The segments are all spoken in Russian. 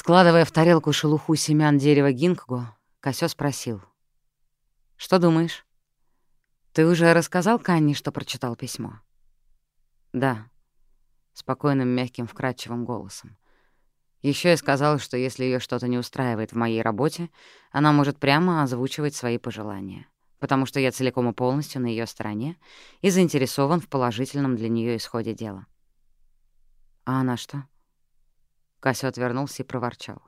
Складывая в тарелку шелуху семян дерева гинкго, Косё спросил. «Что думаешь? Ты уже рассказал Канни, что прочитал письмо?» «Да», — спокойным, мягким, вкрадчивым голосом. Еще я сказал, что если ее что-то не устраивает в моей работе, она может прямо озвучивать свои пожелания, потому что я целиком и полностью на ее стороне и заинтересован в положительном для нее исходе дела. «А она что?» Касё отвернулся и проворчал.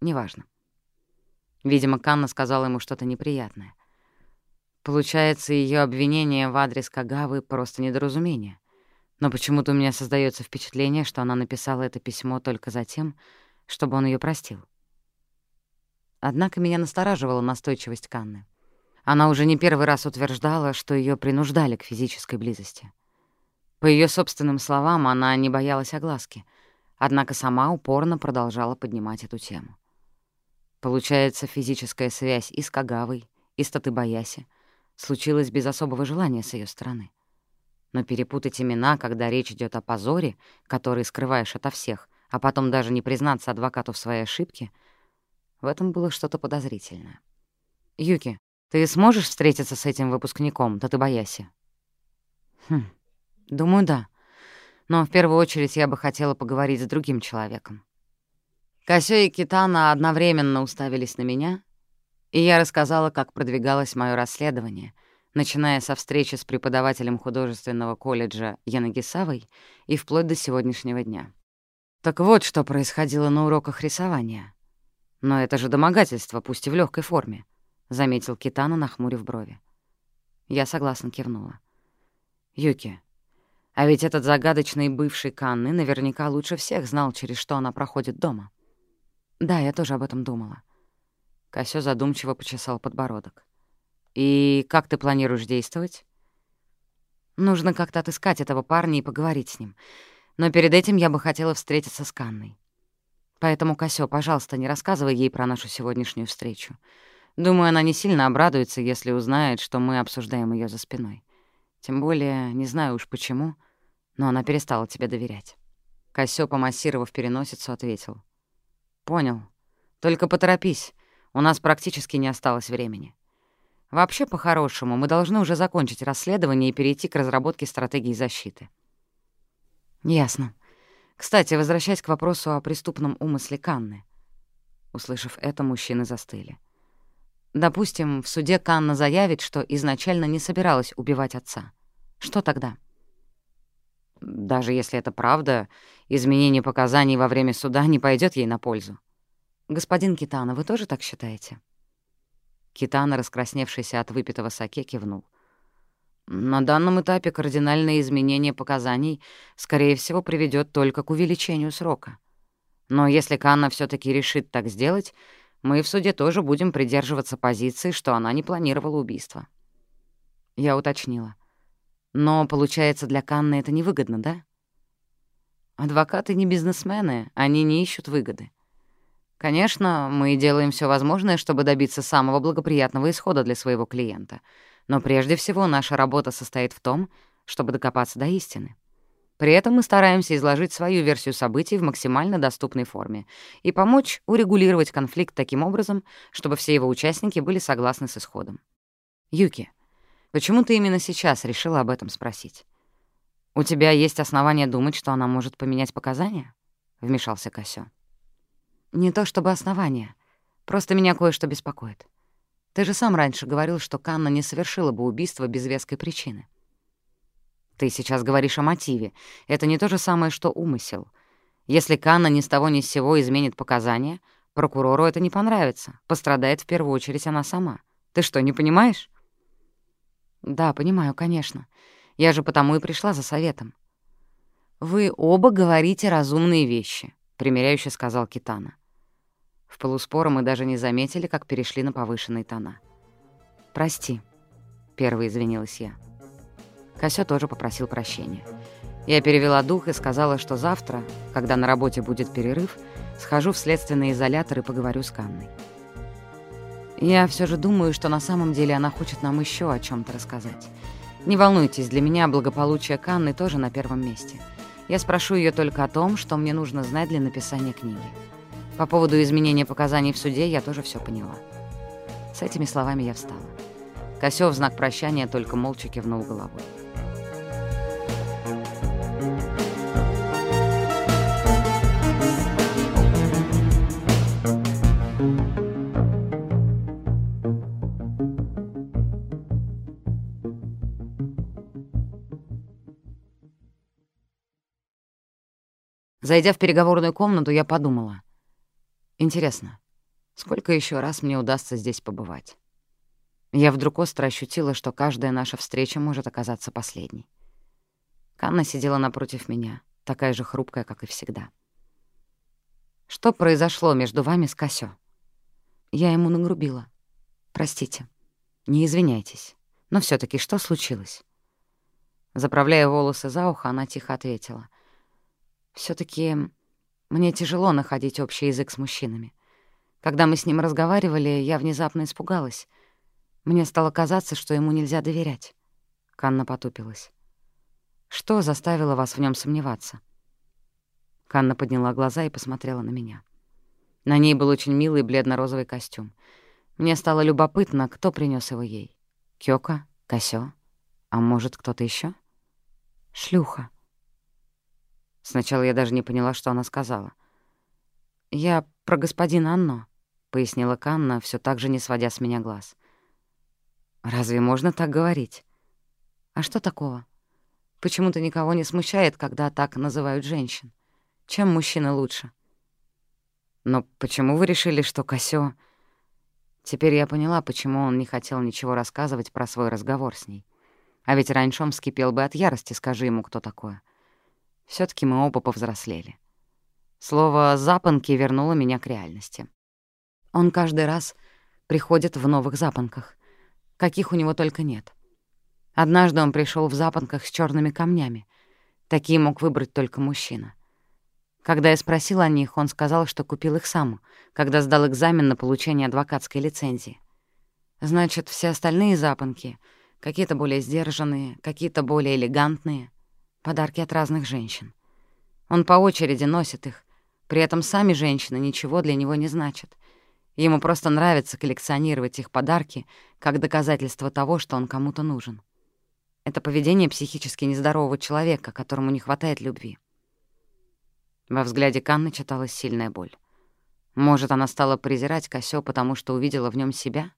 «Неважно». Видимо, Канна сказала ему что-то неприятное. Получается, ее обвинение в адрес Кагавы — просто недоразумение. Но почему-то у меня создается впечатление, что она написала это письмо только за тем, чтобы он ее простил. Однако меня настораживала настойчивость Канны. Она уже не первый раз утверждала, что ее принуждали к физической близости. По ее собственным словам, она не боялась огласки, однако сама упорно продолжала поднимать эту тему. Получается, физическая связь и с Кагавой, и с Татыбаяси случилась без особого желания с ее стороны. Но перепутать имена, когда речь идет о позоре, который скрываешь ото всех, а потом даже не признаться адвокату в своей ошибке, в этом было что-то подозрительное. «Юки, ты сможешь встретиться с этим выпускником, Татыбаяси?» «Хм, думаю, да. Но в первую очередь я бы хотела поговорить с другим человеком». Косё и Китана одновременно уставились на меня, и я рассказала, как продвигалось моё расследование — начиная со встречи с преподавателем художественного колледжа Янагисавой и вплоть до сегодняшнего дня. Так вот, что происходило на уроках рисования. Но это же домогательство, пусть и в легкой форме, — заметил Китана, нахмурив брови. Я согласно кивнула. «Юки, а ведь этот загадочный бывший Канны наверняка лучше всех знал, через что она проходит дома». «Да, я тоже об этом думала». Косё задумчиво почесал подбородок. «И как ты планируешь действовать?» «Нужно как-то отыскать этого парня и поговорить с ним. Но перед этим я бы хотела встретиться с Канной. Поэтому, Косё, пожалуйста, не рассказывай ей про нашу сегодняшнюю встречу. Думаю, она не сильно обрадуется, если узнает, что мы обсуждаем ее за спиной. Тем более, не знаю уж почему, но она перестала тебе доверять». Косё, помассировав переносицу, ответил. «Понял. Только поторопись. У нас практически не осталось времени. Вообще, по-хорошему, мы должны уже закончить расследование и перейти к разработке стратегии защиты. Ясно. Кстати, возвращаясь к вопросу о преступном умысле Канны. Услышав это, мужчины застыли. Допустим, в суде Канна заявит, что изначально не собиралась убивать отца. Что тогда? Даже если это правда, изменение показаний во время суда не пойдет ей на пользу. Господин Китана, вы тоже так считаете? Китана, раскрасневшийся от выпитого саке, кивнул. На данном этапе кардинальное изменение показаний, скорее всего, приведет только к увеличению срока. Но если Канна все таки решит так сделать, мы в суде тоже будем придерживаться позиции, что она не планировала убийство. Я уточнила. Но, получается, для Канны это невыгодно, да? Адвокаты не бизнесмены, они не ищут выгоды. Конечно, мы делаем все возможное, чтобы добиться самого благоприятного исхода для своего клиента. Но прежде всего наша работа состоит в том, чтобы докопаться до истины. При этом мы стараемся изложить свою версию событий в максимально доступной форме и помочь урегулировать конфликт таким образом, чтобы все его участники были согласны с исходом. Юки, почему ты именно сейчас решила об этом спросить? У тебя есть основания думать, что она может поменять показания? Вмешался Косё. Не то чтобы основание. Просто меня кое-что беспокоит. Ты же сам раньше говорил, что Канна не совершила бы убийство без веской причины. Ты сейчас говоришь о мотиве. Это не то же самое, что умысел. Если Канна ни с того ни с сего изменит показания, прокурору это не понравится. Пострадает в первую очередь она сама. Ты что, не понимаешь? Да, понимаю, конечно. Я же потому и пришла за советом. Вы оба говорите разумные вещи, примиряюще сказал Китана. В полуспору мы даже не заметили, как перешли на повышенные тона. «Прости», — первой извинилась я. Косё тоже попросил прощения. Я перевела дух и сказала, что завтра, когда на работе будет перерыв, схожу в следственный изолятор и поговорю с Канной. Я все же думаю, что на самом деле она хочет нам еще о чем то рассказать. Не волнуйтесь, для меня благополучие Канны тоже на первом месте. Я спрошу ее только о том, что мне нужно знать для написания книги. По поводу изменения показаний в суде я тоже все поняла. С этими словами я встала. Косё в знак прощания только молча кивнул головой. Зайдя в переговорную комнату, я подумала. Интересно, сколько еще раз мне удастся здесь побывать? Я вдруг остро ощутила, что каждая наша встреча может оказаться последней. Канна сидела напротив меня, такая же хрупкая, как и всегда. «Что произошло между вами с Косё?» Я ему нагрубила. «Простите. Не извиняйтесь. Но все таки что случилось?» Заправляя волосы за ухо, она тихо ответила. Все таки мне тяжело находить общий язык с мужчинами. Когда мы с ним разговаривали, я внезапно испугалась. Мне стало казаться, что ему нельзя доверять. Канна потупилась. «Что заставило вас в нем сомневаться?» Канна подняла глаза и посмотрела на меня. На ней был очень милый бледно-розовый костюм. Мне стало любопытно, кто принес его ей. Кёка? Косё? А может, кто-то еще? Шлюха. Сначала я даже не поняла, что она сказала. «Я про господина Анно», — пояснила Канна, все так же не сводя с меня глаз. Разве можно так говорить? А что такого? Почему-то никого не смущает, когда так называют женщин. Чем мужчина лучше? Но почему вы решили, что Косё... Теперь я поняла, почему он не хотел ничего рассказывать про свой разговор с ней. А ведь раньше он вскипел бы от ярости, скажи ему, кто такое. Все таки мы оба повзрослели. Слово «запонки» вернуло меня к реальности. Он каждый раз приходит в новых запонках каких у него только нет. Однажды он пришел в запонках с черными камнями. Такие мог выбрать только мужчина. Когда я спросил о них, он сказал, что купил их сам, когда сдал экзамен на получение адвокатской лицензии. Значит, все остальные запонки, какие-то более сдержанные, какие-то более элегантные, подарки от разных женщин. Он по очереди носит их, при этом сами женщины ничего для него не значат — Ему просто нравится коллекционировать их подарки как доказательство того, что он кому-то нужен. Это поведение психически нездорового человека, которому не хватает любви. Во взгляде Канны читалась сильная боль. Может, она стала презирать Косё, потому что увидела в нем себя?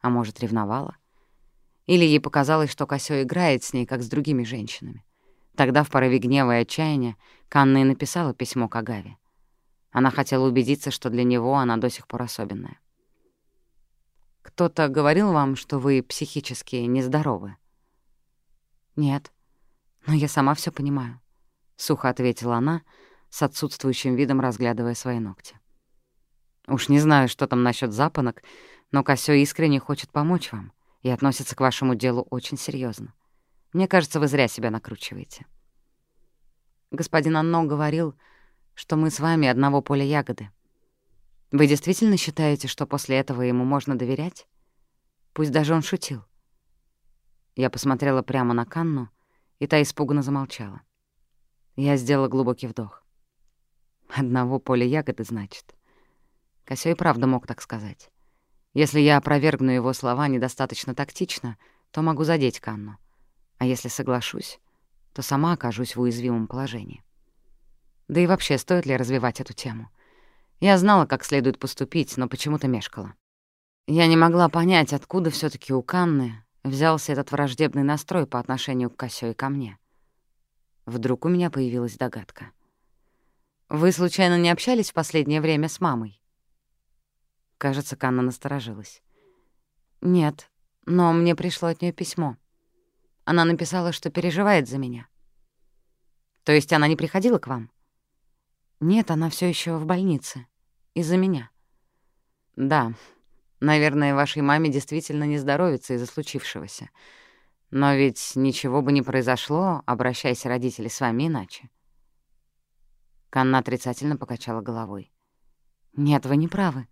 А может, ревновала? Или ей показалось, что Косё играет с ней, как с другими женщинами. Тогда в порыве гнева и отчаяния Канна и написала письмо к Агаве. Она хотела убедиться, что для него она до сих пор особенная. «Кто-то говорил вам, что вы психически нездоровы?» «Нет, но я сама все понимаю», — сухо ответила она, с отсутствующим видом разглядывая свои ногти. «Уж не знаю, что там насчет запонок, но Косё искренне хочет помочь вам и относится к вашему делу очень серьезно. Мне кажется, вы зря себя накручиваете». Господин Анно говорил, что мы с вами одного поля ягоды. Вы действительно считаете, что после этого ему можно доверять? Пусть даже он шутил. Я посмотрела прямо на Канну, и та испуганно замолчала. Я сделала глубокий вдох. «Одного поля ягоды, значит?» Косё и правда мог так сказать. Если я опровергну его слова недостаточно тактично, то могу задеть Канну. А если соглашусь, то сама окажусь в уязвимом положении. Да и вообще, стоит ли развивать эту тему? Я знала, как следует поступить, но почему-то мешкала. Я не могла понять, откуда все таки у Канны взялся этот враждебный настрой по отношению к Косё и ко мне. Вдруг у меня появилась догадка. «Вы, случайно, не общались в последнее время с мамой?» Кажется, Канна насторожилась. «Нет, но мне пришло от нее письмо. Она написала, что переживает за меня». «То есть она не приходила к вам?» Нет, она все еще в больнице. Из-за меня. Да, наверное, вашей маме действительно не здоровится из-за случившегося. Но ведь ничего бы не произошло, обращаясь родители с вами иначе. Канна отрицательно покачала головой. «Нет, вы не правы.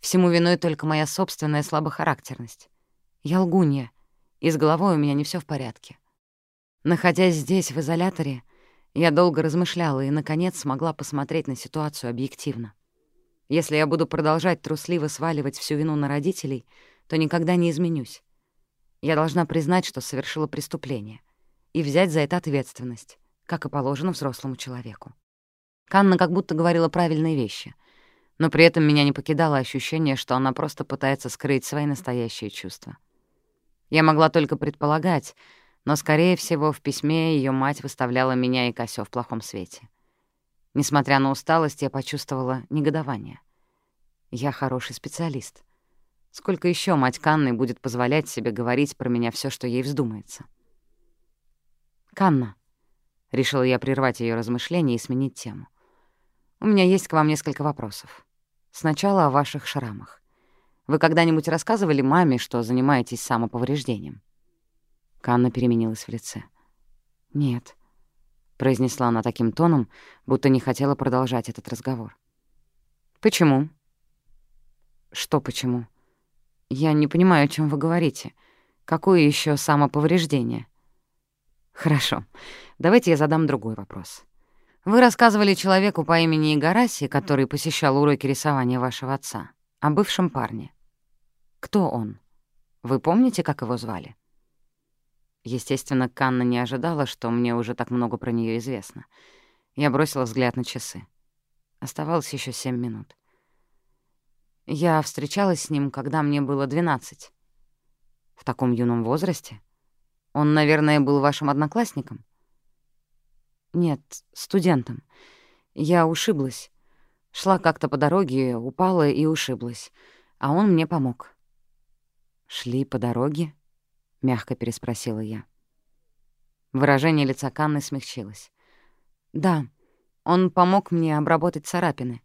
Всему виной только моя собственная слабохарактерность. Я лгунья, и с головой у меня не все в порядке. Находясь здесь, в изоляторе, я долго размышляла и, наконец, смогла посмотреть на ситуацию объективно. Если я буду продолжать трусливо сваливать всю вину на родителей, то никогда не изменюсь. Я должна признать, что совершила преступление, и взять за это ответственность, как и положено взрослому человеку. Канна как будто говорила правильные вещи, но при этом меня не покидало ощущение, что она просто пытается скрыть свои настоящие чувства. Я могла только предполагать, но, скорее всего, в письме ее мать выставляла меня и Косё в плохом свете. Несмотря на усталость, я почувствовала негодование. Я хороший специалист. Сколько еще мать Канны будет позволять себе говорить про меня все, что ей вздумается? «Канна», — решила я прервать ее размышления и сменить тему. «У меня есть к вам несколько вопросов. Сначала о ваших шрамах. Вы когда-нибудь рассказывали маме, что занимаетесь самоповреждением?» Канна переменилась в лице. «Нет», — произнесла она таким тоном, будто не хотела продолжать этот разговор. «Почему?» «Что почему?» «Я не понимаю, о чем вы говорите. Какое еще самоповреждение?» «Хорошо. Давайте я задам другой вопрос. Вы рассказывали человеку по имени Игараси, который посещал уроки рисования вашего отца, о бывшем парне. Кто он? Вы помните, как его звали?» Естественно, Канна не ожидала, что мне уже так много про нее известно. Я бросила взгляд на часы. Оставалось еще семь минут. Я встречалась с ним, когда мне было двенадцать. В таком юном возрасте? Он, наверное, был вашим одноклассником? Нет, студентом. Я ушиблась. Шла как-то по дороге, упала и ушиблась. А он мне помог. Шли по дороге? — мягко переспросила я. Выражение лица Канны смягчилось. «Да, он помог мне обработать царапины.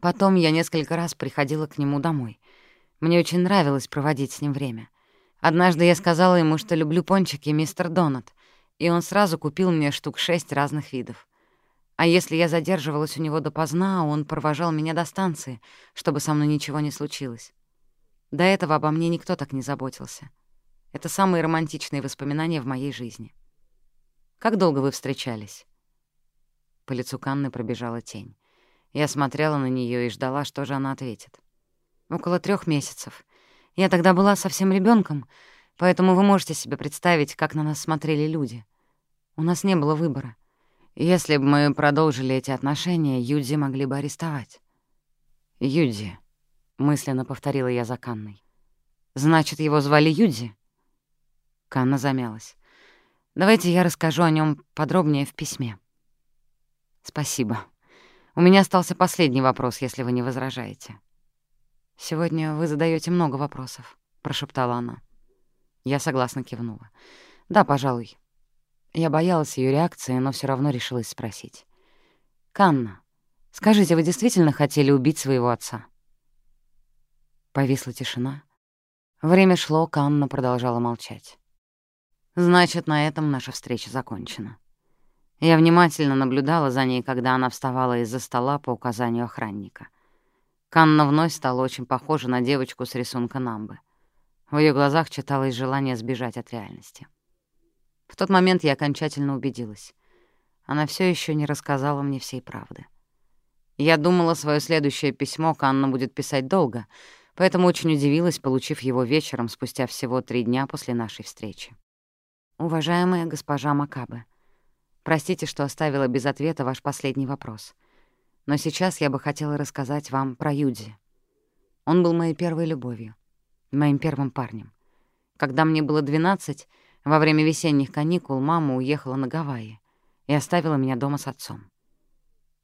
Потом я несколько раз приходила к нему домой. Мне очень нравилось проводить с ним время. Однажды я сказала ему, что люблю пончики мистер Донат, и он сразу купил мне штук шесть разных видов. А если я задерживалась у него допоздна, он провожал меня до станции, чтобы со мной ничего не случилось. До этого обо мне никто так не заботился. Это самые романтичные воспоминания в моей жизни. Как долго вы встречались?» По лицу Канны пробежала тень. Я смотрела на нее и ждала, что же она ответит. «Около трех месяцев. Я тогда была совсем ребенком, поэтому вы можете себе представить, как на нас смотрели люди. У нас не было выбора. Если бы мы продолжили эти отношения, Юдзи могли бы арестовать». «Юдзи», — мысленно повторила я за Канной. «Значит, его звали Юдзи?» Канна замялась. «Давайте я расскажу о нем подробнее в письме». «Спасибо. У меня остался последний вопрос, если вы не возражаете». «Сегодня вы задаете много вопросов», — прошептала она. Я согласно кивнула. «Да, пожалуй». Я боялась ее реакции, но все равно решилась спросить. «Канна, скажите, вы действительно хотели убить своего отца?» Повисла тишина. Время шло, Канна продолжала молчать. Значит, на этом наша встреча закончена. Я внимательно наблюдала за ней, когда она вставала из-за стола по указанию охранника. Канна вновь стала очень похожа на девочку с рисунка Намбы. В ее глазах читалось желание сбежать от реальности. В тот момент я окончательно убедилась. Она все еще не рассказала мне всей правды. Я думала, свое следующее письмо Канна будет писать долго, поэтому очень удивилась, получив его вечером спустя всего три дня после нашей встречи. «Уважаемая госпожа Макабе, простите, что оставила без ответа ваш последний вопрос. Но сейчас я бы хотела рассказать вам про Юдзи. Он был моей первой любовью, моим первым парнем. Когда мне было 12, во время весенних каникул мама уехала на Гавайи и оставила меня дома с отцом.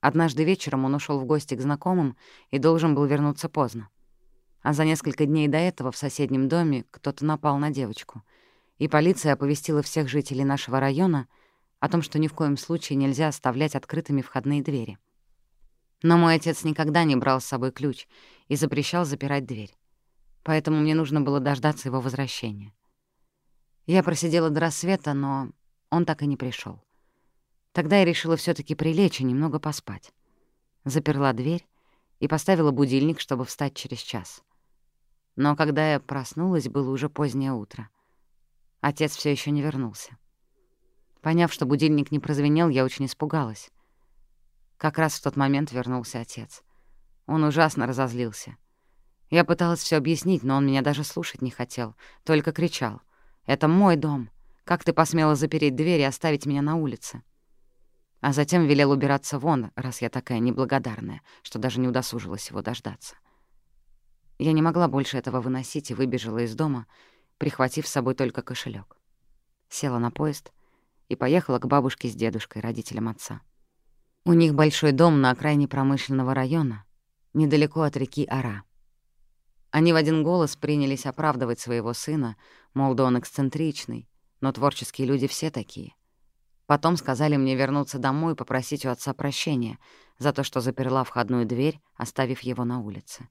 Однажды вечером он ушел в гости к знакомым и должен был вернуться поздно. А за несколько дней до этого в соседнем доме кто-то напал на девочку — и полиция оповестила всех жителей нашего района о том, что ни в коем случае нельзя оставлять открытыми входные двери. Но мой отец никогда не брал с собой ключ и запрещал запирать дверь. Поэтому мне нужно было дождаться его возвращения. Я просидела до рассвета, но он так и не пришел. Тогда я решила все таки прилечь и немного поспать. Заперла дверь и поставила будильник, чтобы встать через час. Но когда я проснулась, было уже позднее утро — Отец все еще не вернулся. Поняв, что будильник не прозвенел, я очень испугалась. Как раз в тот момент вернулся отец. Он ужасно разозлился. Я пыталась все объяснить, но он меня даже слушать не хотел, только кричал. «Это мой дом. Как ты посмела запереть дверь и оставить меня на улице?» А затем велел убираться вон, раз я такая неблагодарная, что даже не удосужилась его дождаться. Я не могла больше этого выносить и выбежала из дома, прихватив с собой только кошелек. Села на поезд и поехала к бабушке с дедушкой, родителям отца. У них большой дом на окраине промышленного района, недалеко от реки Ара. Они в один голос принялись оправдывать своего сына, мол, да он эксцентричный, но творческие люди все такие. Потом сказали мне вернуться домой и попросить у отца прощения за то, что заперла входную дверь, оставив его на улице.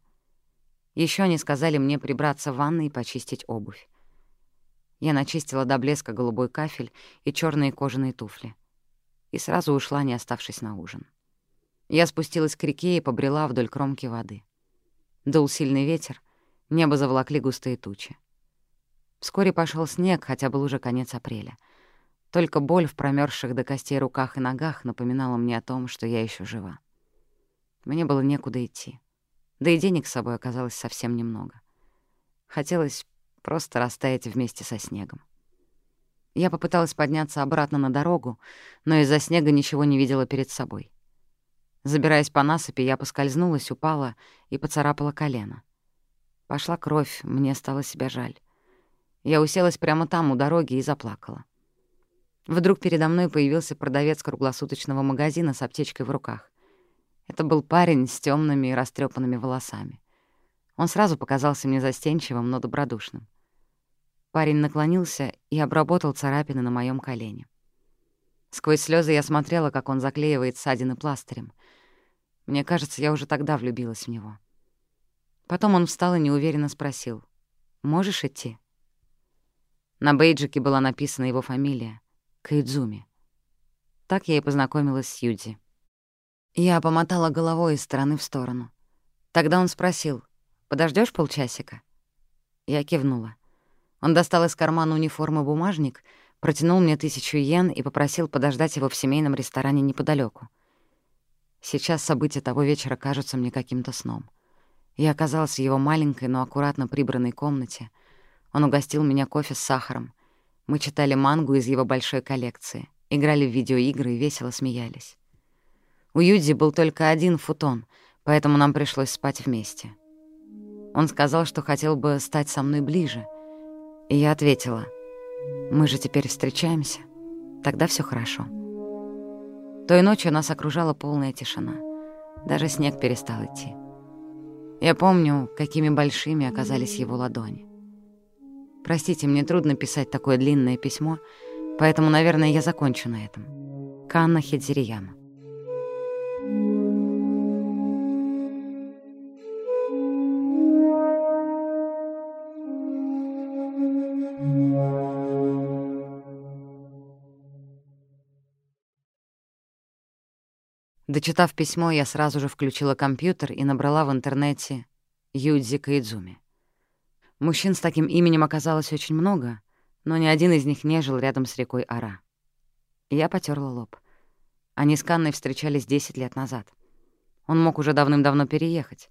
Еще они сказали мне прибраться в ванной и почистить обувь. Я начистила до блеска голубой кафель и черные кожаные туфли. И сразу ушла, не оставшись на ужин. Я спустилась к реке и побрела вдоль кромки воды. Дул сильный ветер, небо заволокли густые тучи. Вскоре пошел снег, хотя был уже конец апреля. Только боль в промерзших до костей руках и ногах напоминала мне о том, что я еще жива. Мне было некуда идти. Да и денег с собой оказалось совсем немного. Хотелось просто растаять вместе со снегом. Я попыталась подняться обратно на дорогу, но из-за снега ничего не видела перед собой. Забираясь по насыпи, я поскользнулась, упала и поцарапала колено. Пошла кровь, мне стало себя жаль. Я уселась прямо там, у дороги, и заплакала. Вдруг передо мной появился продавец круглосуточного магазина с аптечкой в руках. Это был парень с темными и растрепанными волосами. Он сразу показался мне застенчивым, но добродушным. Парень наклонился и обработал царапины на моем колене. Сквозь слезы я смотрела, как он заклеивает ссадины пластырем. Мне кажется, я уже тогда влюбилась в него. Потом он встал и неуверенно спросил. «Можешь идти?» На бейджике была написана его фамилия — Кайдзуми. Так я и познакомилась с Юдзи. Я помотала головой из стороны в сторону. Тогда он спросил, Подождешь полчасика?» Я кивнула. Он достал из кармана униформы бумажник, протянул мне тысячу йен и попросил подождать его в семейном ресторане неподалеку. Сейчас события того вечера кажутся мне каким-то сном. Я оказалась в его маленькой, но аккуратно прибранной комнате. Он угостил меня кофе с сахаром. Мы читали мангу из его большой коллекции, играли в видеоигры и весело смеялись. У Юдзи был только один футон, поэтому нам пришлось спать вместе. Он сказал, что хотел бы стать со мной ближе. И я ответила, «Мы же теперь встречаемся. Тогда все хорошо». Той ночью нас окружала полная тишина. Даже снег перестал идти. Я помню, какими большими оказались его ладони. Простите, мне трудно писать такое длинное письмо, поэтому, наверное, я закончу на этом. Канна Хидзирияма. Дочитав письмо, я сразу же включила компьютер и набрала в интернете Юдзи Каидзуми. Мужчин с таким именем оказалось очень много, но ни один из них не жил рядом с рекой Ара. Я потерла лоб. Они с Канной встречались 10 лет назад. Он мог уже давным-давно переехать.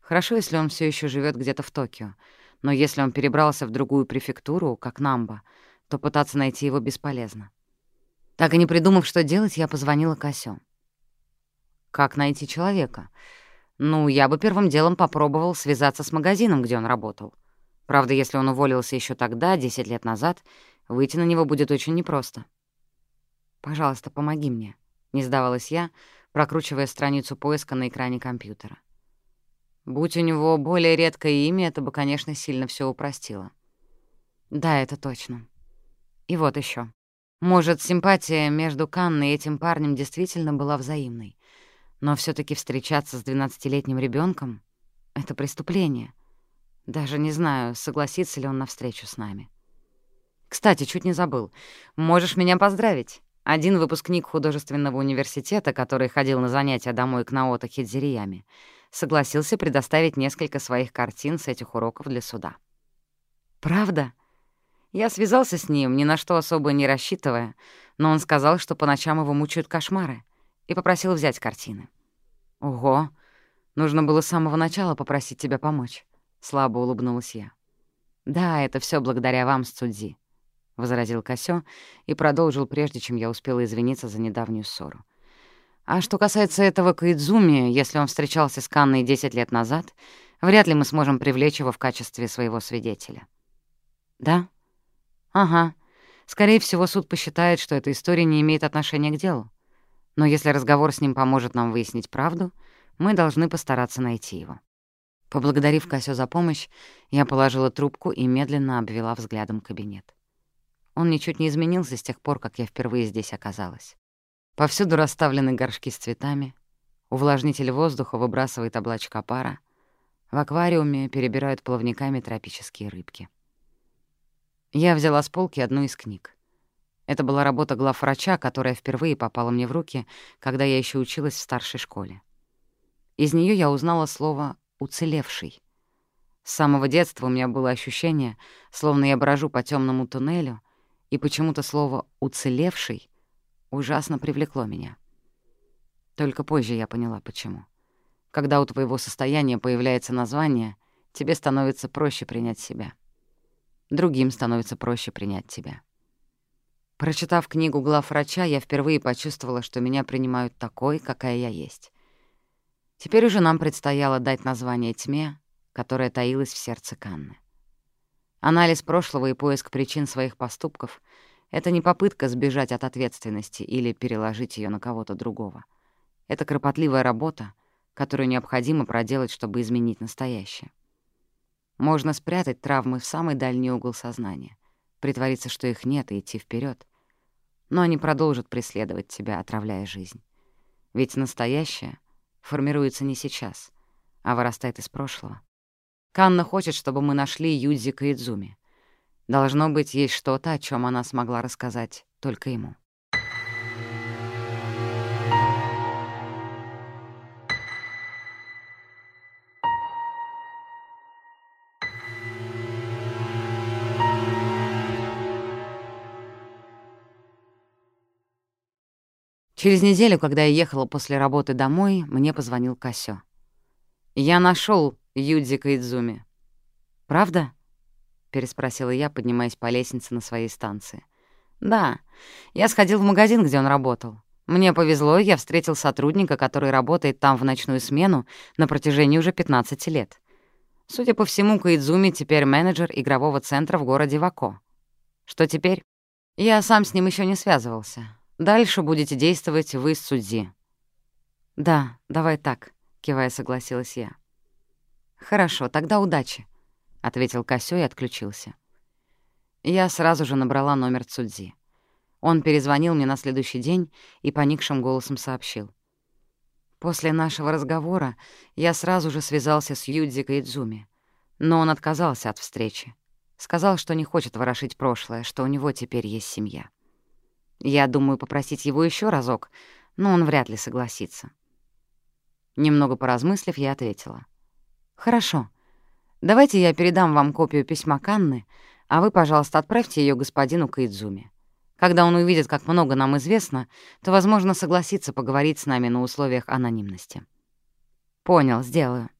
Хорошо, если он все еще живет где-то в Токио, но если он перебрался в другую префектуру, как Намба, то пытаться найти его бесполезно. Так и не придумав, что делать, я позвонила Касё. Как найти человека? Ну, я бы первым делом попробовал связаться с магазином, где он работал. Правда, если он уволился еще тогда, 10 лет назад, выйти на него будет очень непросто. «Пожалуйста, помоги мне», — не сдавалась я, прокручивая страницу поиска на экране компьютера. Будь у него более редкое имя, это бы, конечно, сильно все упростило. Да, это точно. И вот еще. Может, симпатия между Канной и этим парнем действительно была взаимной. Но все таки встречаться с двенадцатилетним ребенком — это преступление. Даже не знаю, согласится ли он на встречу с нами. Кстати, чуть не забыл. Можешь меня поздравить. Один выпускник художественного университета, который ходил на занятия домой к Наото Хидзириями, согласился предоставить несколько своих картин с этих уроков для суда. «Правда?» Я связался с ним, ни на что особо не рассчитывая, но он сказал, что по ночам его мучают кошмары — и попросил взять картины. Ого! Нужно было с самого начала попросить тебя помочь. Слабо улыбнулась я. Да, это все благодаря вам с Цудзи, возразил Косё и продолжил, прежде чем я успела извиниться за недавнюю ссору. А что касается этого Каидзуми, если он встречался с Канной 10 лет назад, вряд ли мы сможем привлечь его в качестве своего свидетеля. Да? Ага. Скорее всего, суд посчитает, что эта история не имеет отношения к делу. Но если разговор с ним поможет нам выяснить правду, мы должны постараться найти его. Поблагодарив Касю за помощь, я положила трубку и медленно обвела взглядом кабинет. Он ничуть не изменился с тех пор, как я впервые здесь оказалась. Повсюду расставлены горшки с цветами, увлажнитель воздуха выбрасывает облачка пара, в аквариуме перебирают плавниками тропические рыбки. Я взяла с полки одну из книг. Это была работа главврача, которая впервые попала мне в руки, когда я еще училась в старшей школе. Из нее я узнала слово «уцелевший». С самого детства у меня было ощущение, словно я брожу по темному туннелю, и почему-то слово «уцелевший» ужасно привлекло меня. Только позже я поняла, почему. Когда у твоего состояния появляется название, тебе становится проще принять себя. Другим становится проще принять тебя. Прочитав книгу главврача, я впервые почувствовала, что меня принимают такой, какая я есть. Теперь уже нам предстояло дать название тьме, которая таилась в сердце Канны. Анализ прошлого и поиск причин своих поступков — это не попытка сбежать от ответственности или переложить ее на кого-то другого. Это кропотливая работа, которую необходимо проделать, чтобы изменить настоящее. Можно спрятать травмы в самый дальний угол сознания, притвориться, что их нет, и идти вперед. Но они продолжат преследовать тебя, отравляя жизнь. Ведь настоящее формируется не сейчас, а вырастает из прошлого. Канна хочет, чтобы мы нашли Юдзика Идзуми. Должно быть, есть что-то, о чем она смогла рассказать только ему. Через неделю, когда я ехала после работы домой, мне позвонил Касё. «Я нашел Юдзика Идзуми». «Правда?» — переспросила я, поднимаясь по лестнице на своей станции. «Да, я сходил в магазин, где он работал. Мне повезло, я встретил сотрудника, который работает там в ночную смену на протяжении уже 15 лет. Судя по всему, Каидзуми теперь менеджер игрового центра в городе Вако. Что теперь? Я сам с ним еще не связывался. Дальше будете действовать вы с Судзи». «Да, давай так», — кивая согласилась я. «Хорошо, тогда удачи», — ответил Косё и отключился. Я сразу же набрала номер Цудзи. Он перезвонил мне на следующий день и поникшим голосом сообщил. После нашего разговора я сразу же связался с Юдзи Кайдзуми, но он отказался от встречи. Сказал, что не хочет ворошить прошлое, что у него теперь есть семья. Я думаю попросить его еще разок, но он вряд ли согласится. Немного поразмыслив, я ответила. «Хорошо, Давайте я передам вам копию письма Канны, а вы, пожалуйста, отправьте ее господину Каидзуми. Когда он увидит, как много нам известно, то, возможно, согласится поговорить с нами на условиях анонимности. Понял, сделаю.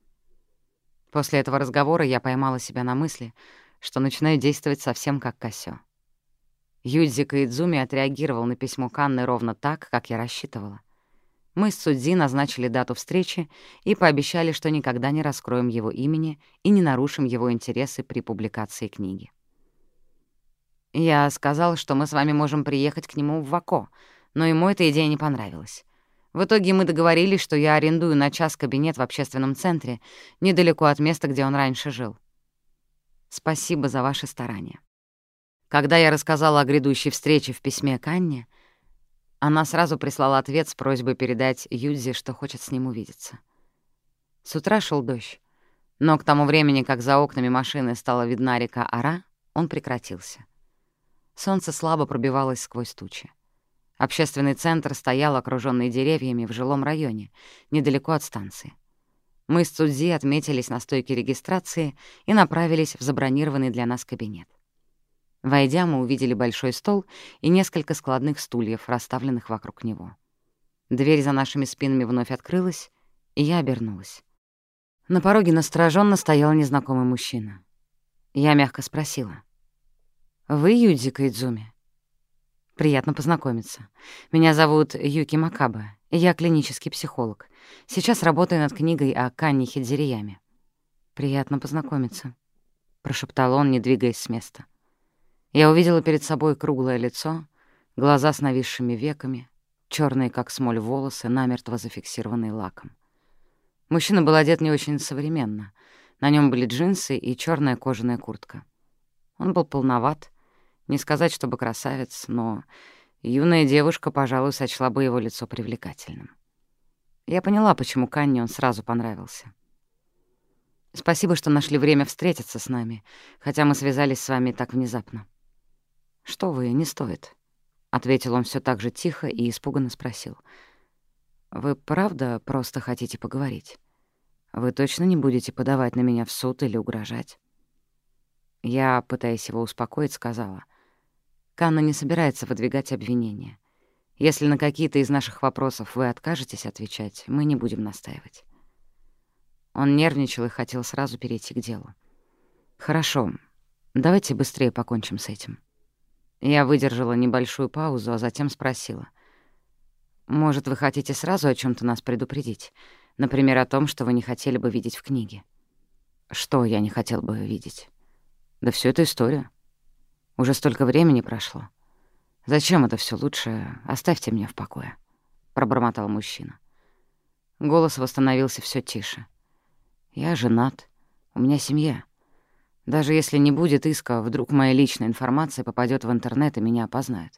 После этого разговора я поймала себя на мысли, что начинаю действовать совсем как Косё. Юдзи Каидзуми отреагировал на письмо Канны ровно так, как я рассчитывала. Мы с Судзи назначили дату встречи и пообещали, что никогда не раскроем его имени и не нарушим его интересы при публикации книги. Я сказал, что мы с вами можем приехать к нему в Вако, но ему эта идея не понравилась. В итоге мы договорились, что я арендую на час кабинет в общественном центре, недалеко от места, где он раньше жил. Спасибо за ваши старания. Когда я рассказала о грядущей встрече в письме к Анне, она сразу прислала ответ с просьбой передать Юдзе, что хочет с ним увидеться. С утра шел дождь, но к тому времени, как за окнами машины стала видна река Ара, он прекратился. Солнце слабо пробивалось сквозь тучи. Общественный центр стоял, окружённый деревьями, в жилом районе, недалеко от станции. Мы с Цудзи отметились на стойке регистрации и направились в забронированный для нас кабинет. Войдя, мы увидели большой стол и несколько складных стульев, расставленных вокруг него. Дверь за нашими спинами вновь открылась, и я обернулась. На пороге настороженно стоял незнакомый мужчина. Я мягко спросила. «Вы Юдзи Кайдзуми?» «Приятно познакомиться. Меня зовут Юки Макаба, я клинический психолог. Сейчас работаю над книгой о Канне Хидзирияме». «Приятно познакомиться», — прошептал он, не двигаясь с места. Я увидела перед собой круглое лицо, глаза с нависшими веками, черные как смоль волосы, намертво зафиксированные лаком. Мужчина был одет не очень современно. На нем были джинсы и черная кожаная куртка. Он был полноват, не сказать, чтобы красавец, но юная девушка, пожалуй, сочла бы его лицо привлекательным. Я поняла, почему Канне он сразу понравился. Спасибо, что нашли время встретиться с нами, хотя мы связались с вами так внезапно. Что вы, не стоит, — ответил он все так же тихо и испуганно спросил — вы правда просто хотите поговорить? Вы точно не будете подавать на меня в суд или угрожать?» Я, пытаясь его успокоить, сказала. «Канна не собирается выдвигать обвинения. Если на какие-то из наших вопросов вы откажетесь отвечать, мы не будем настаивать». Он нервничал и хотел сразу перейти к делу. «Хорошо, давайте быстрее покончим с этим». Я выдержала небольшую паузу, а затем спросила. Может, вы хотите сразу о чем то нас предупредить? Например, о том, что вы не хотели бы видеть в книге. Что я не хотел бы видеть? Да всю эту историю. Уже столько времени прошло. Зачем это все лучше? Оставьте меня в покое, пробормотал мужчина. Голос восстановился все тише. Я женат, у меня семья. Даже если не будет иска, вдруг моя личная информация попадет в интернет и меня опознают.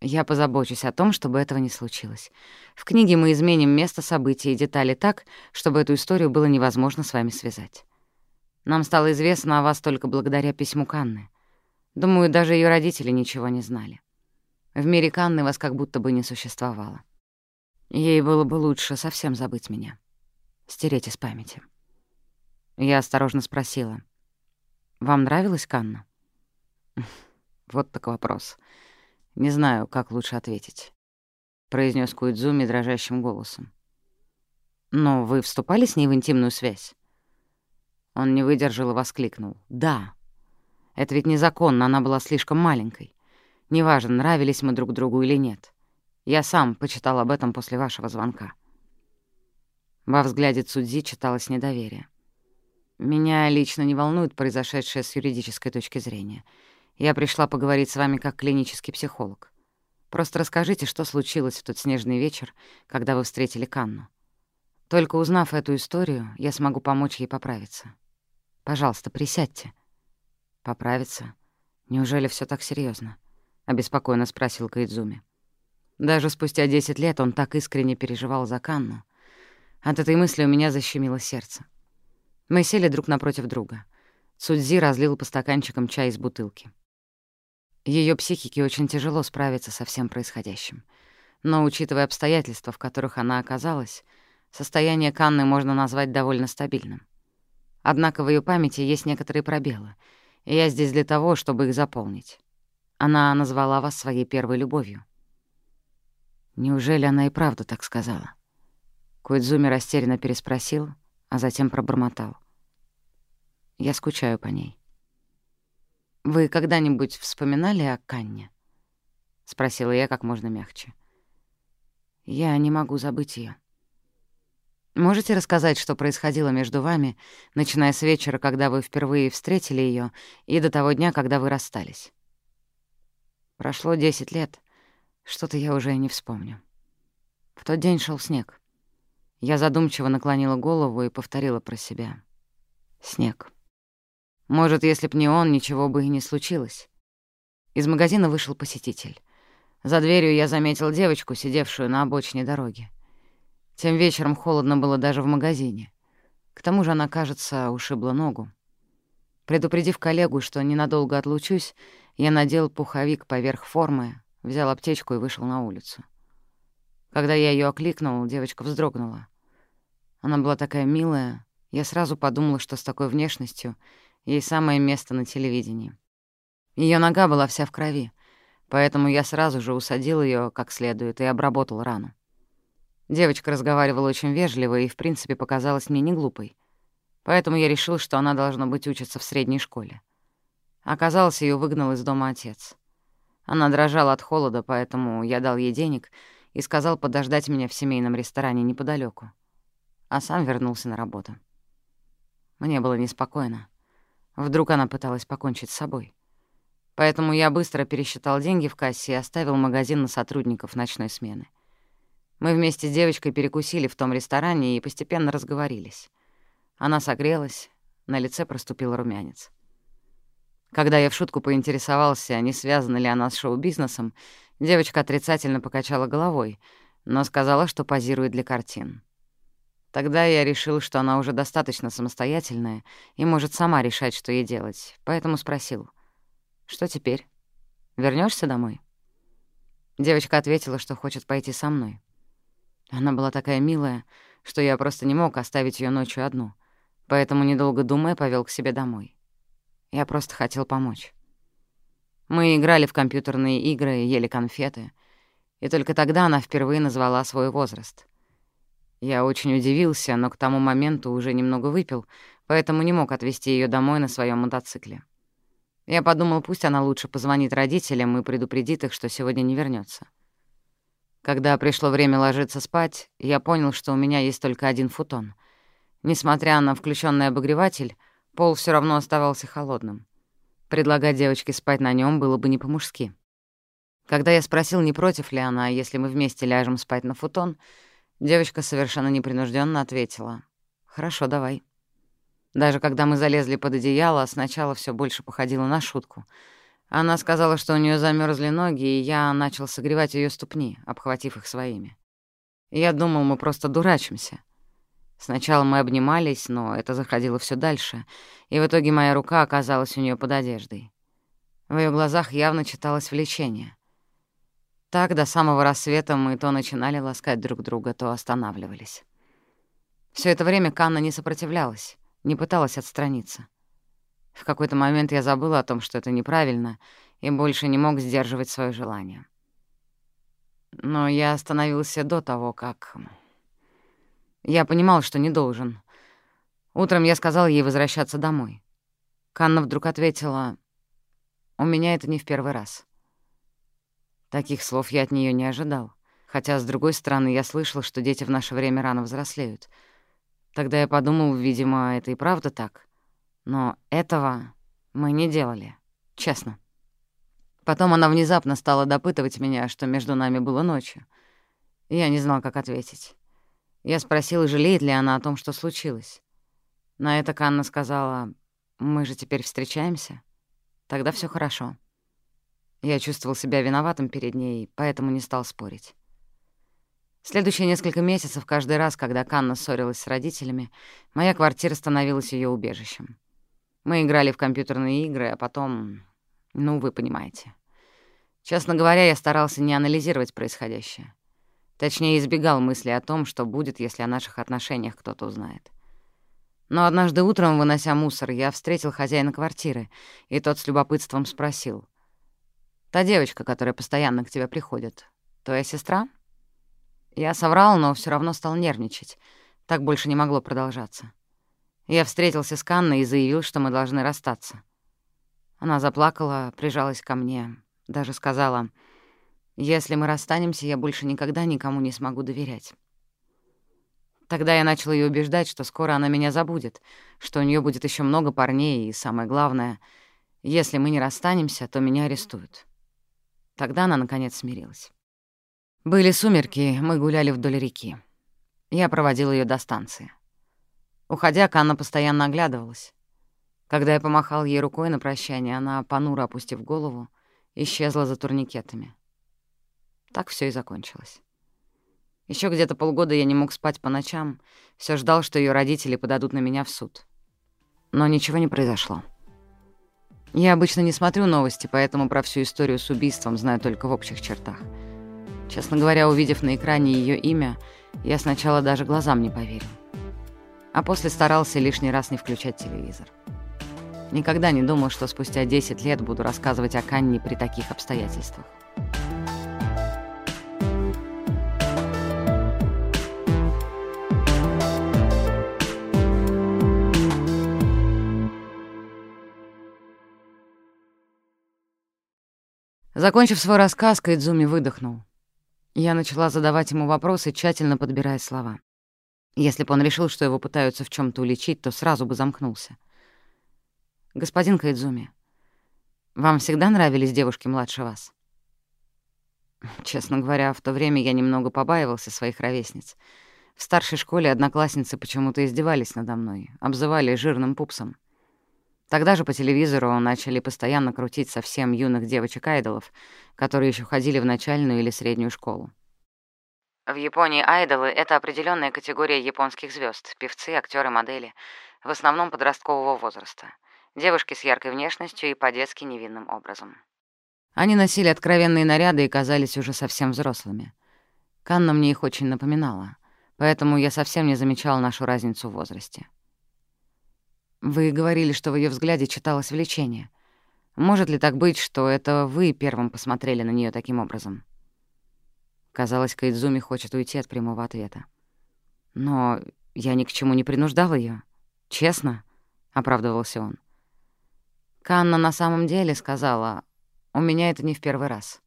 Я позабочусь о том, чтобы этого не случилось. В книге мы изменим место событий и детали так, чтобы эту историю было невозможно с вами связать. Нам стало известно о вас только благодаря письму Канны. Думаю, даже ее родители ничего не знали. В мире Канны вас как будто бы не существовало. Ей было бы лучше совсем забыть меня. Стереть из памяти. Я осторожно спросила. «Вам нравилась Канна?» Вот так вопрос. Не знаю, как лучше ответить», — произнес Куидзуми дрожащим голосом. «Но вы вступали с ней в интимную связь?» Он не выдержал и воскликнул. «Да. Это ведь незаконно, она была слишком маленькой. Неважно, нравились мы друг другу или нет. Я сам почитал об этом после вашего звонка». Во взгляде Цудзи читалось недоверие. «Меня лично не волнует произошедшее с юридической точки зрения. Я пришла поговорить с вами как клинический психолог. Просто расскажите, что случилось в тот снежный вечер, когда вы встретили Канну. Только узнав эту историю, я смогу помочь ей поправиться. Пожалуйста, присядьте. Поправиться? Неужели все так серьезно? обеспокоенно спросил Кайдзуми. Даже спустя 10 лет он так искренне переживал за Канну. От этой мысли у меня защемило сердце. Мы сели друг напротив друга. Судзи разлил по стаканчикам чай из бутылки. Ее психике очень тяжело справиться со всем происходящим. Но, учитывая обстоятельства, в которых она оказалась, состояние Канны можно назвать довольно стабильным. Однако в ее памяти есть некоторые пробелы, и я здесь для того, чтобы их заполнить. Она назвала вас своей первой любовью. Неужели она и правда так сказала? Куидзуми растерянно переспросил, а затем пробормотал. Я скучаю по ней. «Вы когда-нибудь вспоминали о Канне?» — спросила я как можно мягче. «Я не могу забыть ее. Можете рассказать, что происходило между вами, начиная с вечера, когда вы впервые встретили ее, и до того дня, когда вы расстались?» Прошло десять лет. Что-то я уже не вспомню. В тот день шел снег. Я задумчиво наклонила голову и повторила про себя. «Снег». Может, если б не он, ничего бы и не случилось. Из магазина вышел посетитель. За дверью я заметил девочку, сидевшую на обочине дороги. Тем вечером холодно было даже в магазине. К тому же она, кажется, ушибла ногу. Предупредив коллегу, что ненадолго отлучусь, я надел пуховик поверх формы, взял аптечку и вышел на улицу. Когда я ее окликнул, девочка вздрогнула. Она была такая милая, я сразу подумала, что с такой внешностью Ей самое место на телевидении. Ее нога была вся в крови, поэтому я сразу же усадил ее как следует и обработал рану. Девочка разговаривала очень вежливо и, в принципе, показалась мне не глупой. Поэтому я решил, что она, должна быть, учиться в средней школе. Оказалось, ее выгнал из дома отец. Она дрожала от холода, поэтому я дал ей денег и сказал подождать меня в семейном ресторане неподалеку, а сам вернулся на работу. Мне было неспокойно. Вдруг она пыталась покончить с собой. Поэтому я быстро пересчитал деньги в кассе и оставил магазин на сотрудников ночной смены. Мы вместе с девочкой перекусили в том ресторане и постепенно разговорились. Она согрелась, на лице проступил румянец. Когда я в шутку поинтересовался, не связана ли она с шоу-бизнесом, девочка отрицательно покачала головой, но сказала, что позирует для картин. Тогда я решил, что она уже достаточно самостоятельная и может сама решать, что ей делать, поэтому спросил, «Что теперь? Вернешься домой?» Девочка ответила, что хочет пойти со мной. Она была такая милая, что я просто не мог оставить ее ночью одну, поэтому, недолго думая, повел к себе домой. Я просто хотел помочь. Мы играли в компьютерные игры, ели конфеты, и только тогда она впервые назвала свой возраст. Я очень удивился, но к тому моменту уже немного выпил, поэтому не мог отвезти ее домой на своем мотоцикле. Я подумал, пусть она лучше позвонит родителям и предупредит их, что сегодня не вернется. Когда пришло время ложиться спать, я понял, что у меня есть только один футон. Несмотря на включенный обогреватель, Пол все равно оставался холодным. Предлагать девочке спать на нем было бы не по-мужски. Когда я спросил, не против ли она, если мы вместе ляжем спать на футон, девочка совершенно непринужденно ответила. «Хорошо, давай». Даже когда мы залезли под одеяло, сначала все больше походило на шутку. Она сказала, что у нее замерзли ноги, и я начал согревать ее ступни, обхватив их своими. Я думал, мы просто дурачимся. Сначала мы обнимались, но это заходило все дальше, и в итоге моя рука оказалась у нее под одеждой. В ее глазах явно читалось влечение. Так до самого рассвета мы то начинали ласкать друг друга, то останавливались. Все это время Канна не сопротивлялась, не пыталась отстраниться. В какой-то момент я забыла о том, что это неправильно, и больше не мог сдерживать свое желание. Но я остановился до того, как... Я понимал, что не должен. Утром я сказал ей возвращаться домой. Канна вдруг ответила, «У меня это не в первый раз». Таких слов я от нее не ожидал, хотя, с другой стороны, я слышал, что дети в наше время рано взрослеют. Тогда я подумал, видимо, это и правда так. Но этого мы не делали, честно. Потом она внезапно стала допытывать меня, что между нами было ночью. Я не знал, как ответить. Я спросил, жалеет ли она о том, что случилось. На это Канна сказала, «Мы же теперь встречаемся. Тогда все хорошо». Я чувствовал себя виноватым перед ней, поэтому не стал спорить. Следующие несколько месяцев, каждый раз, когда Канна ссорилась с родителями, моя квартира становилась ее убежищем. Мы играли в компьютерные игры, а потом... Ну, вы понимаете. Честно говоря, я старался не анализировать происходящее. Точнее, избегал мысли о том, что будет, если о наших отношениях кто-то узнает. Но однажды утром, вынося мусор, я встретил хозяина квартиры, и тот с любопытством спросил. «Та девочка, которая постоянно к тебе приходит, твоя сестра?» Я соврал, но все равно стал нервничать. Так больше не могло продолжаться. Я встретился с Канной и заявил, что мы должны расстаться. Она заплакала, прижалась ко мне, даже сказала... Если мы расстанемся, я больше никогда никому не смогу доверять. Тогда я начал ее убеждать, что скоро она меня забудет, что у нее будет еще много парней, и самое главное, если мы не расстанемся, то меня арестуют. Тогда она, наконец, смирилась. Были сумерки, мы гуляли вдоль реки. Я проводил ее до станции. Уходя, Канна постоянно оглядывалась. Когда я помахал ей рукой на прощание, она, понуро опустив голову, исчезла за турникетами. Так все и закончилось. Еще где-то полгода я не мог спать по ночам, все ждал, что ее родители подадут на меня в суд. Но ничего не произошло. Я обычно не смотрю новости, поэтому про всю историю с убийством знаю только в общих чертах. Честно говоря, увидев на экране ее имя, я сначала даже глазам не поверил. А после старался лишний раз не включать телевизор. Никогда не думал, что спустя 10 лет буду рассказывать о Канне при таких обстоятельствах. Закончив свой рассказ, Кайдзуми выдохнул. Я начала задавать ему вопросы, тщательно подбирая слова. Если бы он решил, что его пытаются в чем то уличить, то сразу бы замкнулся. «Господин Кайдзуми, вам всегда нравились девушки младше вас?» Честно говоря, в то время я немного побаивался своих ровесниц. В старшей школе одноклассницы почему-то издевались надо мной, обзывали жирным пупсом. Тогда же по телевизору начали постоянно крутить совсем юных девочек-айдолов, которые еще ходили в начальную или среднюю школу. В Японии айдолы — это определенная категория японских звезд, певцы, актеры, модели, в основном подросткового возраста. Девушки с яркой внешностью и по-детски невинным образом. Они носили откровенные наряды и казались уже совсем взрослыми. Канна мне их очень напоминала, поэтому я совсем не замечал нашу разницу в возрасте. Вы говорили, что в ее взгляде читалось влечение. Может ли так быть, что это вы первым посмотрели на нее таким образом? Казалось, Кайдзуми хочет уйти от прямого ответа. Но я ни к чему не принуждал ее. Честно, — оправдывался он. Канна на самом деле сказала, у меня это не в первый раз.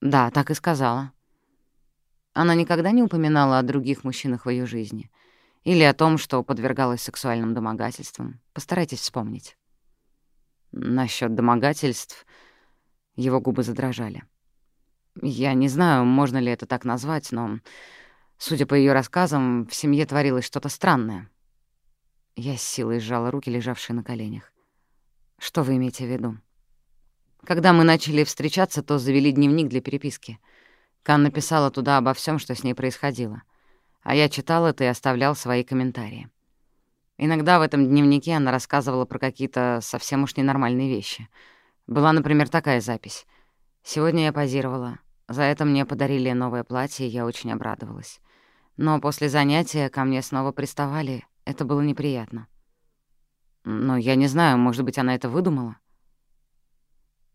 Да, так и сказала. Она никогда не упоминала о других мужчинах в ее жизни — или о том, что подвергалась сексуальным домогательствам. Постарайтесь вспомнить. Насчет домогательств его губы задрожали. Я не знаю, можно ли это так назвать, но, судя по ее рассказам, в семье творилось что-то странное. Я с силой сжала руки, лежавшие на коленях. Что вы имеете в виду? Когда мы начали встречаться, то завели дневник для переписки. Кан написала туда обо всем, что с ней происходило — а я читал это и оставлял свои комментарии. Иногда в этом дневнике она рассказывала про какие-то совсем уж ненормальные вещи. Была, например, такая запись. «Сегодня я позировала. За это мне подарили новое платье, и я очень обрадовалась. Но после занятия ко мне снова приставали. Это было неприятно. Но я не знаю, может быть, она это выдумала?»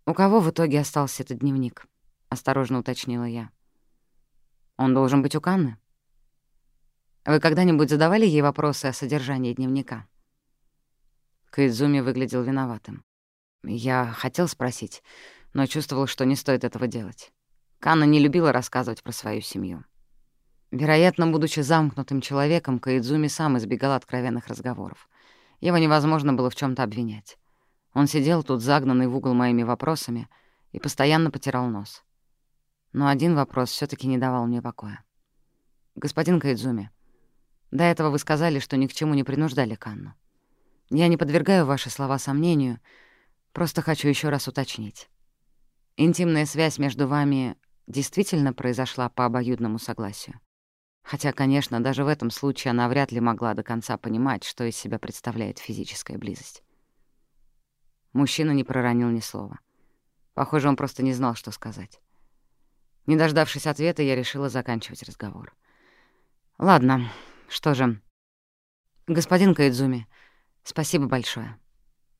«У кого в итоге остался этот дневник?» — осторожно уточнила я. «Он должен быть у Канны?» Вы когда-нибудь задавали ей вопросы о содержании дневника? Кайдзуми выглядел виноватым. Я хотел спросить, но чувствовал, что не стоит этого делать. Канна не любила рассказывать про свою семью. Вероятно, будучи замкнутым человеком, Каидзуми сам избегал откровенных разговоров. Его невозможно было в чем то обвинять. Он сидел тут, загнанный в угол моими вопросами, и постоянно потирал нос. Но один вопрос все таки не давал мне покоя. «Господин Кайдзуми, до этого вы сказали, что ни к чему не принуждали Канну. Я не подвергаю ваши слова сомнению, просто хочу еще раз уточнить. Интимная связь между вами действительно произошла по обоюдному согласию. Хотя, конечно, даже в этом случае она вряд ли могла до конца понимать, что из себя представляет физическая близость. Мужчина не проронил ни слова. Похоже, он просто не знал, что сказать. Не дождавшись ответа, я решила заканчивать разговор. «Ладно, что же, господин Кайдзуми, спасибо большое.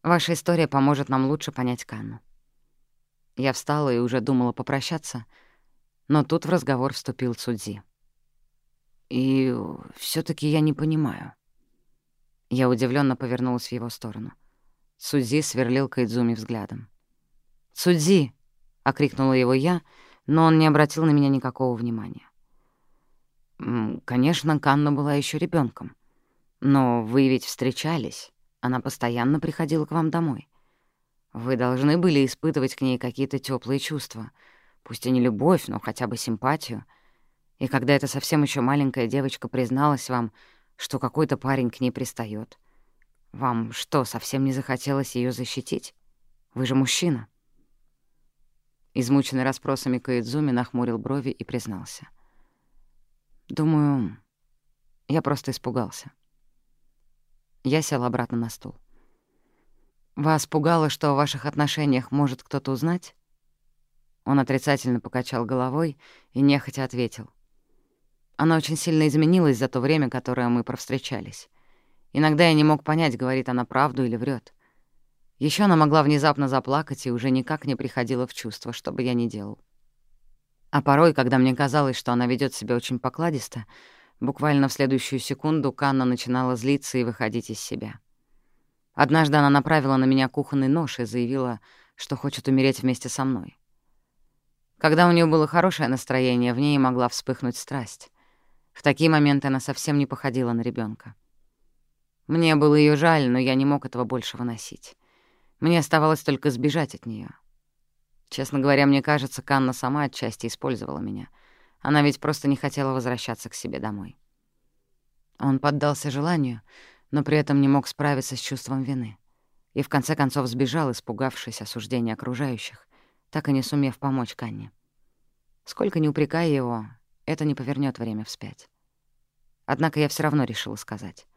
Ваша история поможет нам лучше понять Канну. Я встала и уже думала попрощаться, но тут в разговор вступил Судзи. И все таки я не понимаю. Я удивленно повернулась в его сторону. Судзи сверлил Кайдзуми взглядом. «Судзи!» — окрикнула его я, но он не обратил на меня никакого внимания. Конечно, Канна была еще ребенком, но вы ведь встречались. Она постоянно приходила к вам домой. Вы должны были испытывать к ней какие-то теплые чувства, пусть и не любовь, но хотя бы симпатию. И когда эта совсем еще маленькая девочка призналась вам, что какой-то парень к ней пристает, вам что, совсем не захотелось ее защитить? Вы же мужчина. Измученный расспросами Каидзуми нахмурил брови и признался — Думаю, я просто испугался. Я сел обратно на стул. «Вас пугало, что о ваших отношениях может кто-то узнать?» Он отрицательно покачал головой и нехотя ответил. «Она очень сильно изменилась за то время, которое мы провстречались. Иногда я не мог понять, говорит она правду или врет. Еще она могла внезапно заплакать и уже никак не приходила в чувство, что бы я ни делал. А порой, когда мне казалось, что она ведет себя очень покладисто, буквально в следующую секунду Канна начинала злиться и выходить из себя. Однажды она направила на меня кухонный нож и заявила, что хочет умереть вместе со мной. Когда у нее было хорошее настроение, в ней могла вспыхнуть страсть. В такие моменты она совсем не походила на ребенка. Мне было ее жаль, но я не мог этого больше выносить. Мне оставалось только сбежать от нее. Честно говоря, мне кажется, Канна сама отчасти использовала меня. Она ведь просто не хотела возвращаться к себе домой. Он поддался желанию, но при этом не мог справиться с чувством вины. И в конце концов сбежал, испугавшись осуждения окружающих, так и не сумев помочь Канне. Сколько ни упрекая его, это не повернет время вспять. Однако я все равно решила сказать.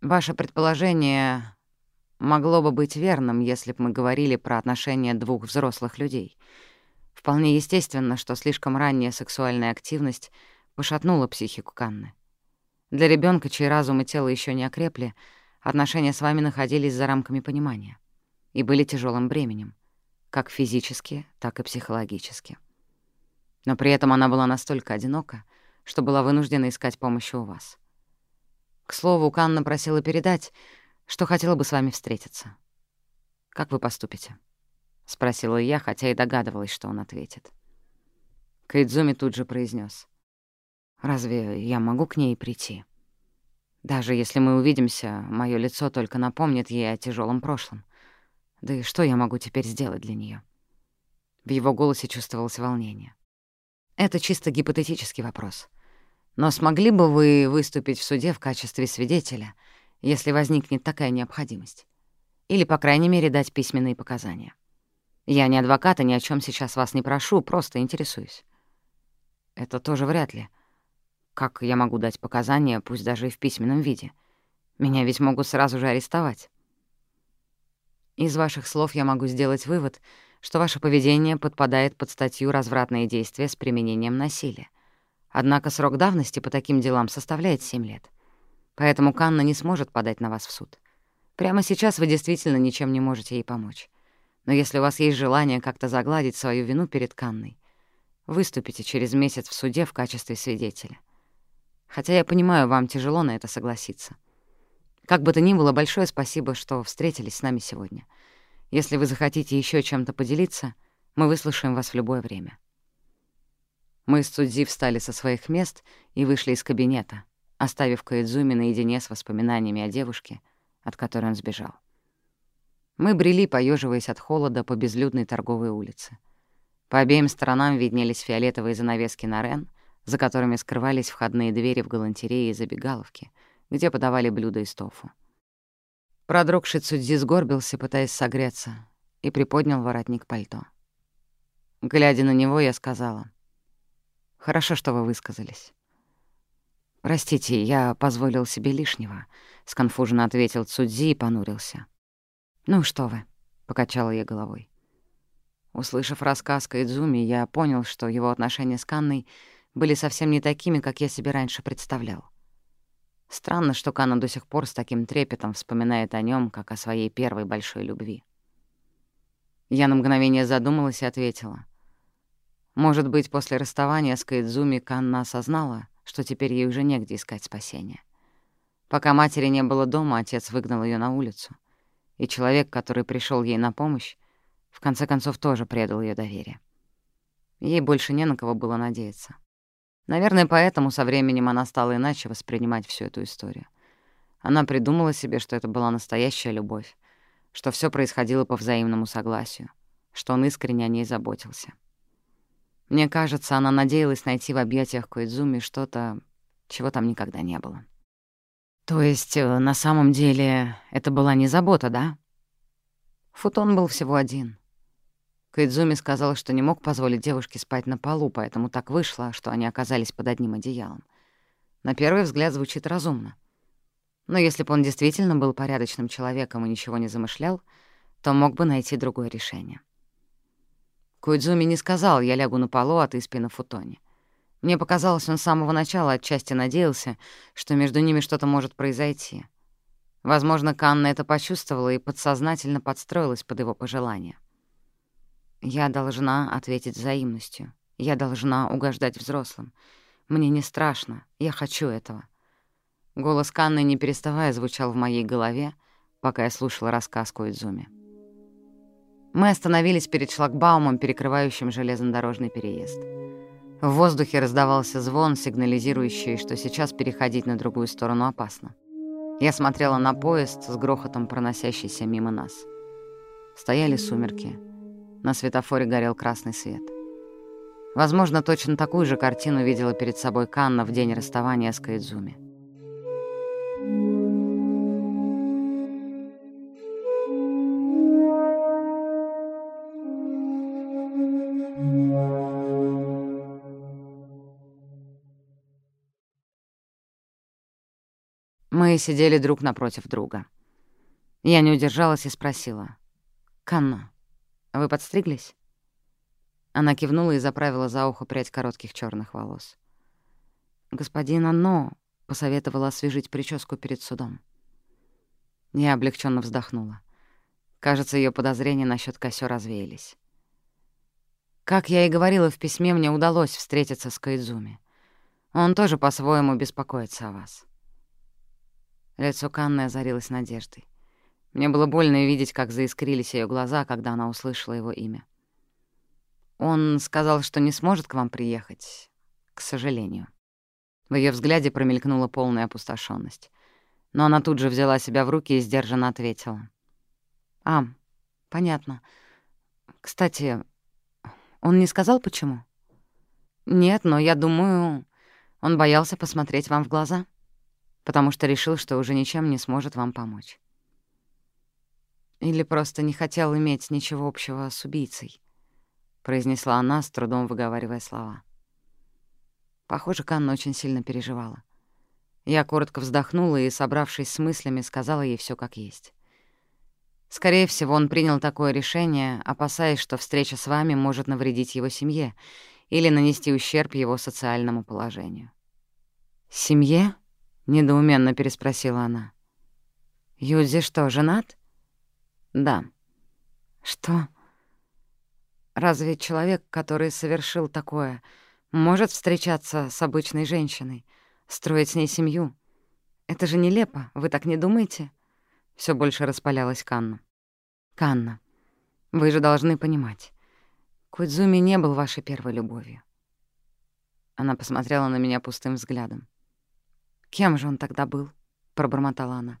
Ваше предположение могло бы быть верным, если бы мы говорили про отношения двух взрослых людей. Вполне естественно, что слишком ранняя сексуальная активность пошатнула психику Канны. Для ребенка, чей разум и тело еще не окрепли, отношения с вами находились за рамками понимания и были тяжелым бременем, как физически, так и психологически. Но при этом она была настолько одинока, что была вынуждена искать помощи у вас. К слову, Канна просила передать, что хотела бы с вами встретиться. Как вы поступите? — спросила я, хотя и догадывалась, что он ответит. Кайдзуми тут же произнес: «Разве я могу к ней прийти? Даже если мы увидимся, мое лицо только напомнит ей о тяжелом прошлом. Да и что я могу теперь сделать для нее? В его голосе чувствовалось волнение. Это чисто гипотетический вопрос. Но смогли бы вы выступить в суде в качестве свидетеля, если возникнет такая необходимость? Или, по крайней мере, дать письменные показания? Я не адвокат и ни о чем сейчас вас не прошу, просто интересуюсь. Это тоже вряд ли. Как я могу дать показания, пусть даже и в письменном виде? Меня ведь могут сразу же арестовать. Из ваших слов я могу сделать вывод, что ваше поведение подпадает под статью «Развратные действия с применением насилия». Однако срок давности по таким делам составляет 7 лет. Поэтому Канна не сможет подать на вас в суд. Прямо сейчас вы действительно ничем не можете ей помочь. Но если у вас есть желание как-то загладить свою вину перед Канной, выступите через месяц в суде в качестве свидетеля. Хотя я понимаю, вам тяжело на это согласиться. Как бы то ни было, большое спасибо, что встретились с нами сегодня — если вы захотите еще чем-то поделиться, мы выслушаем вас в любое время». Мы с Цудзи встали со своих мест и вышли из кабинета, оставив Каэдзуми наедине с воспоминаниями о девушке, от которой он сбежал. Мы брели, поеживаясь от холода по безлюдной торговой улице. По обеим сторонам виднелись фиолетовые занавески на Рен, за которыми скрывались входные двери в галантереи и забегаловки, где подавали блюда из тофу. Продрогший Цудзи сгорбился, пытаясь согреться, и приподнял воротник пальто. Глядя на него, я сказала. «Хорошо, что вы высказались». «Простите, я позволил себе лишнего», — сконфуженно ответил Цудзи и понурился. «Ну что вы», — покачала я головой. Услышав рассказ Кайдзуми, я понял, что его отношения с Канной были совсем не такими, как я себе раньше представлял. Странно, что Кана до сих пор с таким трепетом вспоминает о нем, как о своей первой большой любви. Я на мгновение задумалась и ответила. Может быть, после расставания с Кайдзуми Канна осознала, что теперь ей уже негде искать спасения. Пока матери не было дома, отец выгнал ее на улицу. И человек, который пришел ей на помощь, в конце концов тоже предал ее доверие. Ей больше не на кого было надеяться. Наверное, поэтому со временем она стала иначе воспринимать всю эту историю. Она придумала себе, что это была настоящая любовь, что все происходило по взаимному согласию, что он искренне о ней заботился. Мне кажется, она надеялась найти в объятиях Коидзуми что-то, чего там никогда не было. То есть, э, на самом деле, это была не забота, да? Футон был всего один — Кайдзуми сказал, что не мог позволить девушке спать на полу, поэтому так вышло, что они оказались под одним одеялом. На первый взгляд звучит разумно. Но если бы он действительно был порядочным человеком и ничего не замышлял, то мог бы найти другое решение. Куидзуми не сказал, я лягу на полу, а ты спи на футоне. Мне показалось, он с самого начала отчасти надеялся, что между ними что-то может произойти. Возможно, Канна это почувствовала и подсознательно подстроилась под его пожелания. Я должна ответить взаимностью. Я должна угождать взрослым. Мне не страшно. Я хочу этого. Голос Канны, не переставая, звучал в моей голове, пока я слушала рассказ Коидзуми. Мы остановились перед шлагбаумом, перекрывающим железнодорожный переезд. В воздухе раздавался звон, сигнализирующий, что сейчас переходить на другую сторону опасно. Я смотрела на поезд с грохотом, проносящийся мимо нас. Стояли сумерки. На светофоре горел красный свет. Возможно, точно такую же картину видела перед собой Канна в день расставания с Кайдзуми. Мы сидели друг напротив друга. Я не удержалась и спросила. «Канна, вы подстриглись?» Она кивнула и заправила за ухо прядь коротких черных волос. «Господин Анно посоветовала освежить прическу перед судом». Я облегченно вздохнула. Кажется, ее подозрения насчет Косё развеялись. Как я и говорила в письме, мне удалось встретиться с Кайдзуми. Он тоже по-своему беспокоится о вас. Лицо Канны озарилось надеждой. Мне было больно видеть, как заискрились ее глаза, когда она услышала его имя. Он сказал, что не сможет к вам приехать, к сожалению. В ее взгляде промелькнула полная опустошенность. Но она тут же взяла себя в руки и сдержанно ответила. «А, понятно. Кстати, он не сказал, почему?» «Нет, но я думаю, он боялся посмотреть вам в глаза, потому что решил, что уже ничем не сможет вам помочь. Или просто не хотел иметь ничего общего с убийцей», — произнесла она, с трудом выговаривая слова. Похоже, Канна очень сильно переживала. Я коротко вздохнула и, собравшись с мыслями, сказала ей все как есть. Скорее всего, он принял такое решение, опасаясь, что встреча с вами может навредить его семье или нанести ущерб его социальному положению. «Семье?» — недоуменно переспросила она. «Юдзи что, женат?» «Да». «Что? Разве человек, который совершил такое, может встречаться с обычной женщиной, строить с ней семью? Это же нелепо, вы так не думаете?» Все больше распалялась Канна. «Канна, вы же должны понимать, Кудзуми не был вашей первой любовью». Она посмотрела на меня пустым взглядом. «Кем же он тогда был?» — пробормотала она.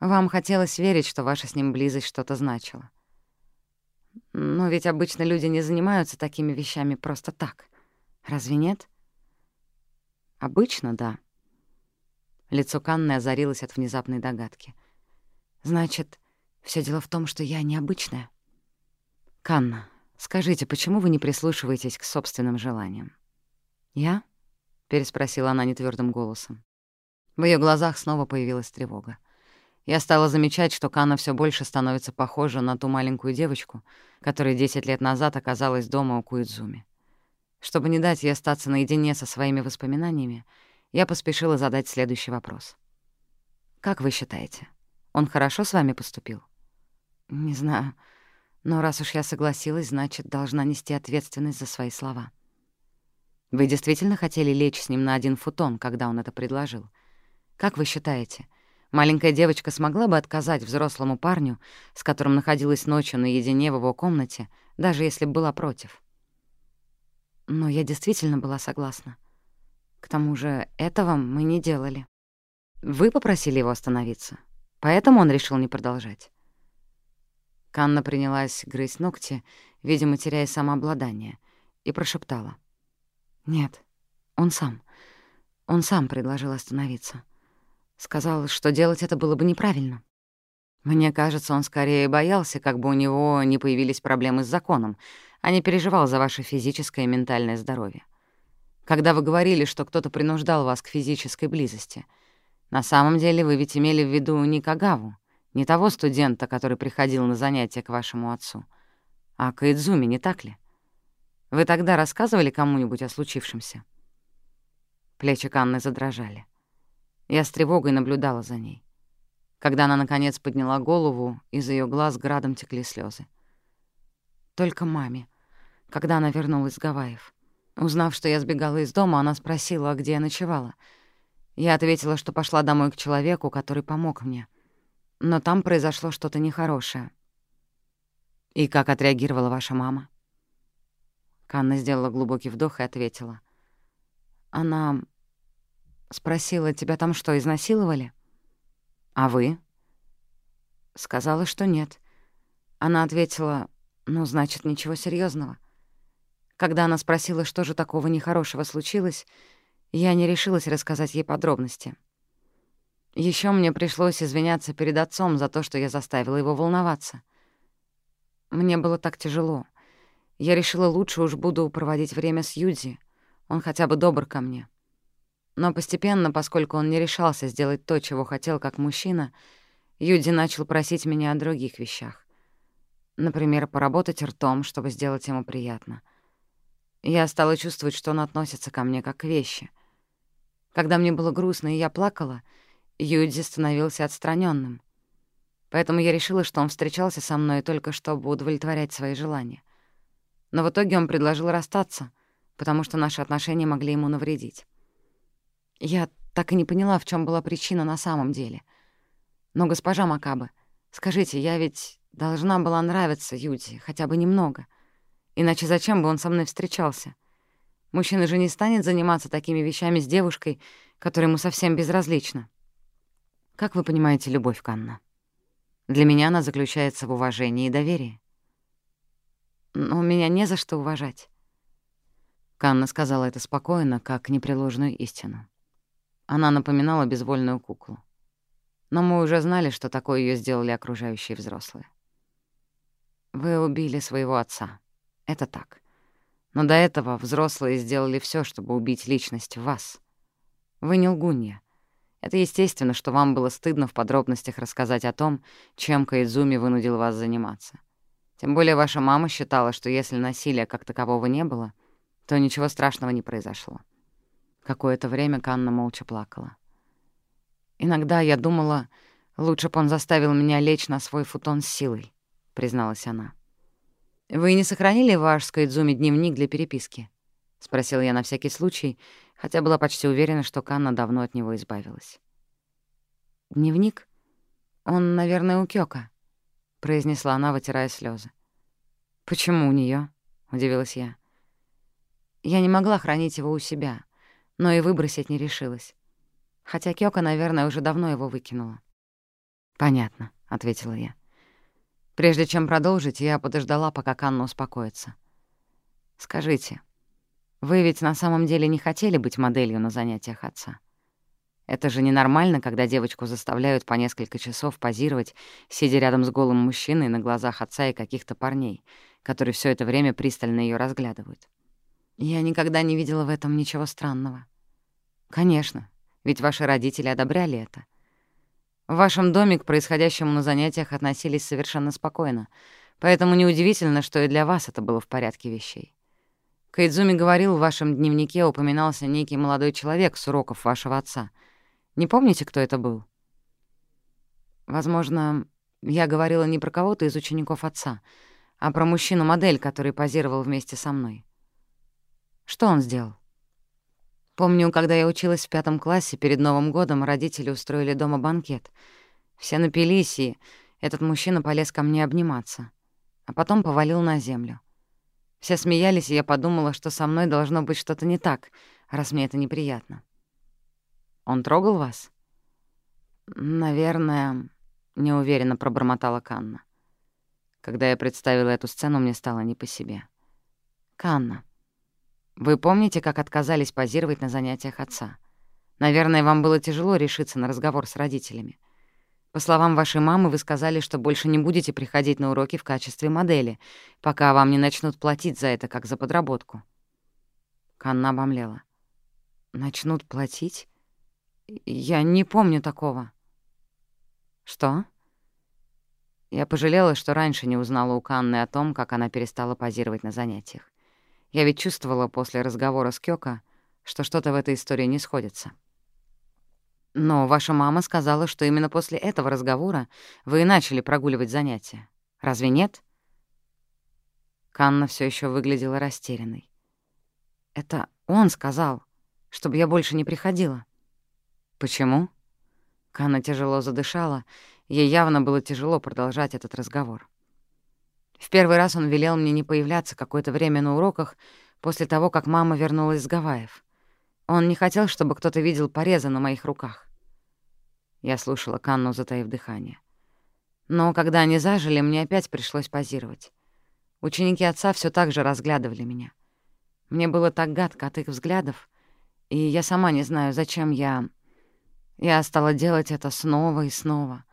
«Вам хотелось верить, что ваша с ним близость что-то значила. Но ведь обычно люди не занимаются такими вещами просто так. Разве нет?» «Обычно, да». Лицо Канны озарилось от внезапной догадки — Значит, все дело в том, что я необычная. Канна, скажите, почему вы не прислушиваетесь к собственным желаниям? Я? Переспросила она нетвёрдым голосом. В ее глазах снова появилась тревога. Я стала замечать, что Канна все больше становится похожа на ту маленькую девочку, которая 10 лет назад оказалась дома у Куидзуми. Чтобы не дать ей остаться наедине со своими воспоминаниями, я поспешила задать следующий вопрос. «Как вы считаете, он хорошо с вами поступил? Не знаю. Но раз уж я согласилась, значит, должна нести ответственность за свои слова. Вы действительно хотели лечь с ним на один футон, когда он это предложил? Как вы считаете, маленькая девочка смогла бы отказать взрослому парню, с которым находилась ночью наедине в его комнате, даже если бы была против? Но я действительно была согласна. К тому же этого мы не делали. Вы попросили его остановиться? Поэтому он решил не продолжать. Канна принялась грызть ногти, видимо, теряя самообладание, и прошептала. «Нет, он сам. Он сам предложил остановиться. Сказал, что делать это было бы неправильно. Мне кажется, он скорее боялся, как бы у него не появились проблемы с законом, а не переживал за ваше физическое и ментальное здоровье. Когда вы говорили, что кто-то принуждал вас к физической близости — на самом деле вы ведь имели в виду не Кагаву, не того студента, который приходил на занятия к вашему отцу, а Каидзуми, не так ли? Вы тогда рассказывали кому-нибудь о случившемся?» Плечи Канны задрожали. Я с тревогой наблюдала за ней. Когда она, наконец, подняла голову, из ее глаз градом текли слезы. Только маме, когда она вернулась с Гавайев. Узнав, что я сбегала из дома, она спросила, где я ночевала — я ответила, что пошла домой к человеку, который помог мне. Но там произошло что-то нехорошее. «И как отреагировала ваша мама?» Канна сделала глубокий вдох и ответила. «Она спросила, тебя там что, изнасиловали?» «А вы?» Сказала, что нет. Она ответила, ну, значит, ничего серьезного. Когда она спросила, что же такого нехорошего случилось, я не решилась рассказать ей подробности. Еще мне пришлось извиняться перед отцом за то, что я заставила его волноваться. Мне было так тяжело. Я решила, лучше уж буду проводить время с Юдзи. Он хотя бы добр ко мне. Но постепенно, поскольку он не решался сделать то, чего хотел как мужчина, Юди начал просить меня о других вещах. Например, поработать ртом, чтобы сделать ему приятно. Я стала чувствовать, что он относится ко мне как к вещи. Когда мне было грустно и я плакала, Юди становился отстраненным. Поэтому я решила, что он встречался со мной только чтобы удовлетворять свои желания. Но в итоге он предложил расстаться, потому что наши отношения могли ему навредить. Я так и не поняла, в чем была причина на самом деле — но, госпожа Макабы, скажите, я ведь должна была нравиться Юди, хотя бы немного. Иначе зачем бы он со мной встречался? Мужчина же не станет заниматься такими вещами с девушкой, которая ему совсем безразлична. Как вы понимаете любовь, Канна? Для меня она заключается в уважении и доверии. Но меня не за что уважать. Канна сказала это спокойно, как непреложную истину. Она напоминала безвольную куклу но мы уже знали, что такое ее сделали окружающие взрослые. Вы убили своего отца. Это так. Но до этого взрослые сделали все, чтобы убить личность в вас. Вы не лгунья. Это естественно, что вам было стыдно в подробностях рассказать о том, чем Каидзуми вынудил вас заниматься. Тем более ваша мама считала, что если насилия как такового не было, то ничего страшного не произошло. Какое-то время Канна молча плакала. «Иногда я думала, лучше бы он заставил меня лечь на свой футон с силой», — призналась она. «Вы не сохранили ваш Скайдзуми дневник для переписки?» — спросила я на всякий случай, хотя была почти уверена, что Канна давно от него избавилась. «Дневник? Он, наверное, у Кёка», — произнесла она, вытирая слезы. «Почему у нее? удивилась я. Я не могла хранить его у себя, но и выбросить не решилась хотя Кёка, наверное, уже давно его выкинула. «Понятно», — ответила я. Прежде чем продолжить, я подождала, пока Канна успокоится. «Скажите, вы ведь на самом деле не хотели быть моделью на занятиях отца? Это же ненормально, когда девочку заставляют по несколько часов позировать, сидя рядом с голым мужчиной на глазах отца и каких-то парней, которые все это время пристально ее разглядывают. Я никогда не видела в этом ничего странного. Конечно, ведь ваши родители одобряли это. В вашем доме к происходящему на занятиях относились совершенно спокойно, поэтому неудивительно, что и для вас это было в порядке вещей. Кайдзуми говорил, в вашем дневнике упоминался некий молодой человек с уроков вашего отца. Не помните, кто это был? Возможно, я говорила не про кого-то из учеников отца, а про мужчину-модель, который позировал вместе со мной. Что он сделал? Помню, когда я училась в пятом классе, перед Новым годом родители устроили дома банкет. Все напились, и этот мужчина полез ко мне обниматься, а потом повалил на землю. Все смеялись, и я подумала, что со мной должно быть что-то не так, раз мне это неприятно. «Он трогал вас?» «Наверное...» — неуверенно пробормотала Канна. Когда я представила эту сцену, мне стало не по себе. «Канна, вы помните, как отказались позировать на занятиях отца? Наверное, вам было тяжело решиться на разговор с родителями. По словам вашей мамы, вы сказали, что больше не будете приходить на уроки в качестве модели, пока вам не начнут платить за это, как за подработку. Канна обомлела. «Начнут платить? Я не помню такого». «Что?» Я пожалела, что раньше не узнала у Канны о том, как она перестала позировать на занятиях. Я ведь чувствовала после разговора с Кёка, что что-то в этой истории не сходится. Но ваша мама сказала, что именно после этого разговора вы и начали прогуливать занятия. Разве нет? Канна все еще выглядела растерянной. Это он сказал, чтобы я больше не приходила. Почему? Канна тяжело задышала, ей явно было тяжело продолжать этот разговор. В первый раз он велел мне не появляться какое-то время на уроках после того, как мама вернулась с Гавайев. Он не хотел, чтобы кто-то видел порезы на моих руках. Я слушала Канну, затаив дыхание. Но когда они зажили, мне опять пришлось позировать. Ученики отца все так же разглядывали меня. Мне было так гадко от их взглядов, и я сама не знаю, зачем я... Я стала делать это снова и снова.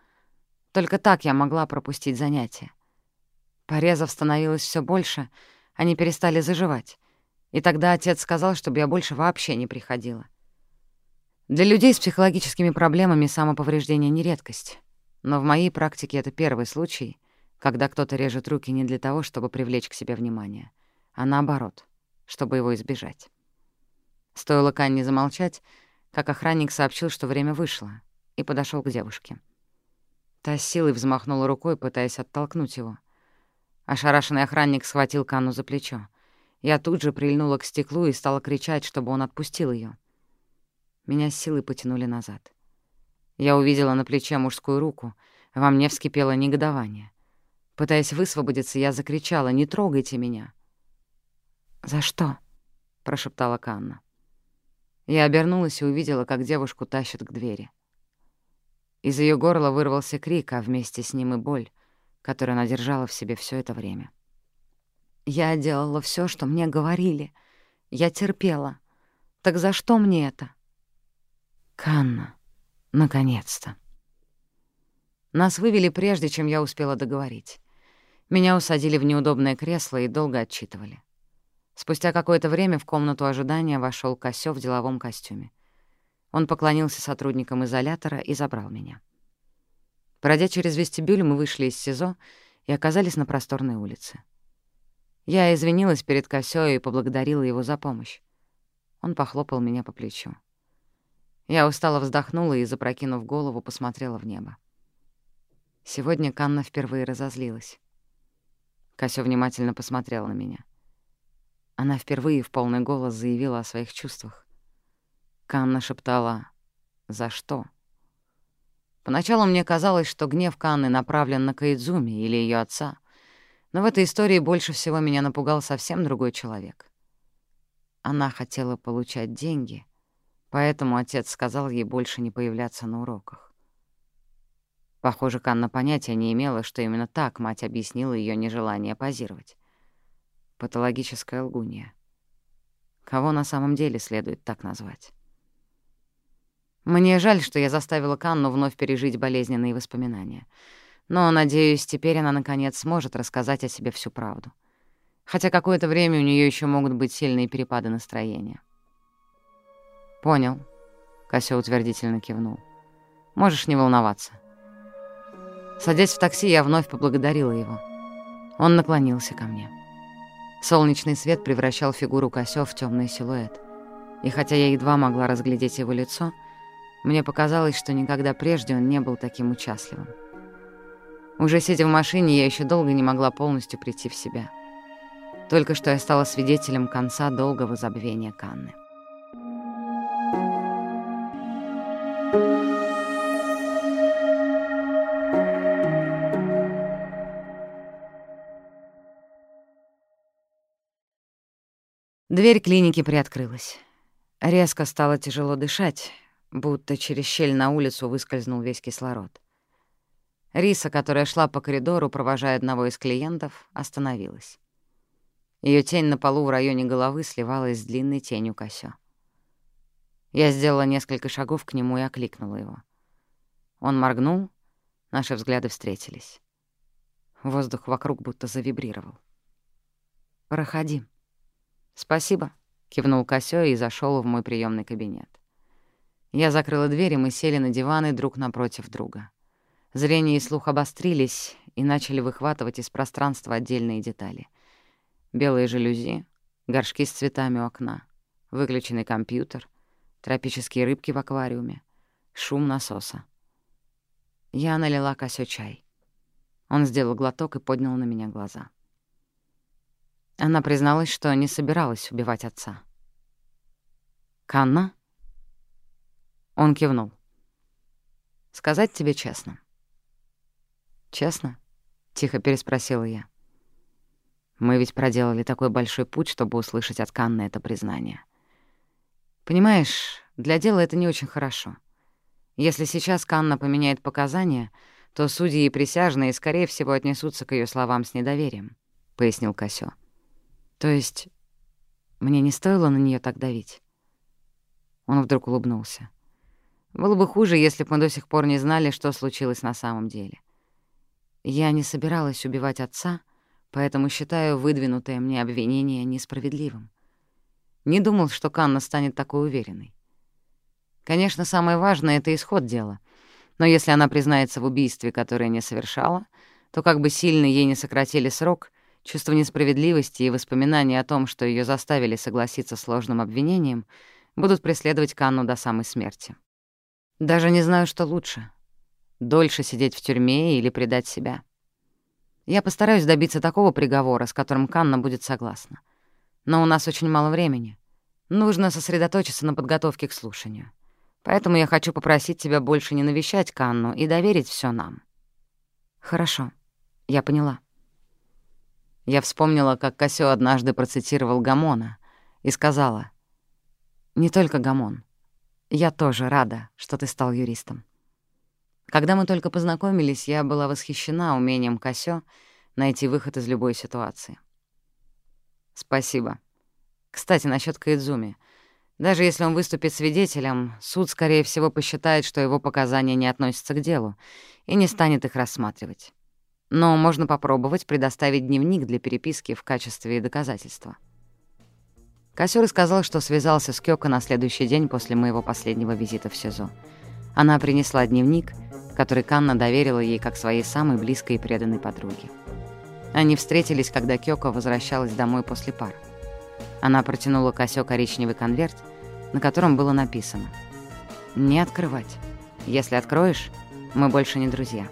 Только так я могла пропустить занятия. Порезов становилось все больше, они перестали заживать. И тогда отец сказал, чтобы я больше вообще не приходила. Для людей с психологическими проблемами самоповреждение не редкость. Но в моей практике это первый случай, когда кто-то режет руки не для того, чтобы привлечь к себе внимание, а наоборот, чтобы его избежать. Стоило Канне замолчать, как охранник сообщил, что время вышло, и подошел к девушке. Та силой взмахнула рукой, пытаясь оттолкнуть его. Ошарашенный охранник схватил Канну за плечо. Я тут же прильнула к стеклу и стала кричать, чтобы он отпустил ее. Меня силой потянули назад. Я увидела на плече мужскую руку, во мне вскипело негодование. Пытаясь высвободиться, я закричала «Не трогайте меня!» «За что?» — прошептала Канна. Я обернулась и увидела, как девушку тащат к двери. Из ее горла вырвался крик, а вместе с ним и боль, которую она держала в себе все это время. Я делала все, что мне говорили. Я терпела. Так за что мне это? Канна, наконец-то. Нас вывели прежде, чем я успела договорить. Меня усадили в неудобное кресло и долго отчитывали. Спустя какое-то время в комнату ожидания вошел Косё в деловом костюме. Он поклонился сотрудникам изолятора и забрал меня. Пройдя через вестибюль, мы вышли из СИЗО и оказались на просторной улице. Я извинилась перед Косё и поблагодарила его за помощь. Он похлопал меня по плечу. Я устало вздохнула и, запрокинув голову, посмотрела в небо. Сегодня Канна впервые разозлилась. Косё внимательно посмотрела на меня. Она впервые в полный голос заявила о своих чувствах. Канна шептала «За что?». Поначалу мне казалось, что гнев Канны направлен на Каидзуми или ее отца — но в этой истории больше всего меня напугал совсем другой человек. Она хотела получать деньги, поэтому отец сказал ей больше не появляться на уроках. Похоже, Канна понятия не имела, что именно так мать объяснила ее нежелание позировать. Патологическая лгунья. Кого на самом деле следует так назвать? Мне жаль, что я заставила Канну вновь пережить болезненные воспоминания — но, надеюсь, теперь она, наконец, сможет рассказать о себе всю правду. Хотя какое-то время у нее еще могут быть сильные перепады настроения. «Понял», — Косё утвердительно кивнул. «Можешь не волноваться». Садясь в такси, я вновь поблагодарила его. Он наклонился ко мне. Солнечный свет превращал фигуру Косё в темный силуэт. И хотя я едва могла разглядеть его лицо, мне показалось, что никогда прежде он не был таким участливым. Уже сидя в машине, я еще долго не могла полностью прийти в себя. Только что я стала свидетелем конца долгого забвения Канны. Дверь клиники приоткрылась. Резко стало тяжело дышать, будто через щель на улицу выскользнул весь кислород. Риса, которая шла по коридору, провожая одного из клиентов, остановилась. Ее тень на полу в районе головы сливалась с длинной тенью Косё. Я сделала несколько шагов к нему и окликнула его. Он моргнул, наши взгляды встретились. Воздух вокруг будто завибрировал. «Проходи». «Спасибо», — кивнул Косё и зашел в мой приемный кабинет. Я закрыла дверь, и мы сели на диваны друг напротив друга. Зрение и слух обострились и начали выхватывать из пространства отдельные детали. Белые жалюзи, горшки с цветами у окна, выключенный компьютер, тропические рыбки в аквариуме, шум насоса. Я налила Косё чай. Он сделал глоток и поднял на меня глаза. Она призналась, что не собиралась убивать отца. «Канна?» Он кивнул. «Сказать тебе честно, «Честно?» — тихо переспросила я. Мы ведь проделали такой большой путь, чтобы услышать от Канны это признание. Понимаешь, для дела это не очень хорошо. Если сейчас Канна поменяет показания, то судьи и присяжные, скорее всего, отнесутся к ее словам с недоверием, — пояснил Косё. То есть мне не стоило на нее так давить? Он вдруг улыбнулся. Было бы хуже, если бы мы до сих пор не знали, что случилось на самом деле. Я не собиралась убивать отца, поэтому считаю выдвинутое мне обвинение несправедливым. Не думал, что Канна станет такой уверенной. Конечно, самое важное — это исход дела. Но если она признается в убийстве, которое не совершала, то как бы сильно ей не сократили срок, чувство несправедливости и воспоминания о том, что ее заставили согласиться с сложным обвинением, будут преследовать Канну до самой смерти. Даже не знаю, что лучше — дольше сидеть в тюрьме или предать себя. Я постараюсь добиться такого приговора, с которым Канна будет согласна. Но у нас очень мало времени. Нужно сосредоточиться на подготовке к слушанию. Поэтому я хочу попросить тебя больше не навещать Канну и доверить все нам». «Хорошо, я поняла». Я вспомнила, как Косё однажды процитировал Гамона и сказала, «Не только Гамон. Я тоже рада, что ты стал юристом». Когда мы только познакомились, я была восхищена умением Косё найти выход из любой ситуации. «Спасибо. Кстати, насчет Каидзуми — даже если он выступит свидетелем, суд, скорее всего, посчитает, что его показания не относятся к делу, и не станет их рассматривать. Но можно попробовать предоставить дневник для переписки в качестве доказательства. Косё сказал, что связался с Кёко на следующий день после моего последнего визита в СИЗО. Она принесла дневник, который Канна доверила ей как своей самой близкой и преданной подруге. Они встретились, когда Кёко возвращалась домой после пар. Она протянула Косё коричневый конверт, на котором было написано «Не открывать. Если откроешь, мы больше не друзья».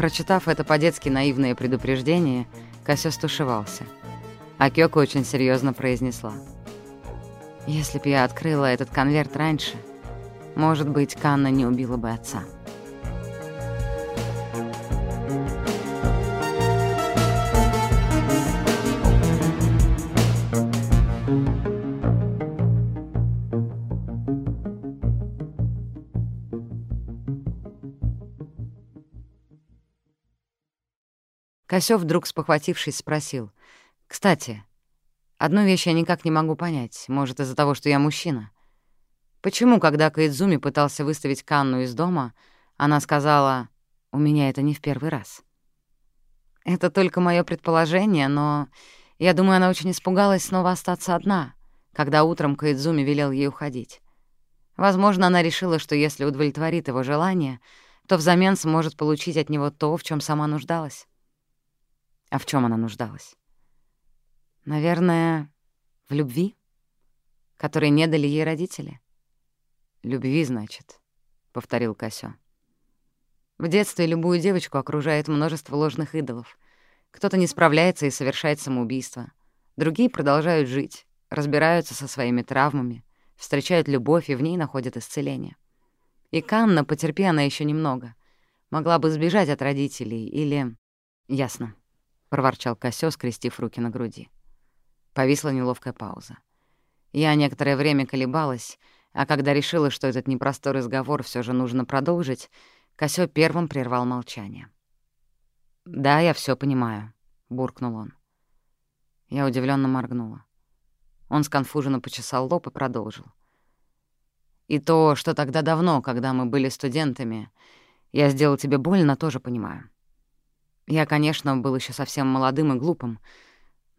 Прочитав это по-детски наивное предупреждение, Косё стушевался, а Кёко очень серьезно произнесла. «Если б я открыла этот конверт раньше, может быть, Канна не убила бы отца». Косёв, вдруг спохватившись, спросил. «Кстати, одну вещь я никак не могу понять. Может, из-за того, что я мужчина. Почему, когда Каидзуми пытался выставить Канну из дома, она сказала, «У меня это не в первый раз»?» Это только мое предположение, но я думаю, она очень испугалась снова остаться одна, когда утром Каидзуми велел ей уходить. Возможно, она решила, что если удовлетворит его желание, то взамен сможет получить от него то, в чем сама нуждалась. А в чем она нуждалась? Наверное, в любви, которой не дали ей родители. «Любви, значит», — повторил Косё. В детстве любую девочку окружает множество ложных идолов. Кто-то не справляется и совершает самоубийство. Другие продолжают жить, разбираются со своими травмами, встречают любовь и в ней находят исцеление. И Канна, потерпи она еще немного, могла бы сбежать от родителей или... Ясно. — проворчал Косё, скрестив руки на груди. Повисла неловкая пауза. Я некоторое время колебалась, а когда решила, что этот непростой разговор все же нужно продолжить, Косё первым прервал молчание. «Да, я все понимаю», — буркнул он. Я удивленно моргнула. Он сконфуженно почесал лоб и продолжил. «И то, что тогда давно, когда мы были студентами, я сделал тебе больно, тоже понимаю. Я, конечно, был еще совсем молодым и глупым,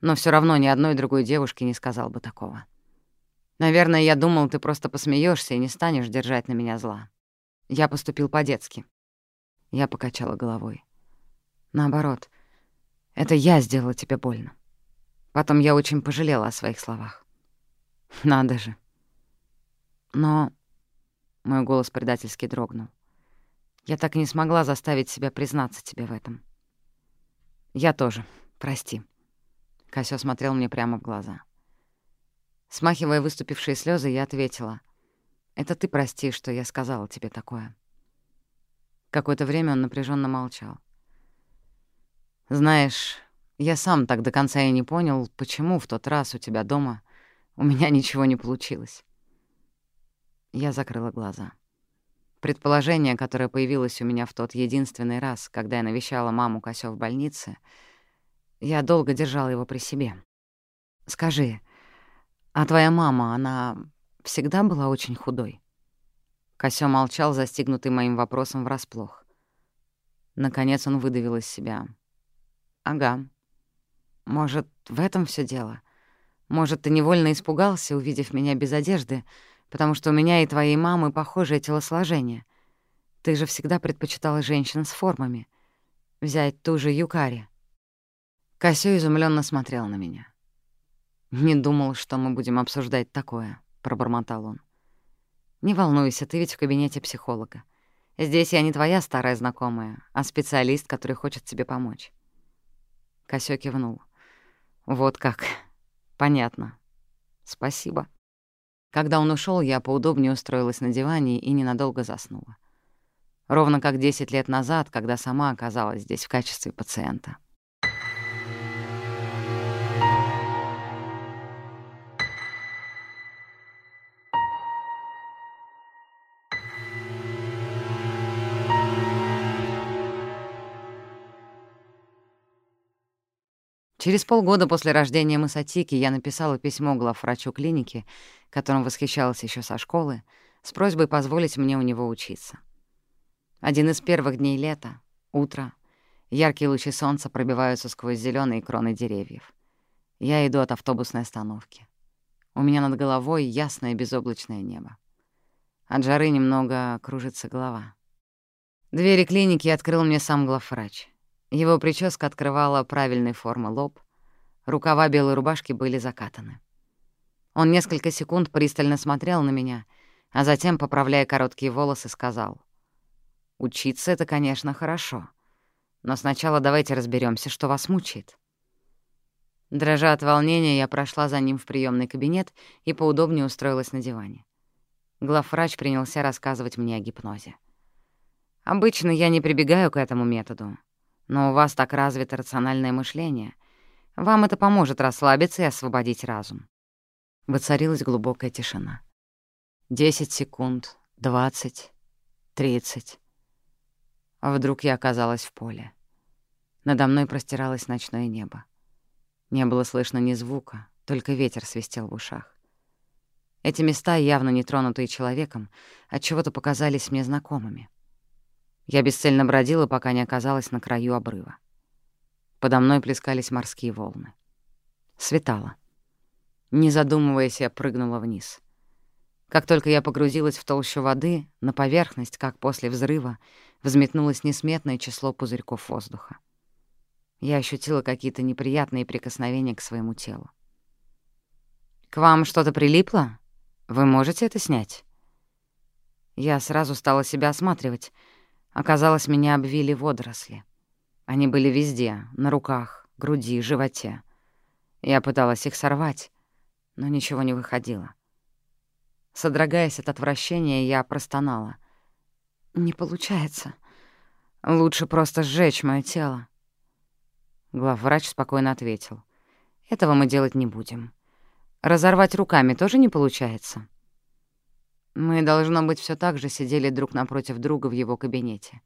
но все равно ни одной другой девушке не сказал бы такого. Наверное, я думал, ты просто посмеешься и не станешь держать на меня зла. Я поступил по-детски. Я покачала головой. Наоборот, это я сделала тебе больно. Потом я очень пожалела о своих словах. Надо же. Но... Мой голос предательски дрогнул. Я так и не смогла заставить себя признаться тебе в этом. «Я тоже. Прости». Косё смотрел мне прямо в глаза. Смахивая выступившие слезы, я ответила. «Это ты прости, что я сказала тебе такое». Какое-то время он напряженно молчал. «Знаешь, Я сам так до конца и не понял, почему в тот раз у тебя дома у меня ничего не получилось. Я закрыла глаза. Предположение, которое появилось у меня в тот единственный раз, когда я навещала маму Косё в больнице, я долго держала его при себе. «Скажи, а твоя мама, она всегда была очень худой?» Косё молчал, застигнутый моим вопросом врасплох. Наконец он выдавил из себя. «Ага. Может, в этом все дело? Может, ты невольно испугался, увидев меня без одежды, потому что у меня и твоей мамы похожее телосложение. Ты же всегда предпочитала женщин с формами. Взять ту же Юкари». Косё изумленно смотрел на меня. «Не думал, что мы будем обсуждать такое», — пробормотал он. «Не волнуйся, ты ведь в кабинете психолога. Здесь я не твоя старая знакомая, а специалист, который хочет тебе помочь». Косё кивнул. «Вот как. Понятно. Спасибо». Когда он ушел, я поудобнее устроилась на диване и ненадолго заснула. Ровно как 10 лет назад, когда сама оказалась здесь в качестве пациента. Через полгода после рождения Масатики я написала письмо главврачу клиники, которым восхищалась еще со школы, с просьбой позволить мне у него учиться. Один из первых дней лета, утро, яркие лучи солнца пробиваются сквозь зеленые кроны деревьев. Я иду от автобусной остановки. У меня над головой ясное безоблачное небо. От жары немного кружится голова. Двери клиники открыл мне сам главврач. Его прическа открывала правильной формы лоб, рукава белой рубашки были закатаны. Он несколько секунд пристально смотрел на меня, а затем, поправляя короткие волосы, сказал, «Учиться — это, конечно, хорошо, но сначала давайте разберемся, что вас мучает». Дрожа от волнения, я прошла за ним в приемный кабинет и поудобнее устроилась на диване. Главврач принялся рассказывать мне о гипнозе. Обычно я не прибегаю к этому методу, но у вас так развито рациональное мышление. Вам это поможет расслабиться и освободить разум». Воцарилась глубокая тишина. Десять секунд, двадцать, тридцать. А вдруг я оказалась в поле. Надо мной простиралось ночное небо. Не было слышно ни звука, только ветер свистел в ушах. Эти места, явно не тронутые человеком, отчего-то показались мне знакомыми. Я бесцельно бродила, пока не оказалась на краю обрыва. Подо мной плескались морские волны. Светало. Не задумываясь, я прыгнула вниз. Как только я погрузилась в толщу воды, на поверхность, как после взрыва, взметнулось несметное число пузырьков воздуха. Я ощутила какие-то неприятные прикосновения к своему телу. «К вам что-то прилипло? Вы можете это снять?» Я сразу стала себя осматривать — Оказалось, меня обвили водоросли. Они были везде — на руках, груди, животе. Я пыталась их сорвать, но ничего не выходило. Содрогаясь от отвращения, я простонала. «Не получается. Лучше просто сжечь моё тело». Главврач спокойно ответил. «Этого мы делать не будем. Разорвать руками тоже не получается?» Мы, должно быть, все так же сидели друг напротив друга в его кабинете.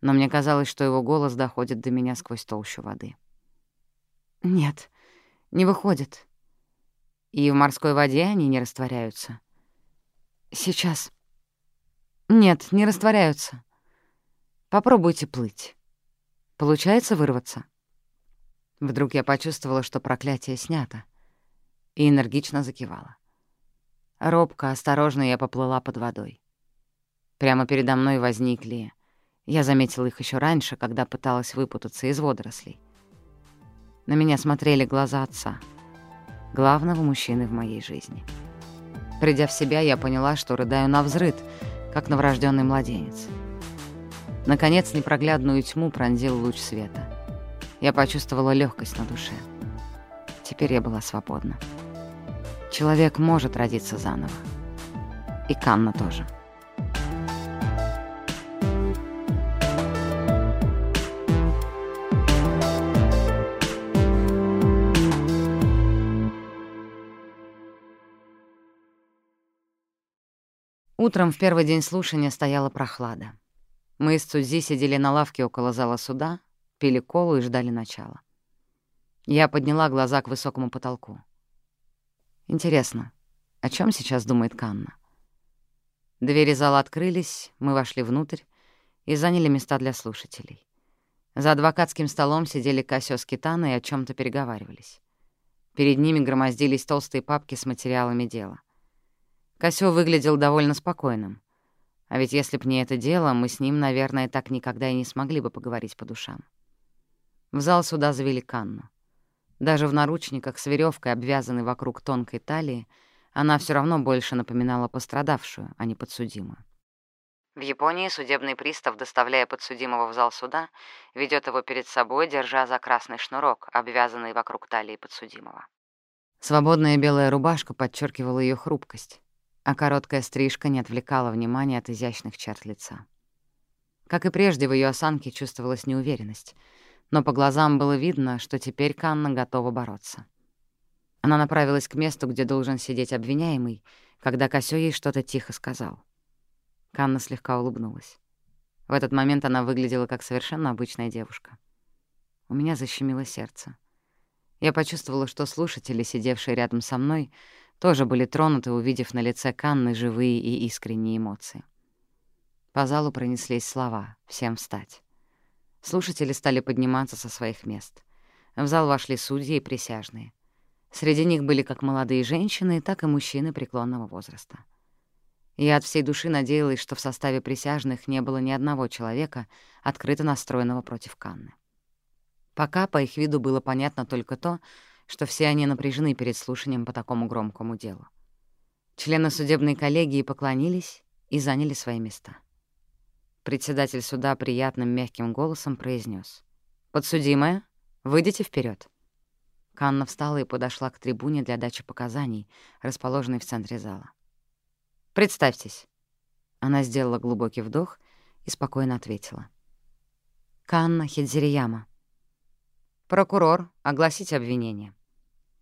Но мне казалось, что его голос доходит до меня сквозь толщу воды. «Нет, не выходит. И в морской воде они не растворяются. Сейчас. Нет, не растворяются. Попробуйте плыть. Получается вырваться?» Вдруг я почувствовала, что проклятие снято, и энергично закивала. Робко, осторожно я поплыла под водой. Прямо передо мной возникли... Я заметила их еще раньше, когда пыталась выпутаться из водорослей. На меня смотрели глаза отца, главного мужчины в моей жизни. Придя в себя, я поняла, что рыдаю на взрыд, как новорожденный младенец. Наконец, непроглядную тьму пронзил луч света. Я почувствовала легкость на душе. Теперь я была свободна. Человек может родиться заново. И Канна тоже. Утром в первый день слушания стояла прохлада. Мы с Цузи сидели на лавке около зала суда, пили колу и ждали начала. Я подняла глаза к высокому потолку. Интересно, о чем сейчас думает Канна? Двери зала открылись, мы вошли внутрь и заняли места для слушателей. За адвокатским столом сидели Кассио с и о чем то переговаривались. Перед ними громоздились толстые папки с материалами дела. Кассио выглядел довольно спокойным. А ведь если б не это дело, мы с ним, наверное, так никогда и не смогли бы поговорить по душам. В зал суда завели Канну. Даже в наручниках с веревкой, обвязанной вокруг тонкой талии, она все равно больше напоминала пострадавшую, а не подсудимую. В Японии судебный пристав, доставляя подсудимого в зал суда, ведет его перед собой, держа за красный шнурок, обвязанный вокруг талии подсудимого. Свободная белая рубашка подчеркивала ее хрупкость а короткая стрижка не отвлекала внимания от изящных черт лица. Как и прежде, в ее осанке чувствовалась неуверенность, но по глазам было видно, что теперь Канна готова бороться. Она направилась к месту, где должен сидеть обвиняемый, когда Косё ей что-то тихо сказал. Канна слегка улыбнулась. В этот момент она выглядела как совершенно обычная девушка. У меня защемило сердце. Я почувствовала, что слушатели, сидевшие рядом со мной, тоже были тронуты, увидев на лице Канны живые и искренние эмоции. По залу пронеслись слова «Всем встать». Слушатели стали подниматься со своих мест. В зал вошли судьи и присяжные. Среди них были как молодые женщины, так и мужчины преклонного возраста. Я от всей души надеялась, что в составе присяжных не было ни одного человека, открыто настроенного против Канны. Пока по их виду было понятно только то, что все они напряжены перед слушанием по такому громкому делу. Члены судебной коллегии поклонились и заняли свои места. Председатель суда приятным мягким голосом произнес: «Подсудимая, выйдите вперед. Канна встала и подошла к трибуне для дачи показаний, расположенной в центре зала. «Представьтесь». Она сделала глубокий вдох и спокойно ответила. «Канна Хидзирияма». «Прокурор, огласите обвинение».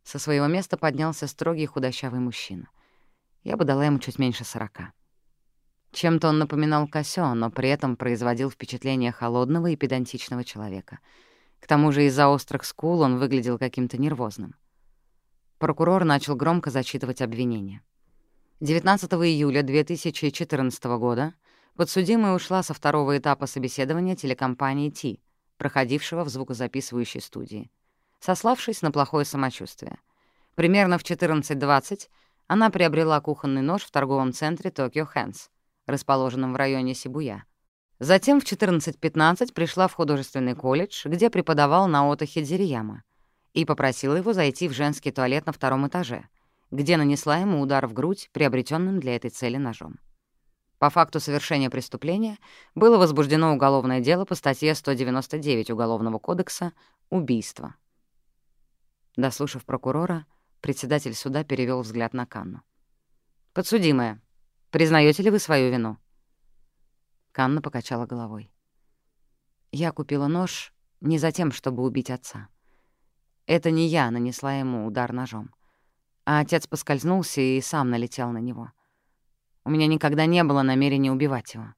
Со своего места поднялся строгий худощавый мужчина. Я бы дала ему чуть меньше сорока. Чем-то он напоминал Косё, но при этом производил впечатление холодного и педантичного человека. К тому же из-за острых скул он выглядел каким-то нервозным. Прокурор начал громко зачитывать обвинение. 19 июля 2014 года подсудимая ушла со второго этапа собеседования телекомпании «Ти», проходившего в звукозаписывающей студии сославшись на плохое самочувствие. Примерно в 14.20 она приобрела кухонный нож в торговом центре Токио Хэнс, расположенном в районе Сибуя. Затем в 14.15 пришла в художественный колледж, где преподавал Наото Хидзирияма, и попросила его зайти в женский туалет на втором этаже, где нанесла ему удар в грудь, приобретенным для этой цели ножом. По факту совершения преступления было возбуждено уголовное дело по статье 199 Уголовного кодекса «Убийство». Дослушав прокурора, председатель суда перевел взгляд на Канну. «Подсудимая, признаете ли вы свою вину?» Канна покачала головой. «Я купила нож не за тем, чтобы убить отца. Это не я нанесла ему удар ножом. А отец поскользнулся и сам налетел на него. У меня никогда не было намерения убивать его».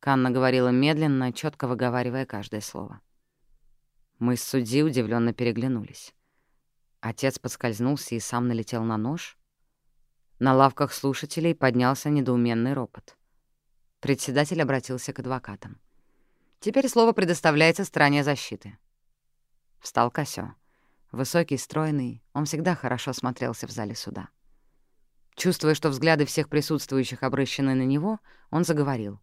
Канна говорила медленно, четко выговаривая каждое слово. Мы с судьей удивленно переглянулись. Отец подскользнулся и сам налетел на нож. На лавках слушателей поднялся недоуменный ропот. Председатель обратился к адвокатам. «Теперь слово предоставляется стороне защиты». Встал Косё. Высокий, стройный, он всегда хорошо смотрелся в зале суда. Чувствуя, что взгляды всех присутствующих обращены на него, он заговорил.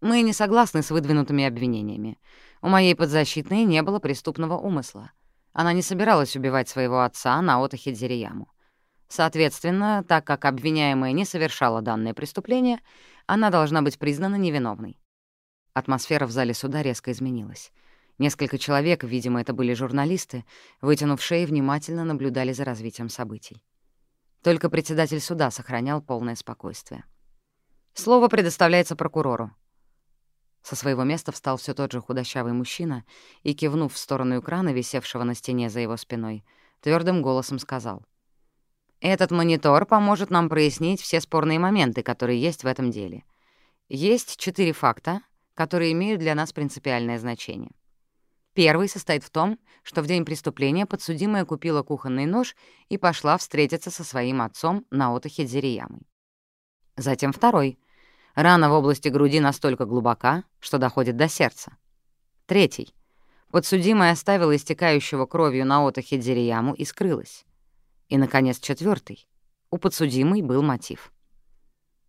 Мы не согласны с выдвинутыми обвинениями. У моей подзащитной не было преступного умысла. Она не собиралась убивать своего отца Наото Хидзирияму. Соответственно, так как обвиняемая не совершала данное преступление, она должна быть признана невиновной. Атмосфера в зале суда резко изменилась. Несколько человек, видимо, это были журналисты, вытянув шеи, внимательно наблюдали за развитием событий. Только председатель суда сохранял полное спокойствие. Слово предоставляется прокурору, со своего места встал все тот же худощавый мужчина и, кивнув в сторону экрана, висевшего на стене за его спиной, твердым голосом сказал. Этот монитор поможет нам прояснить все спорные моменты, которые есть в этом деле. Есть четыре факта, которые имеют для нас принципиальное значение. Первый состоит в том, что в день преступления подсудимая купила кухонный нож и пошла встретиться со своим отцом на отдыхе Дзириямой. Затем второй. Рана в области груди настолько глубока, что доходит до сердца. Третий. Подсудимая оставила истекающего кровью на отдыхе Дзирияму и скрылась. И, наконец, четвертый. У подсудимой был мотив.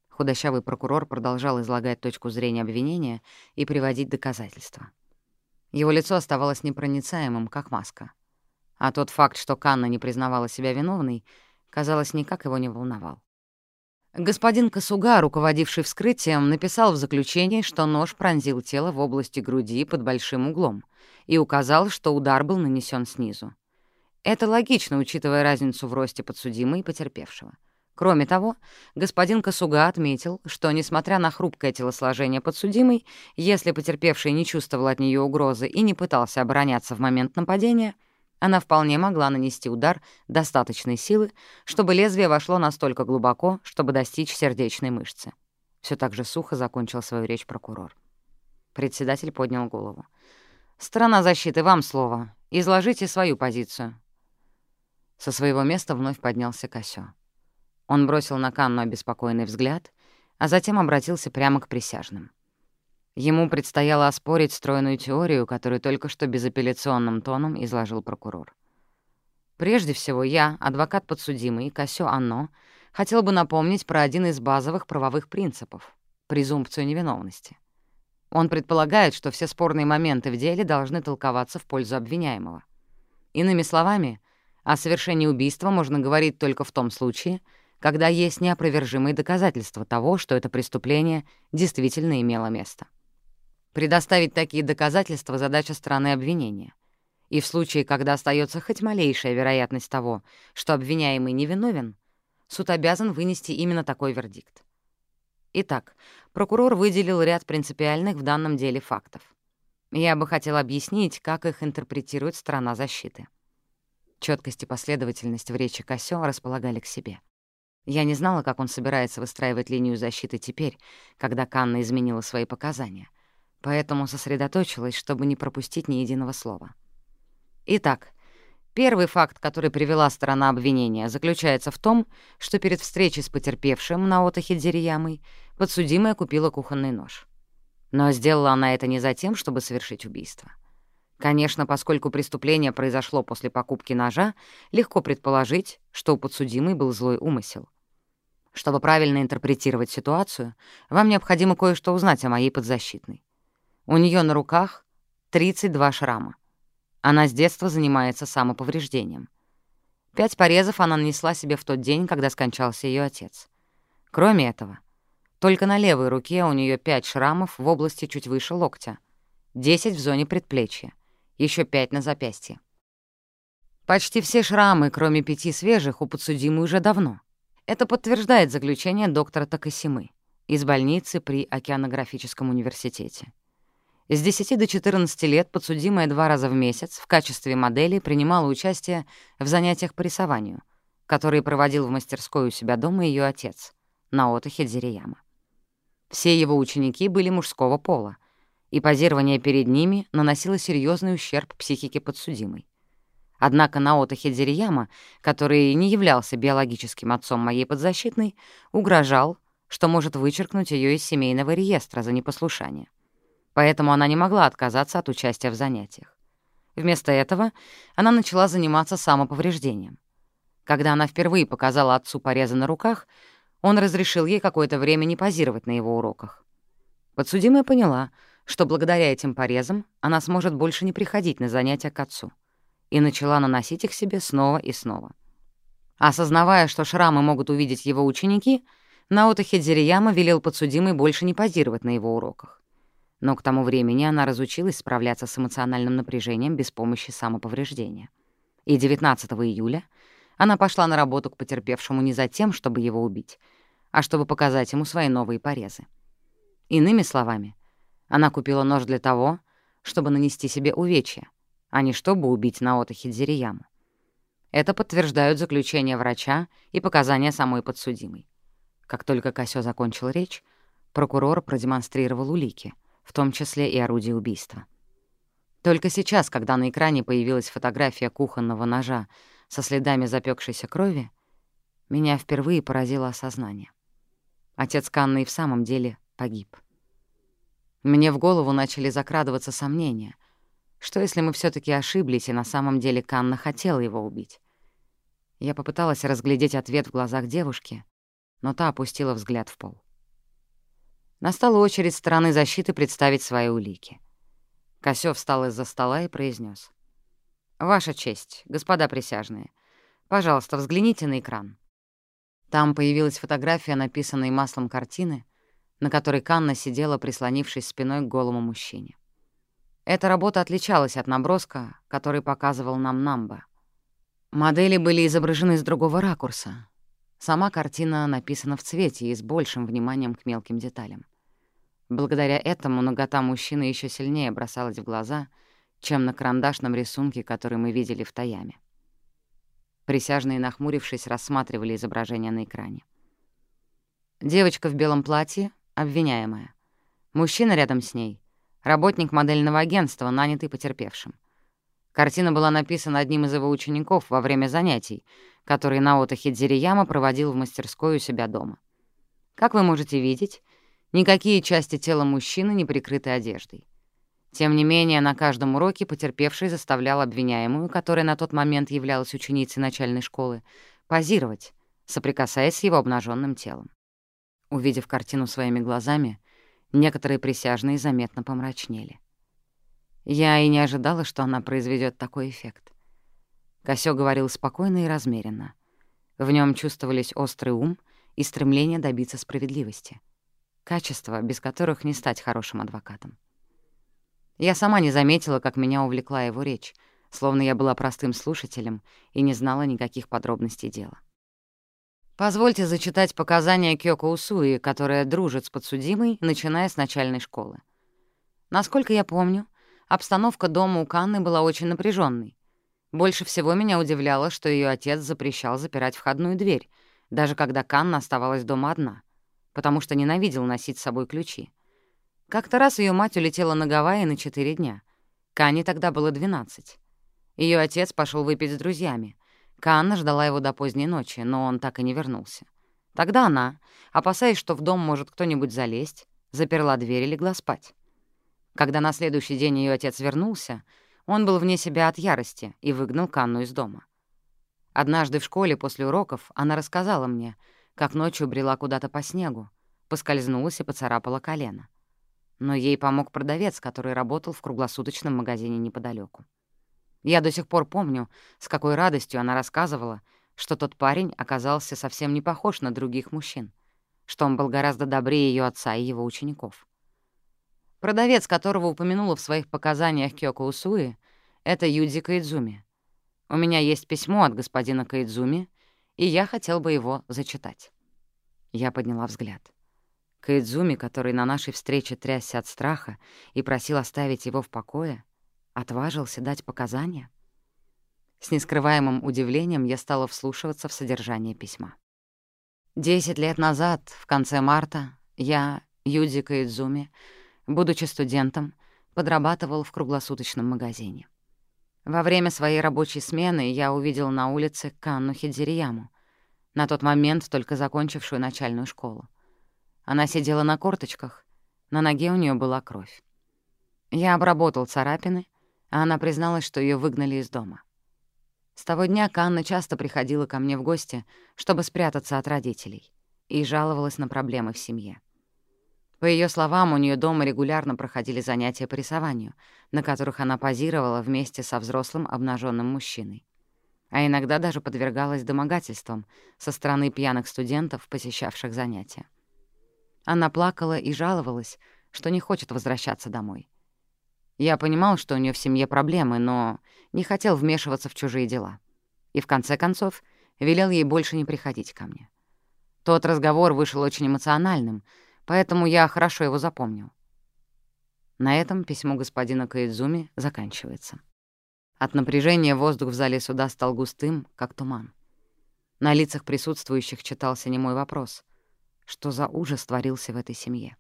Худощавый прокурор продолжал излагать точку зрения обвинения и приводить доказательства. Его лицо оставалось непроницаемым, как маска. А тот факт, что Канна не признавала себя виновной, казалось, никак его не волновал. Господин Касуга, руководивший вскрытием, написал в заключении, что нож пронзил тело в области груди под большим углом и указал, что удар был нанесен снизу. Это логично, учитывая разницу в росте подсудимой и потерпевшего. Кроме того, господин Касуга отметил, что, несмотря на хрупкое телосложение подсудимой, если потерпевший не чувствовал от нее угрозы и не пытался обороняться в момент нападения, она вполне могла нанести удар достаточной силы, чтобы лезвие вошло настолько глубоко, чтобы достичь сердечной мышцы. Все так же сухо закончил свою речь прокурор. Председатель поднял голову. «Сторона защиты, вам слово. Изложите свою позицию». Со своего места вновь поднялся Косё. Он бросил на Канну обеспокоенный взгляд, а затем обратился прямо к присяжным. Ему предстояло оспорить стройную теорию, которую только что безапелляционным тоном изложил прокурор. Прежде всего, я, адвокат подсудимый, Косё Анно, хотел бы напомнить про один из базовых правовых принципов — презумпцию невиновности. Он предполагает, что все спорные моменты в деле должны толковаться в пользу обвиняемого. Иными словами, о совершении убийства можно говорить только в том случае, когда есть неопровержимые доказательства того, что это преступление действительно имело место. Предоставить такие доказательства — задача стороны обвинения. И в случае, когда остается хоть малейшая вероятность того, что обвиняемый невиновен, суд обязан вынести именно такой вердикт. Итак, прокурор выделил ряд принципиальных в данном деле фактов. Я бы хотел объяснить, как их интерпретирует сторона защиты. Четкость и последовательность в речи Косё располагали к себе. Я не знала, как он собирается выстраивать линию защиты теперь, когда Канна изменила свои показания, поэтому сосредоточилась, чтобы не пропустить ни единого слова. Итак, первый факт, который привела сторона обвинения, заключается в том, что перед встречей с потерпевшим на отдыхе Дерьямой подсудимая купила кухонный нож. Но сделала она это не за тем, чтобы совершить убийство. Конечно, поскольку преступление произошло после покупки ножа, легко предположить, что у подсудимой был злой умысел. Чтобы правильно интерпретировать ситуацию, вам необходимо кое-что узнать о моей подзащитной. У нее на руках 32 шрама. Она с детства занимается самоповреждением. Пять порезов она нанесла себе в тот день, когда скончался ее отец. Кроме этого, только на левой руке у нее пять шрамов в области чуть выше локтя, 10 в зоне предплечья, еще пять на запястье. Почти все шрамы, кроме пяти свежих, у подсудимой уже давно — это подтверждает заключение доктора Такасимы из больницы при Океанографическом университете. С 10 до 14 лет подсудимая два раза в месяц в качестве модели принимала участие в занятиях по рисованию, которые проводил в мастерской у себя дома ее отец, на отдыхе Дзирияма. Все его ученики были мужского пола, и позирование перед ними наносило серьезный ущерб психике подсудимой. Однако Наото Хидзирияма, который не являлся биологическим отцом моей подзащитной, угрожал, что может вычеркнуть ее из семейного реестра за непослушание. Поэтому она не могла отказаться от участия в занятиях. Вместо этого она начала заниматься самоповреждением. Когда она впервые показала отцу порезы на руках, он разрешил ей какое-то время не позировать на его уроках. Подсудимая поняла, что благодаря этим порезам она сможет больше не приходить на занятия к отцу и начала наносить их себе снова и снова. Осознавая, что шрамы могут увидеть его ученики, Наото Хидзирияма велел подсудимой больше не позировать на его уроках. Но к тому времени она разучилась справляться с эмоциональным напряжением без помощи самоповреждения. И 19 июля она пошла на работу к потерпевшему не за тем, чтобы его убить, а чтобы показать ему свои новые порезы. Иными словами, она купила нож для того, чтобы нанести себе увечья, а не чтобы убить Наото Хидзирияму. Это подтверждают заключение врача и показания самой подсудимой. Как только Косё закончил речь, прокурор продемонстрировал улики, в том числе и орудие убийства. Только сейчас, когда на экране появилась фотография кухонного ножа со следами запекшейся крови, меня впервые поразило осознание. Отец Канны и в самом деле погиб. Мне в голову начали закрадываться сомнения. Что если мы все таки ошиблись, и на самом деле Канна хотела его убить? Я попыталась разглядеть ответ в глазах девушки, но та опустила взгляд в пол. Настала очередь стороны защиты представить свои улики. Косёв встал из-за стола и произнес: «Ваша честь, господа присяжные, пожалуйста, взгляните на экран». Там появилась фотография, написанной маслом картины, на которой Канна сидела, прислонившись спиной к голому мужчине. Эта работа отличалась от наброска, который показывал нам Намба. Модели были изображены с другого ракурса. Сама картина написана в цвете и с большим вниманием к мелким деталям. Благодаря этому нагота мужчины еще сильнее бросалась в глаза, чем на карандашном рисунке, который мы видели в Таяме. Присяжные, нахмурившись, рассматривали изображение на экране. Девочка в белом платье — обвиняемая. Мужчина рядом с ней — работник модельного агентства, нанятый потерпевшим. Картина была написана одним из его учеников во время занятий, которые Наото Хидзирияма проводил в мастерской у себя дома. Как вы можете видеть, никакие части тела мужчины не прикрыты одеждой. Тем не менее, на каждом уроке потерпевший заставлял обвиняемую, которая на тот момент являлась ученицей начальной школы, позировать, соприкасаясь с его обнаженным телом. Увидев картину своими глазами, некоторые присяжные заметно помрачнели. Я и не ожидала, что она произведет такой эффект. Косё говорил спокойно и размеренно. В нем чувствовались острый ум и стремление добиться справедливости. Качества, без которых не стать хорошим адвокатом. Я сама не заметила, как меня увлекла его речь, словно я была простым слушателем и не знала никаких подробностей дела. Позвольте зачитать показания Кёко Усуи, которая дружит с подсудимой, начиная с начальной школы. Насколько я помню, обстановка дома у Канны была очень напряженной. Больше всего меня удивляло, что ее отец запрещал запирать входную дверь, даже когда Канна оставалась дома одна, потому что ненавидел носить с собой ключи. Как-то раз ее мать улетела на Гавайи на четыре дня. Кане тогда было 12. Ее отец пошел выпить с друзьями. Канна ждала его до поздней ночи, но он так и не вернулся. Тогда она, опасаясь, что в дом может кто-нибудь залезть, заперла дверь и легла спать. Когда на следующий день ее отец вернулся, он был вне себя от ярости и выгнал Канну из дома. Однажды в школе после уроков она рассказала мне, как ночью брела куда-то по снегу, поскользнулась и поцарапала колено но ей помог продавец, который работал в круглосуточном магазине неподалеку. Я до сих пор помню, с какой радостью она рассказывала, что тот парень оказался совсем не похож на других мужчин, что он был гораздо добрее ее отца и его учеников. Продавец, которого упомянула в своих показаниях Кёко Усуи, — это Юдзи Каидзуми. У меня есть письмо от господина Каидзуми, и я хотел бы его зачитать. Я подняла взгляд. Каидзуми, который на нашей встрече трясся от страха и просил оставить его в покое, отважился дать показания? С нескрываемым удивлением я стала вслушиваться в содержание письма. Десять лет назад, в конце марта, я, Юдзи Каидзуми, будучи студентом, подрабатывал в круглосуточном магазине. Во время своей рабочей смены я увидел на улице Канну Хидзирияму, на тот момент только закончившую начальную школу. Она сидела на корточках, на ноге у нее была кровь. Я обработал царапины, а она призналась, что ее выгнали из дома. С того дня Канна часто приходила ко мне в гости, чтобы спрятаться от родителей, и жаловалась на проблемы в семье. По ее словам, у нее дома регулярно проходили занятия по рисованию, на которых она позировала вместе со взрослым обнаженным мужчиной. А иногда даже подвергалась домогательствам со стороны пьяных студентов, посещавших занятия. Она плакала и жаловалась, что не хочет возвращаться домой. Я понимал, что у нее в семье проблемы, но не хотел вмешиваться в чужие дела. И в конце концов велел ей больше не приходить ко мне. Тот разговор вышел очень эмоциональным, поэтому я хорошо его запомнил. На этом письмо господина Каидзуми заканчивается. От напряжения воздух в зале суда стал густым, как туман. На лицах присутствующих читался немой вопрос. Что за ужас творился в этой семье?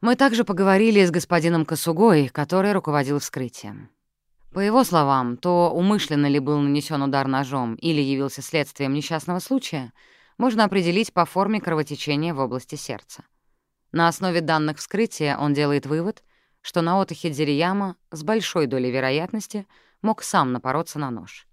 Мы также поговорили с господином Косугой, который руководил вскрытием. По его словам, то умышленно ли был нанесен удар ножом или явился следствием несчастного случая, можно определить по форме кровотечения в области сердца. На основе данных вскрытия он делает вывод, что Наото Хидзирияма с большой долей вероятности мог сам напороться на нож.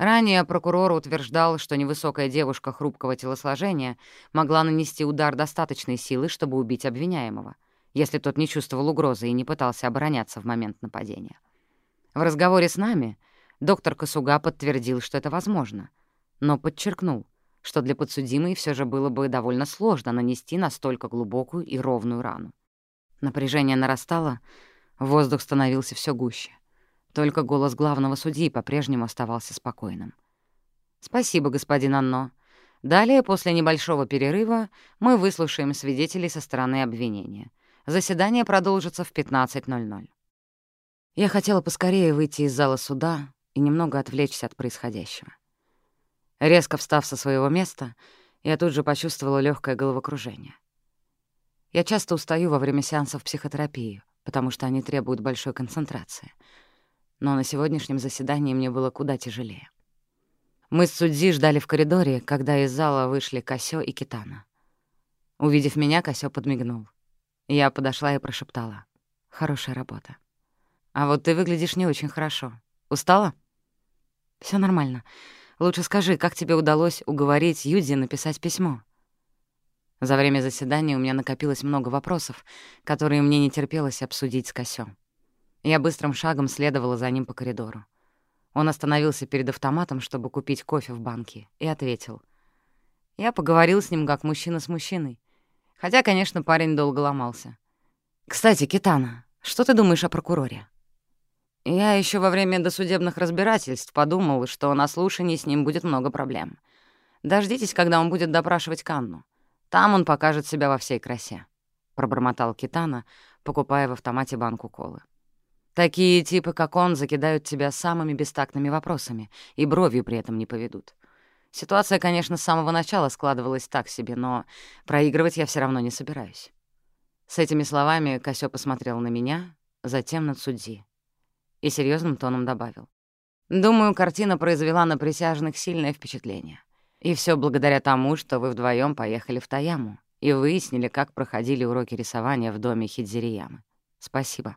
Ранее прокурор утверждал, что невысокая девушка хрупкого телосложения могла нанести удар достаточной силы, чтобы убить обвиняемого, если тот не чувствовал угрозы и не пытался обороняться в момент нападения. В разговоре с нами доктор Косуга подтвердил, что это возможно, но подчеркнул, что для подсудимой все же было бы довольно сложно нанести настолько глубокую и ровную рану. Напряжение нарастало, воздух становился все гуще. Только голос главного судьи по-прежнему оставался спокойным. «Спасибо, господин Анно. Далее, после небольшого перерыва, мы выслушаем свидетелей со стороны обвинения. Заседание продолжится в 15.00». Я хотела поскорее выйти из зала суда и немного отвлечься от происходящего. Резко встав со своего места, я тут же почувствовала легкое головокружение. Я часто устаю во время сеансов психотерапии, потому что они требуют большой концентрации — но на сегодняшнем заседании мне было куда тяжелее. Мы с Судзи ждали в коридоре, когда из зала вышли Косё и Китана. Увидев меня, Косё подмигнул. Я подошла и прошептала. «Хорошая работа». «А вот ты выглядишь не очень хорошо. Устала?» Все нормально. Лучше скажи, как тебе удалось уговорить Юди написать письмо?» За время заседания у меня накопилось много вопросов, которые мне не терпелось обсудить с Косё. Я быстрым шагом следовала за ним по коридору. Он остановился перед автоматом, чтобы купить кофе в банке, и ответил. Я поговорил с ним как мужчина с мужчиной. Хотя, конечно, парень долго ломался. «Кстати, Китана, что ты думаешь о прокуроре?» Я еще во время досудебных разбирательств подумал, что на слушании с ним будет много проблем. Дождитесь, когда он будет допрашивать Канну. Там он покажет себя во всей красе», — пробормотал Китана, покупая в автомате банку колы. Такие типы, как он, закидают тебя самыми бестактными вопросами и бровью при этом не поведут. Ситуация, конечно, с самого начала складывалась так себе, но проигрывать я все равно не собираюсь. С этими словами Косё посмотрел на меня, затем на судьи и серьезным тоном добавил. «Думаю, картина произвела на присяжных сильное впечатление. И все благодаря тому, что вы вдвоем поехали в Таяму и выяснили, как проходили уроки рисования в доме Хидзириямы. Спасибо».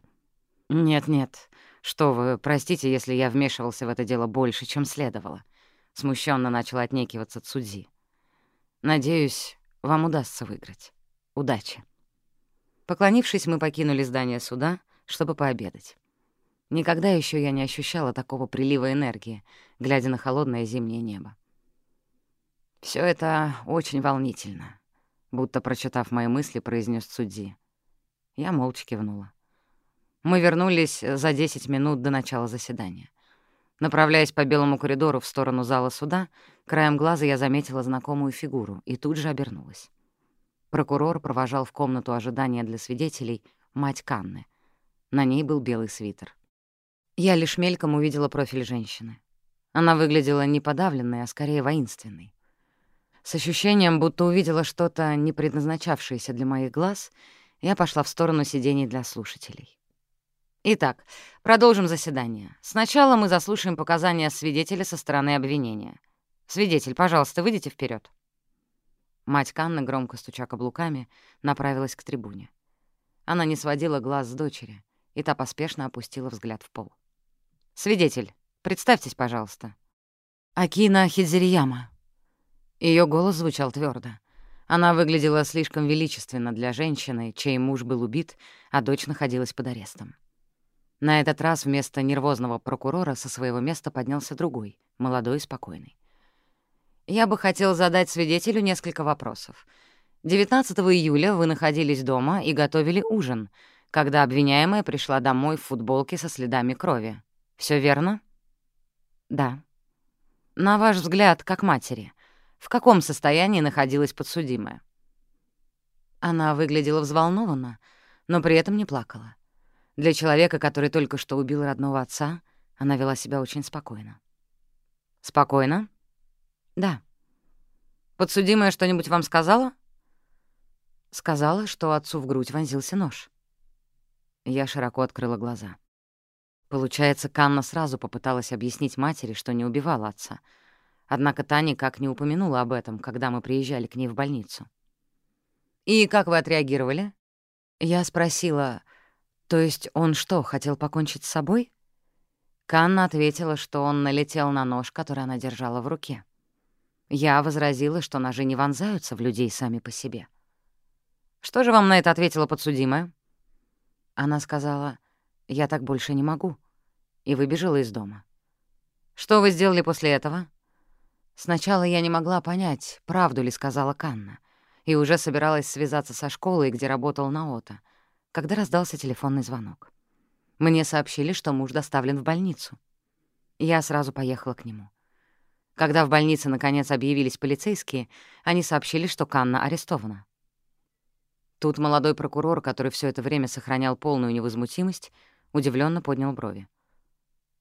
«Нет-нет, что вы, простите, если я вмешивался в это дело больше, чем следовало». Смущенно начал отнекиваться Цудзи. «Надеюсь, вам удастся выиграть. Удачи». Поклонившись, мы покинули здание суда, чтобы пообедать. Никогда еще я не ощущала такого прилива энергии, глядя на холодное зимнее небо. Все это очень волнительно», — будто прочитав мои мысли, произнес Цудзи. Я молча кивнула. Мы вернулись за 10 минут до начала заседания. Направляясь по белому коридору в сторону зала суда, краем глаза я заметила знакомую фигуру и тут же обернулась. Прокурор провожал в комнату ожидания для свидетелей мать Канны. На ней был белый свитер. Я лишь мельком увидела профиль женщины. Она выглядела не подавленной, а скорее воинственной. С ощущением, будто увидела что-то, не предназначавшееся для моих глаз, я пошла в сторону сидений для слушателей. Итак, продолжим заседание. Сначала мы заслушаем показания свидетеля со стороны обвинения. Свидетель, пожалуйста, выйдите вперед. Мать Канны, громко стуча каблуками, направилась к трибуне. Она не сводила глаз с дочери, и та поспешно опустила взгляд в пол. «Свидетель, представьтесь, пожалуйста». «Акина Хидзирияма». Ее голос звучал твердо. Она выглядела слишком величественно для женщины, чей муж был убит, а дочь находилась под арестом. На этот раз вместо нервозного прокурора со своего места поднялся другой, молодой и спокойный. «Я бы хотел задать свидетелю несколько вопросов. 19 июля вы находились дома и готовили ужин, когда обвиняемая пришла домой в футболке со следами крови. Все верно?» «Да». «На ваш взгляд, как матери, в каком состоянии находилась подсудимая?» Она выглядела взволнованно, но при этом не плакала. Для человека, который только что убил родного отца, Она вела себя очень спокойно. «Спокойно?» «Да». «Подсудимая что-нибудь вам сказала?» Сказала, что отцу в грудь вонзился нож. Я широко открыла глаза. Получается, Канна сразу попыталась объяснить матери, что не убивала отца. Однако та никак не упомянула об этом, когда мы приезжали к ней в больницу. «И как вы отреагировали?» Я спросила, то есть он что, хотел покончить с собой? Канна ответила, что он налетел на нож, который она держала в руке. Я возразила, что ножи не вонзаются в людей сами по себе. «Что же вам на это ответила подсудимая?» Она сказала, «Я так больше не могу», и выбежала из дома. «Что вы сделали после этого?» Сначала я не могла понять, правду ли сказала Канна, и уже собиралась связаться со школой, где работал Наота, когда раздался телефонный звонок. Мне сообщили, что муж доставлен в больницу. Я сразу поехала к нему. Когда в больнице наконец объявились полицейские, они сообщили, что Канна арестована. Тут молодой прокурор, который все это время сохранял полную невозмутимость, удивленно поднял брови.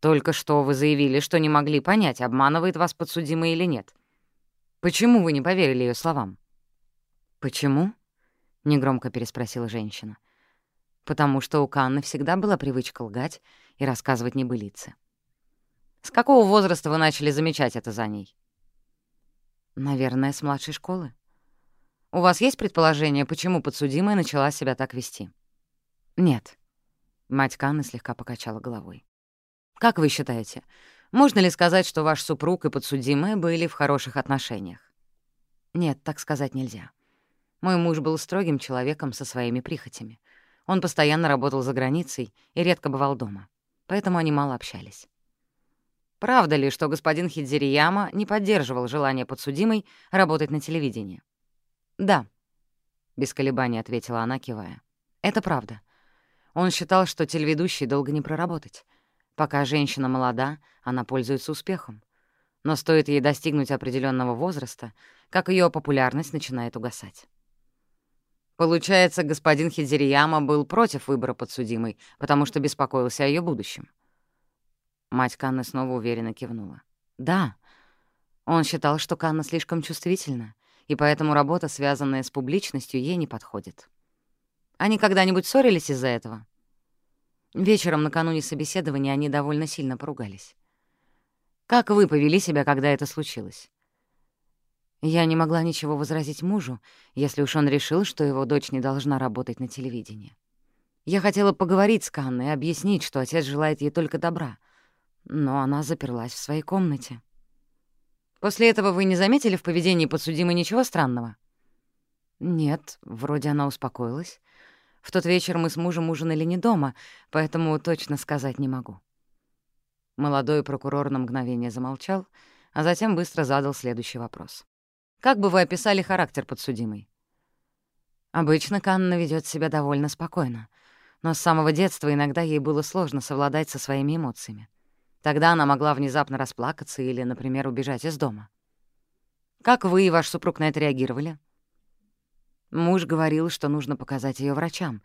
«Только что вы заявили, что не могли понять, обманывает вас подсудимый или нет. Почему вы не поверили ее словам?» «Почему?» — негромко переспросила женщина. «Потому что у Канны всегда была привычка лгать и рассказывать небылицы. С какого возраста вы начали замечать это за ней?» «Наверное, с младшей школы», у вас есть предположение, почему подсудимая начала себя так вести? Нет. Мать Канны слегка покачала головой. Как вы считаете, можно ли сказать, что ваш супруг и подсудимая были в хороших отношениях? Нет, так сказать нельзя. Мой муж был строгим человеком со своими прихотями. Он постоянно работал за границей и редко бывал дома, поэтому они мало общались. Правда ли, что господин Хидзирияма не поддерживал желание подсудимой работать на телевидении? «Да», — без колебаний ответила она, кивая. «Это правда. Он считал, что телеведущий долго не проработать. Пока женщина молода, она пользуется успехом. Но стоит ей достигнуть определенного возраста, как ее популярность начинает угасать. Получается, господин Хидзирияма был против выбора подсудимой, потому что беспокоился о ее будущем. Мать Канны снова уверенно кивнула. «Да». Он считал, что Канна слишком чувствительна, и поэтому работа, связанная с публичностью, ей не подходит. Они когда-нибудь ссорились из-за этого? Вечером накануне собеседования они довольно сильно поругались. Как вы повели себя, когда это случилось? Я не могла ничего возразить мужу, если уж он решил, что его дочь не должна работать на телевидении. Я хотела поговорить с Канной, объяснить, что отец желает ей только добра, но она заперлась в своей комнате. После этого вы не заметили в поведении подсудимой ничего странного? Нет, вроде она успокоилась. В тот вечер мы с мужем ужинали не дома, поэтому точно сказать не могу. Молодой прокурор на мгновение замолчал, а затем быстро задал следующий вопрос. «Как бы вы описали характер подсудимой?» Обычно Канна ведет себя довольно спокойно, но с самого детства иногда ей было сложно совладать со своими эмоциями. Тогда она могла внезапно расплакаться или, например, убежать из дома. Как вы и ваш супруг на это реагировали? Муж говорил, что нужно показать ее врачам,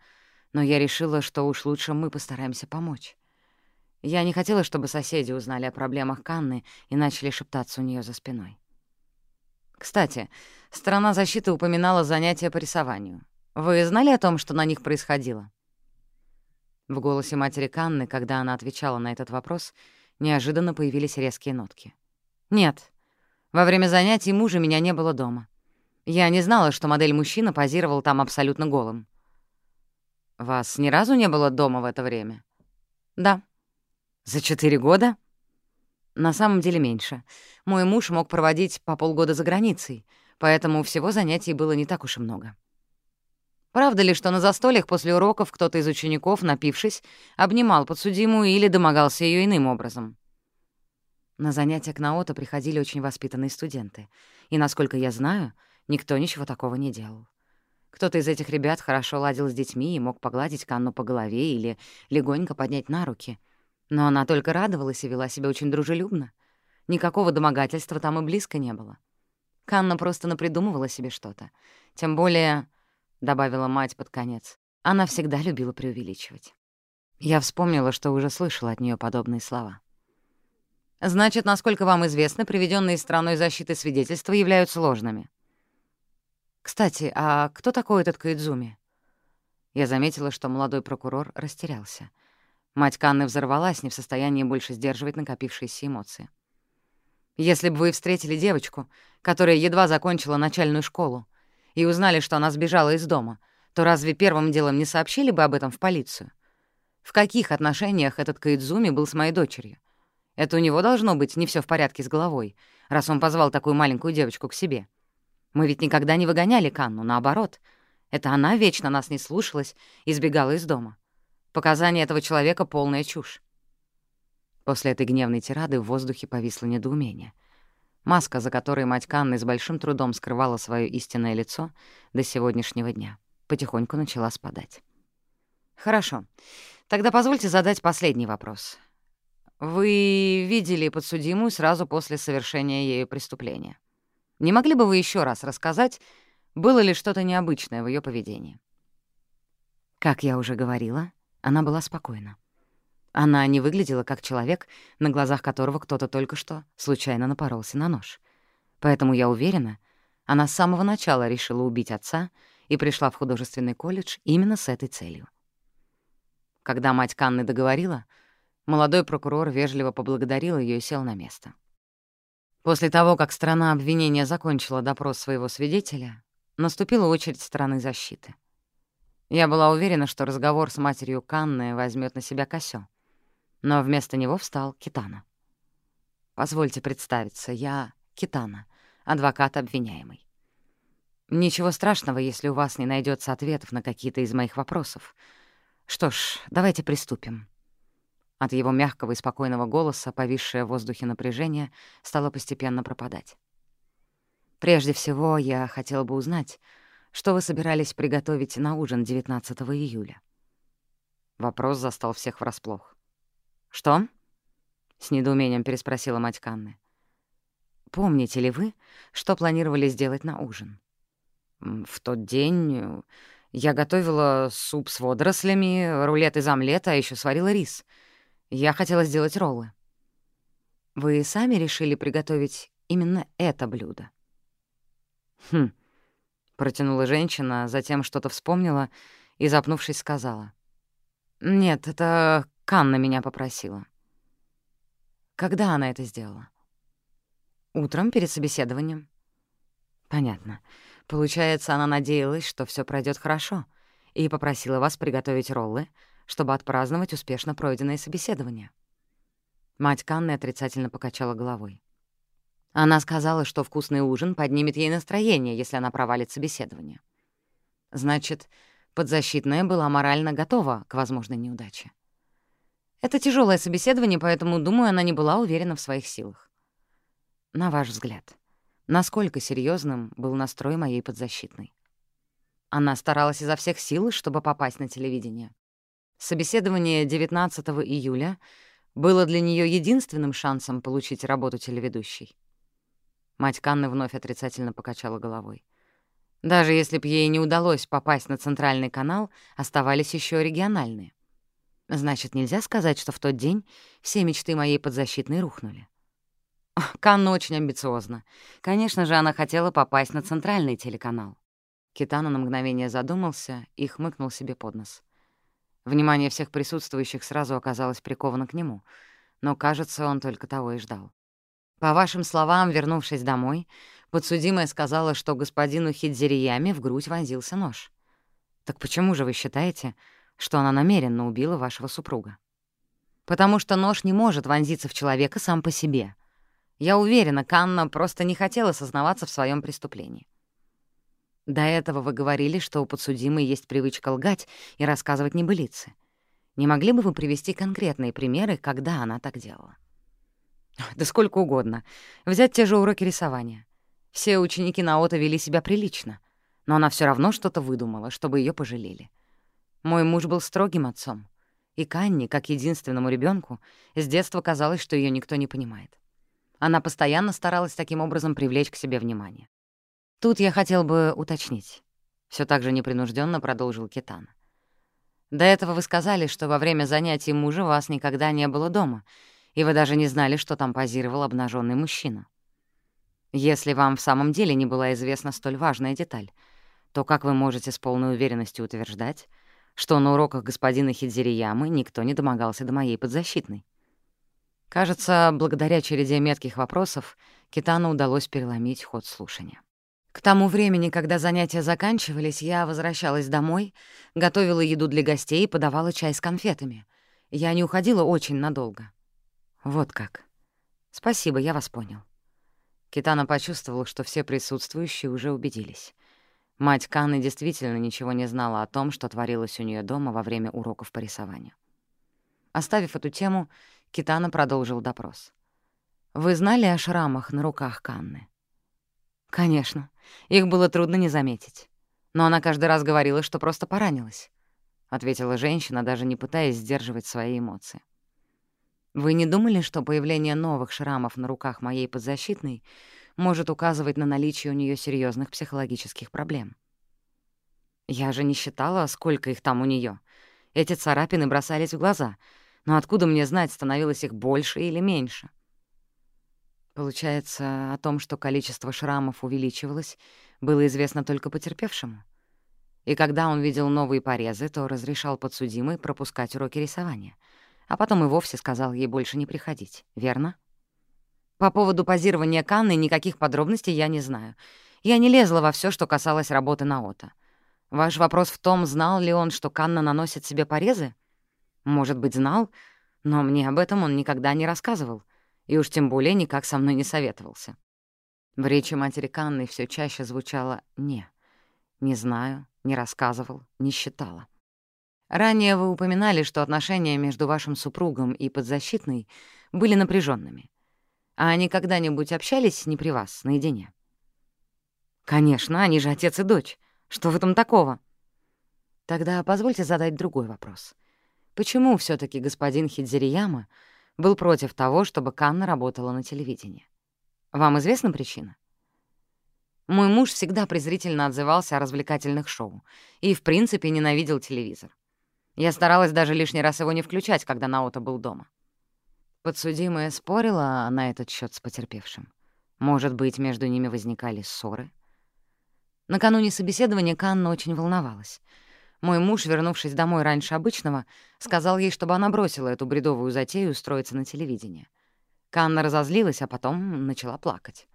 но я решила, что уж лучше мы постараемся помочь. Я не хотела, чтобы соседи узнали о проблемах Канны и начали шептаться у нее за спиной. Кстати, сторона защиты упоминала занятия по рисованию. Вы знали о том, что на них происходило? В голосе матери Канны, когда она отвечала на этот вопрос, Неожиданно появились резкие нотки. «Нет. Во время занятий мужа меня не было дома. Я не знала, что модель-мужчина позировал там абсолютно голым». «Вас ни разу не было дома в это время?» «Да». «За четыре года?» «На самом деле меньше. Мой муж мог проводить по полгода за границей, поэтому всего занятий было не так уж и много». Правда ли, что на застольях после уроков кто-то из учеников, напившись, обнимал подсудимую или домогался ее иным образом? На занятия к Наото приходили очень воспитанные студенты, и, насколько я знаю, никто ничего такого не делал. Кто-то из этих ребят хорошо ладил с детьми и мог погладить Канну по голове или легонько поднять на руки. Но она только радовалась и вела себя очень дружелюбно. Никакого домогательства там и близко не было. Канна просто напридумывала себе что-то. Тем более — добавила мать под конец. Она всегда любила преувеличивать. Я вспомнила, что уже слышала от нее подобные слова. Значит, насколько вам известно, приведенные страной защиты свидетельства являются ложными. Кстати, а кто такой этот Каидзуми? Я заметила, что молодой прокурор растерялся. Мать Канны взорвалась, не в состоянии больше сдерживать накопившиеся эмоции. Если бы вы встретили девочку, которая едва закончила начальную школу, и узнали, что она сбежала из дома, то разве первым делом не сообщили бы об этом в полицию? В каких отношениях этот Каидзуми был с моей дочерью? Это у него должно быть не все в порядке с головой, раз он позвал такую маленькую девочку к себе. Мы ведь никогда не выгоняли Канну, наоборот. Это она вечно нас не слушалась и сбегала из дома. Показания этого человека — полная чушь. После этой гневной тирады в воздухе повисло недоумение. Маска, за которой мать Канны с большим трудом скрывала свое истинное лицо до сегодняшнего дня, потихоньку начала спадать. «Хорошо. Тогда позвольте задать последний вопрос. Вы видели подсудимую сразу после совершения ею преступления. Не могли бы вы еще раз рассказать, было ли что-то необычное в ее поведении?» Как я уже говорила, она была спокойна. Она не выглядела как человек, на глазах которого кто-то только что случайно напоролся на нож. Поэтому я уверена, она с самого начала решила убить отца и пришла в художественный колледж именно с этой целью. Когда мать Канны договорила, молодой прокурор вежливо поблагодарил ее и сел на место. После того, как страна обвинения закончила допрос своего свидетеля, наступила очередь стороны защиты. Я была уверена, что разговор с матерью Канны возьмет на себя Косё но вместо него встал Китана. «Позвольте представиться, я Китана, адвокат обвиняемый. Ничего страшного, если у вас не найдется ответов на какие-то из моих вопросов. Что ж, давайте приступим». От его мягкого и спокойного голоса, повисшее в воздухе напряжение, стало постепенно пропадать. «Прежде всего, я хотела бы узнать, что вы собирались приготовить на ужин 19 июля?» Вопрос застал всех врасплох. «Что?» — с недоумением переспросила мать Канны. «Помните ли вы, что планировали сделать на ужин?» «В тот день э, я готовила суп с водорослями, рулет из омлета, а еще сварила рис. Я хотела сделать роллы». «Вы сами решили приготовить именно это блюдо?» «Хм», — протянула женщина, затем что-то вспомнила и, запнувшись, сказала. «Нет, это Канна меня попросила. Когда она это сделала? Утром перед собеседованием. Понятно. Получается, она надеялась, что все пройдет хорошо, и попросила вас приготовить роллы, чтобы отпраздновать успешно пройденное собеседование. Мать Канны отрицательно покачала головой. Она сказала, что вкусный ужин поднимет ей настроение, если она провалит собеседование. Значит, подзащитная была морально готова к возможной неудаче. Это тяжелое собеседование, поэтому, думаю, она не была уверена в своих силах. На ваш взгляд, насколько серьезным был настрой моей подзащитной? Она старалась изо всех сил, чтобы попасть на телевидение. Собеседование 19 июля было для нее единственным шансом получить работу телеведущей. Мать Канны вновь отрицательно покачала головой. Даже если б ей не удалось попасть на центральный канал, оставались еще региональные. Значит, нельзя сказать, что в тот день все мечты моей подзащитной рухнули. Канна очень амбициозна. Конечно же, она хотела попасть на центральный телеканал. Китана на мгновение задумался и хмыкнул себе под нос. Внимание всех присутствующих сразу оказалось приковано к нему, но, кажется, он только того и ждал. По вашим словам, вернувшись домой, подсудимая сказала, что господину Хидзириями в грудь вонзился нож. Так почему же вы считаете, что она намеренно убила вашего супруга. Потому что нож не может вонзиться в человека сам по себе. Я уверена, Канна просто не хотела сознаваться в своем преступлении. До этого вы говорили, что у подсудимой есть привычка лгать и рассказывать небылицы. Не могли бы вы привести конкретные примеры, когда она так делала? Да сколько угодно. Взять те же уроки рисования. Все ученики Наота вели себя прилично, но она все равно что-то выдумала, чтобы ее пожалели. Мой муж был строгим отцом, и Канни, как единственному ребенку, с детства казалось, что ее никто не понимает. Она постоянно старалась таким образом привлечь к себе внимание. Тут я хотел бы уточнить. Все так же непринужденно продолжил Китан. До этого вы сказали, что во время занятий мужа вас никогда не было дома, и вы даже не знали, что там позировал обнаженный мужчина. Если вам в самом деле не была известна столь важная деталь, то как вы можете с полной уверенностью утверждать, что на уроках господина Хидзириямы никто не домогался до моей подзащитной? Кажется, благодаря череде метких вопросов Китану удалось переломить ход слушания. К тому времени, когда занятия заканчивались, я возвращалась домой, готовила еду для гостей и подавала чай с конфетами. Я не уходила очень надолго. Вот как. Спасибо, я вас понял. Китана почувствовал, что все присутствующие уже убедились. Мать Канны действительно ничего не знала о том, что творилось у нее дома во время уроков по рисованию. Оставив эту тему, Китана продолжил допрос. «Вы знали о шрамах на руках Канны?» «Конечно. Их было трудно не заметить. Но она каждый раз говорила, что просто поранилась», — ответила женщина, даже не пытаясь сдерживать свои эмоции. «Вы не думали, что появление новых шрамов на руках моей подзащитной может указывать на наличие у нее серьезных психологических проблем?» «Я же не считала, сколько их там у нее. Эти царапины бросались в глаза, но откуда мне знать, становилось их больше или меньше?» Получается, о том, что количество шрамов увеличивалось, было известно только потерпевшему. И когда он видел новые порезы, то разрешал подсудимой пропускать уроки рисования, а потом и вовсе сказал ей больше не приходить, верно? По поводу позирования Канны никаких подробностей я не знаю. Я не лезла во все, что касалось работы Наота. Ваш вопрос в том, знал ли он, что Канна наносит себе порезы? Может быть, знал, но мне об этом он никогда не рассказывал — и уж тем более никак со мной не советовался. В речи матери Канны все чаще звучало «не». Не знаю, не рассказывал, не считала. Ранее вы упоминали, что отношения между вашим супругом и подзащитной были напряженными. А они когда-нибудь общались не при вас, наедине? Конечно, они же отец и дочь. Что в этом такого? Тогда позвольте задать другой вопрос. Почему все таки господин Хидзирияма был против того, чтобы Канна работала на телевидении. Вам известна причина? Мой муж всегда презрительно отзывался о развлекательных шоу и, в принципе, ненавидел телевизор. Я старалась даже лишний раз его не включать, когда Наота был дома. Подсудимая спорила на этот счет с потерпевшим. Может быть, между ними возникали ссоры? Накануне собеседования Канна очень волновалась — мой муж, вернувшись домой раньше обычного, сказал ей, чтобы она бросила эту бредовую затею устроиться на телевидение. Канна разозлилась, а потом начала плакать.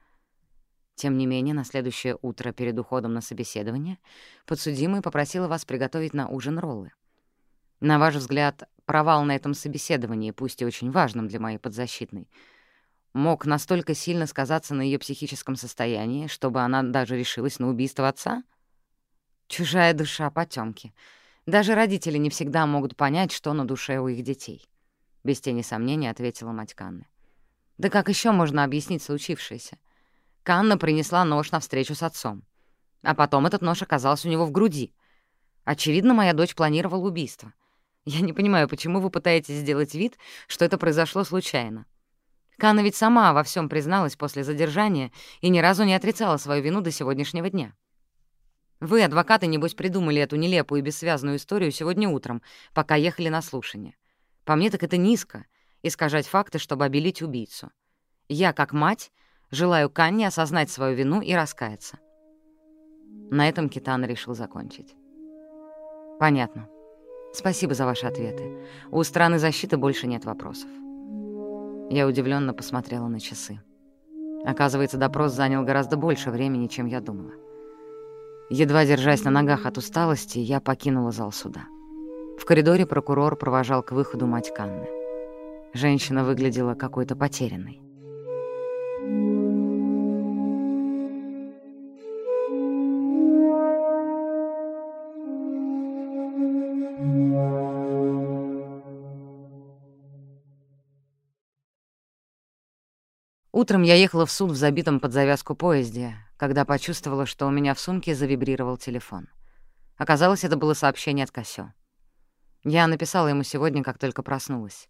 Тем не менее, на следующее утро перед уходом на собеседование подсудимый попросила вас приготовить на ужин роллы. На ваш взгляд, провал на этом собеседовании, пусть и очень важным для моей подзащитной, мог настолько сильно сказаться на ее психическом состоянии, чтобы она даже решилась на убийство отца? Чужая душа потемки. Даже родители не всегда могут понять, что на душе у их детей. Без тени сомнения ответила мать Канны. Да как еще можно объяснить случившееся? Канна принесла нож на встречу с отцом. А потом этот нож оказался у него в груди. Очевидно, моя дочь планировала убийство. Я не понимаю, почему вы пытаетесь сделать вид, что это произошло случайно. Канна ведь сама во всем призналась после задержания и ни разу не отрицала свою вину до сегодняшнего дня. Вы, адвокаты, небось, придумали эту нелепую и бессвязную историю сегодня утром, пока ехали на слушание. По мне так это низко — искажать факты, чтобы обелить убийцу. Я, как мать, желаю Канне осознать свою вину и раскаяться. На этом Китан решил закончить. Понятно. Спасибо за ваши ответы. У страны защиты больше нет вопросов. Я удивленно посмотрела на часы. Оказывается, допрос занял гораздо больше времени, чем я думала. Едва держась на ногах от усталости, я покинула зал суда. В коридоре прокурор провожал к выходу мать Канны. Женщина выглядела какой-то потерянной. Утром я ехала в суд в забитом под завязку поезде, когда почувствовала, что у меня в сумке завибрировал телефон. Оказалось, это было сообщение от Косё. Я написала ему сегодня, как только проснулась.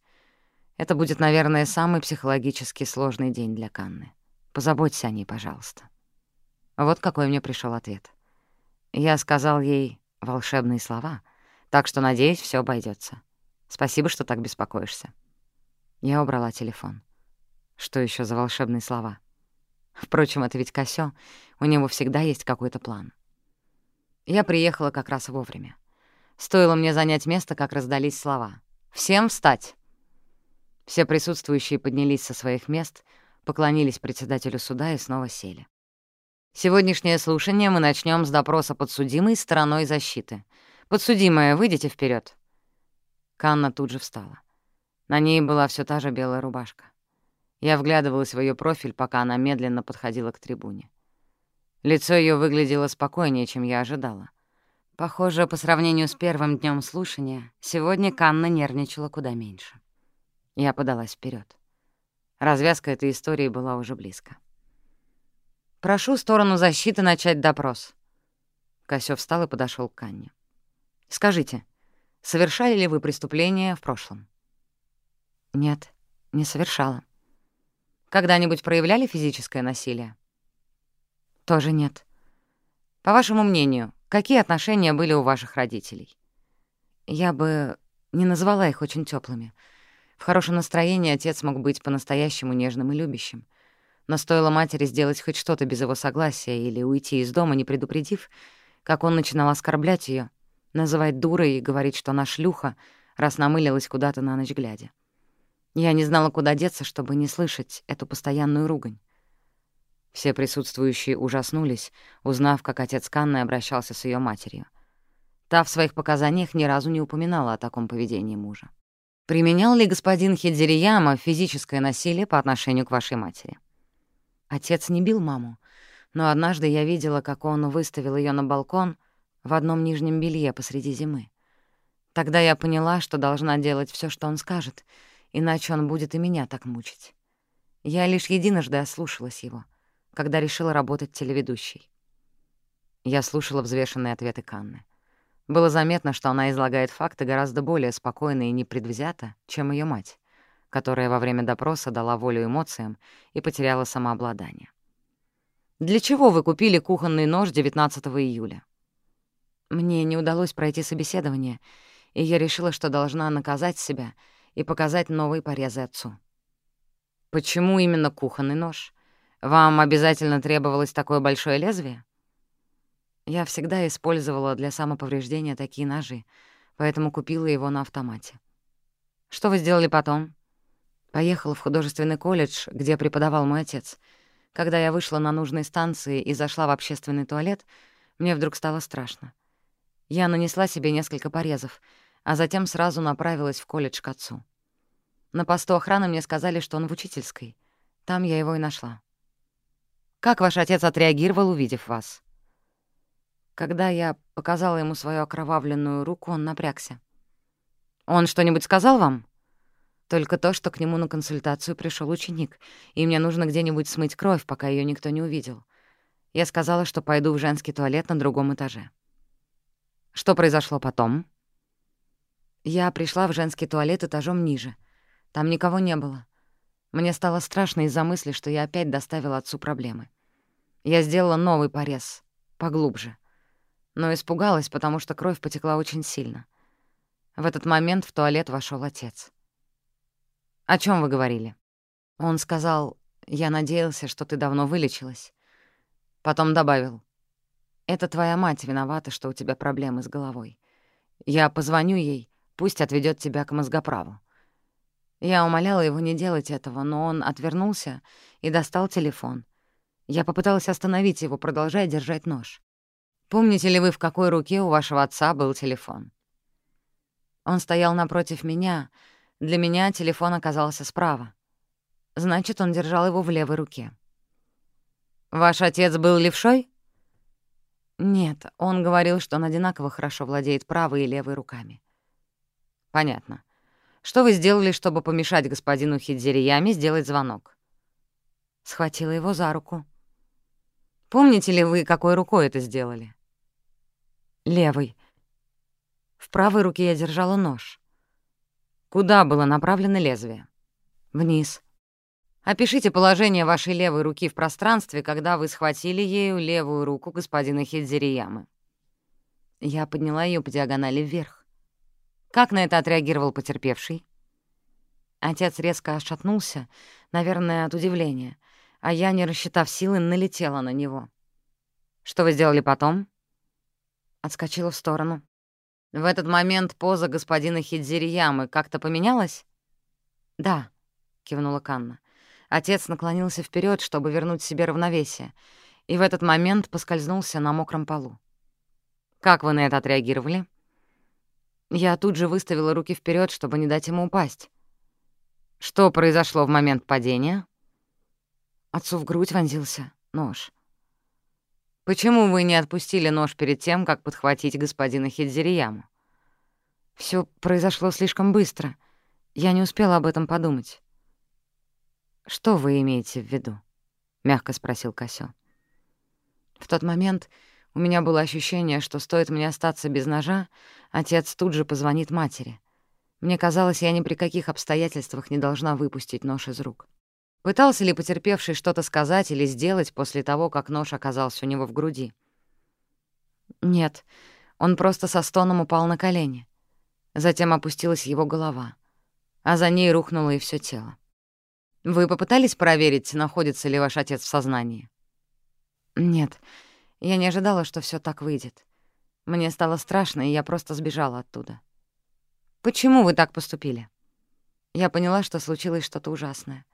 Это будет, наверное, самый психологически сложный день для Канны. Позаботься о ней, пожалуйста. Вот какой мне пришел ответ. Я сказал ей волшебные слова, так что, надеюсь, все обойдется. Спасибо, что так беспокоишься. Я убрала телефон. Что еще за волшебные слова? Впрочем, это ведь Косё, у него всегда есть какой-то план. Я приехала как раз вовремя. Стоило мне занять место, как раздались слова. «Всем встать!» Все присутствующие поднялись со своих мест, поклонились председателю суда и снова сели. Сегодняшнее слушание мы начнем с допроса подсудимой стороной защиты. Подсудимая, выйдите вперед. Канна тут же встала. На ней была все та же белая рубашка. Я вглядывалась в ее профиль, пока она медленно подходила к трибуне. Лицо ее выглядело спокойнее, чем я ожидала. Похоже, по сравнению с первым днем слушания, сегодня Канна нервничала куда меньше. Я подалась вперед. Развязка этой истории была уже близко. «Прошу сторону защиты начать допрос». Косёв встал и подошел к Канне. «Скажите, совершали ли вы преступление в прошлом?» «Нет, не совершала». «Когда-нибудь проявляли физическое насилие?» «Тоже нет». «По вашему мнению, какие отношения были у ваших родителей?» «Я бы не назвала их очень теплыми. В хорошем настроении отец мог быть по-настоящему нежным и любящим. Но стоило матери сделать хоть что-то без его согласия или уйти из дома, не предупредив, как он начинал оскорблять ее, называть дурой и говорить, что она шлюха, раз намылилась куда-то на ночь глядя. Я не знала, куда деться, чтобы не слышать эту постоянную ругань. Все присутствующие ужаснулись, узнав, как отец Канны обращался с ее матерью. Та в своих показаниях ни разу не упоминала о таком поведении мужа. Применял ли господин Хидзирияма физическое насилие по отношению к вашей матери? Отец не бил маму, но однажды я видела, как он выставил ее на балкон в одном нижнем белье посреди зимы. Тогда я поняла, что должна делать все, что он скажет, иначе он будет и меня так мучить. Я лишь единожды ослушалась его, когда решила работать телеведущей. Я слушала взвешенные ответы Канны. Было заметно, что она излагает факты гораздо более спокойно и непредвзято, чем ее мать, которая во время допроса дала волю эмоциям и потеряла самообладание. «Для чего вы купили кухонный нож 19 июля?» Мне не удалось пройти собеседование, и я решила, что должна наказать себя и показать новые порезы отцу. «Почему именно кухонный нож? Вам обязательно требовалось такое большое лезвие?» Я всегда использовала для самоповреждения такие ножи, поэтому купила его на автомате. Что вы сделали потом? Поехала в художественный колледж, где преподавал мой отец. Когда я вышла на нужной станции и зашла в общественный туалет, мне вдруг стало страшно. Я нанесла себе несколько порезов, а затем сразу направилась в колледж к отцу. На посту охраны мне сказали, что он в учительской. Там я его и нашла. Как ваш отец отреагировал, увидев вас? Когда я показала ему свою окровавленную руку, он напрягся. «Он что-нибудь сказал вам?» «Только то, что к нему на консультацию пришел ученик, и мне нужно где-нибудь смыть кровь, пока ее никто не увидел. Я сказала, что пойду в женский туалет на другом этаже». «Что произошло потом?» Я пришла в женский туалет этажом ниже. Там никого не было. Мне стало страшно из-за мысли, что я опять доставила отцу проблемы. Я сделала новый порез, поглубже но испугалась, потому что кровь потекла очень сильно. В этот момент в туалет вошел отец. «О чем вы говорили?» Он сказал, «Я надеялся, что ты давно вылечилась». Потом добавил, «Это твоя мать виновата, что у тебя проблемы с головой. Я позвоню ей, пусть отведет тебя к мозгоправу». Я умоляла его не делать этого, но он отвернулся и достал телефон. Я попыталась остановить его, продолжая держать нож. Помните ли вы, в какой руке у вашего отца был телефон? Он стоял напротив меня. Для меня телефон оказался справа. Значит, он держал его в левой руке. «Ваш отец был левшой?» «Нет, он говорил, что он одинаково хорошо владеет правой и левой руками». «Понятно. Что вы сделали, чтобы помешать господину Хидзириями сделать звонок?» Схватила его за руку. «Помните ли вы, какой рукой это сделали?» Левой. В правой руке я держала нож. Куда было направлено лезвие? Вниз. Опишите положение вашей левой руки в пространстве, когда вы схватили ею левую руку господина Хидзириямы. Я подняла ее по диагонали вверх. Как на это отреагировал потерпевший? Отец резко отшатнулся, наверное, от удивления, а я, не рассчитав силы, налетела на него. «Что вы сделали потом?» Отскочила в сторону. В этот момент поза господина Хидзириямы как-то поменялась? «Да», — кивнула Канна. Отец наклонился вперед, чтобы вернуть себе равновесие, и в этот момент поскользнулся на мокром полу. «Как вы на это отреагировали?» Я тут же выставила руки вперед, чтобы не дать ему упасть. «Что произошло в момент падения?» Отцу в грудь вонзился нож. «Почему вы не отпустили нож перед тем, как подхватить господина Хидзирияму?» Все произошло слишком быстро. Я не успела об этом подумать. «Что вы имеете в виду?» — мягко спросил Косё. В тот момент у меня было ощущение, что стоит мне остаться без ножа, отец тут же позвонит матери. Мне казалось, я ни при каких обстоятельствах не должна выпустить нож из рук. Пытался ли потерпевший что-то сказать или сделать после того, как нож оказался у него в груди? Нет, он просто со стоном упал на колени. Затем опустилась его голова, а за ней рухнуло и все тело. Вы попытались проверить, находится ли ваш отец в сознании? Нет, я не ожидала, что все так выйдет. Мне стало страшно, и я просто сбежала оттуда. Почему вы так поступили? Я поняла, что случилось что-то ужасное.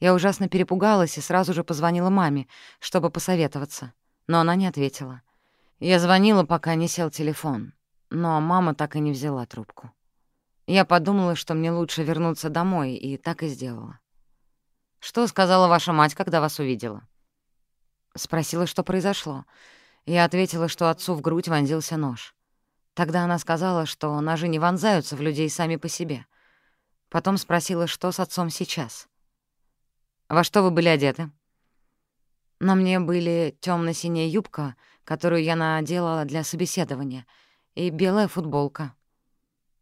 Я ужасно перепугалась и сразу же позвонила маме, чтобы посоветоваться, но она не ответила. Я звонила, пока не сел телефон, но мама так и не взяла трубку. Я подумала, что мне лучше вернуться домой, и так и сделала. «Что сказала ваша мать, когда вас увидела?» Спросила, что произошло. Я ответила, что отцу в грудь вонзился нож. Тогда она сказала, что ножи не вонзаются в людей сами по себе. Потом спросила, что с отцом сейчас. Во что вы были одеты? На мне были темно синяя юбка, которую я надела для собеседования, и белая футболка.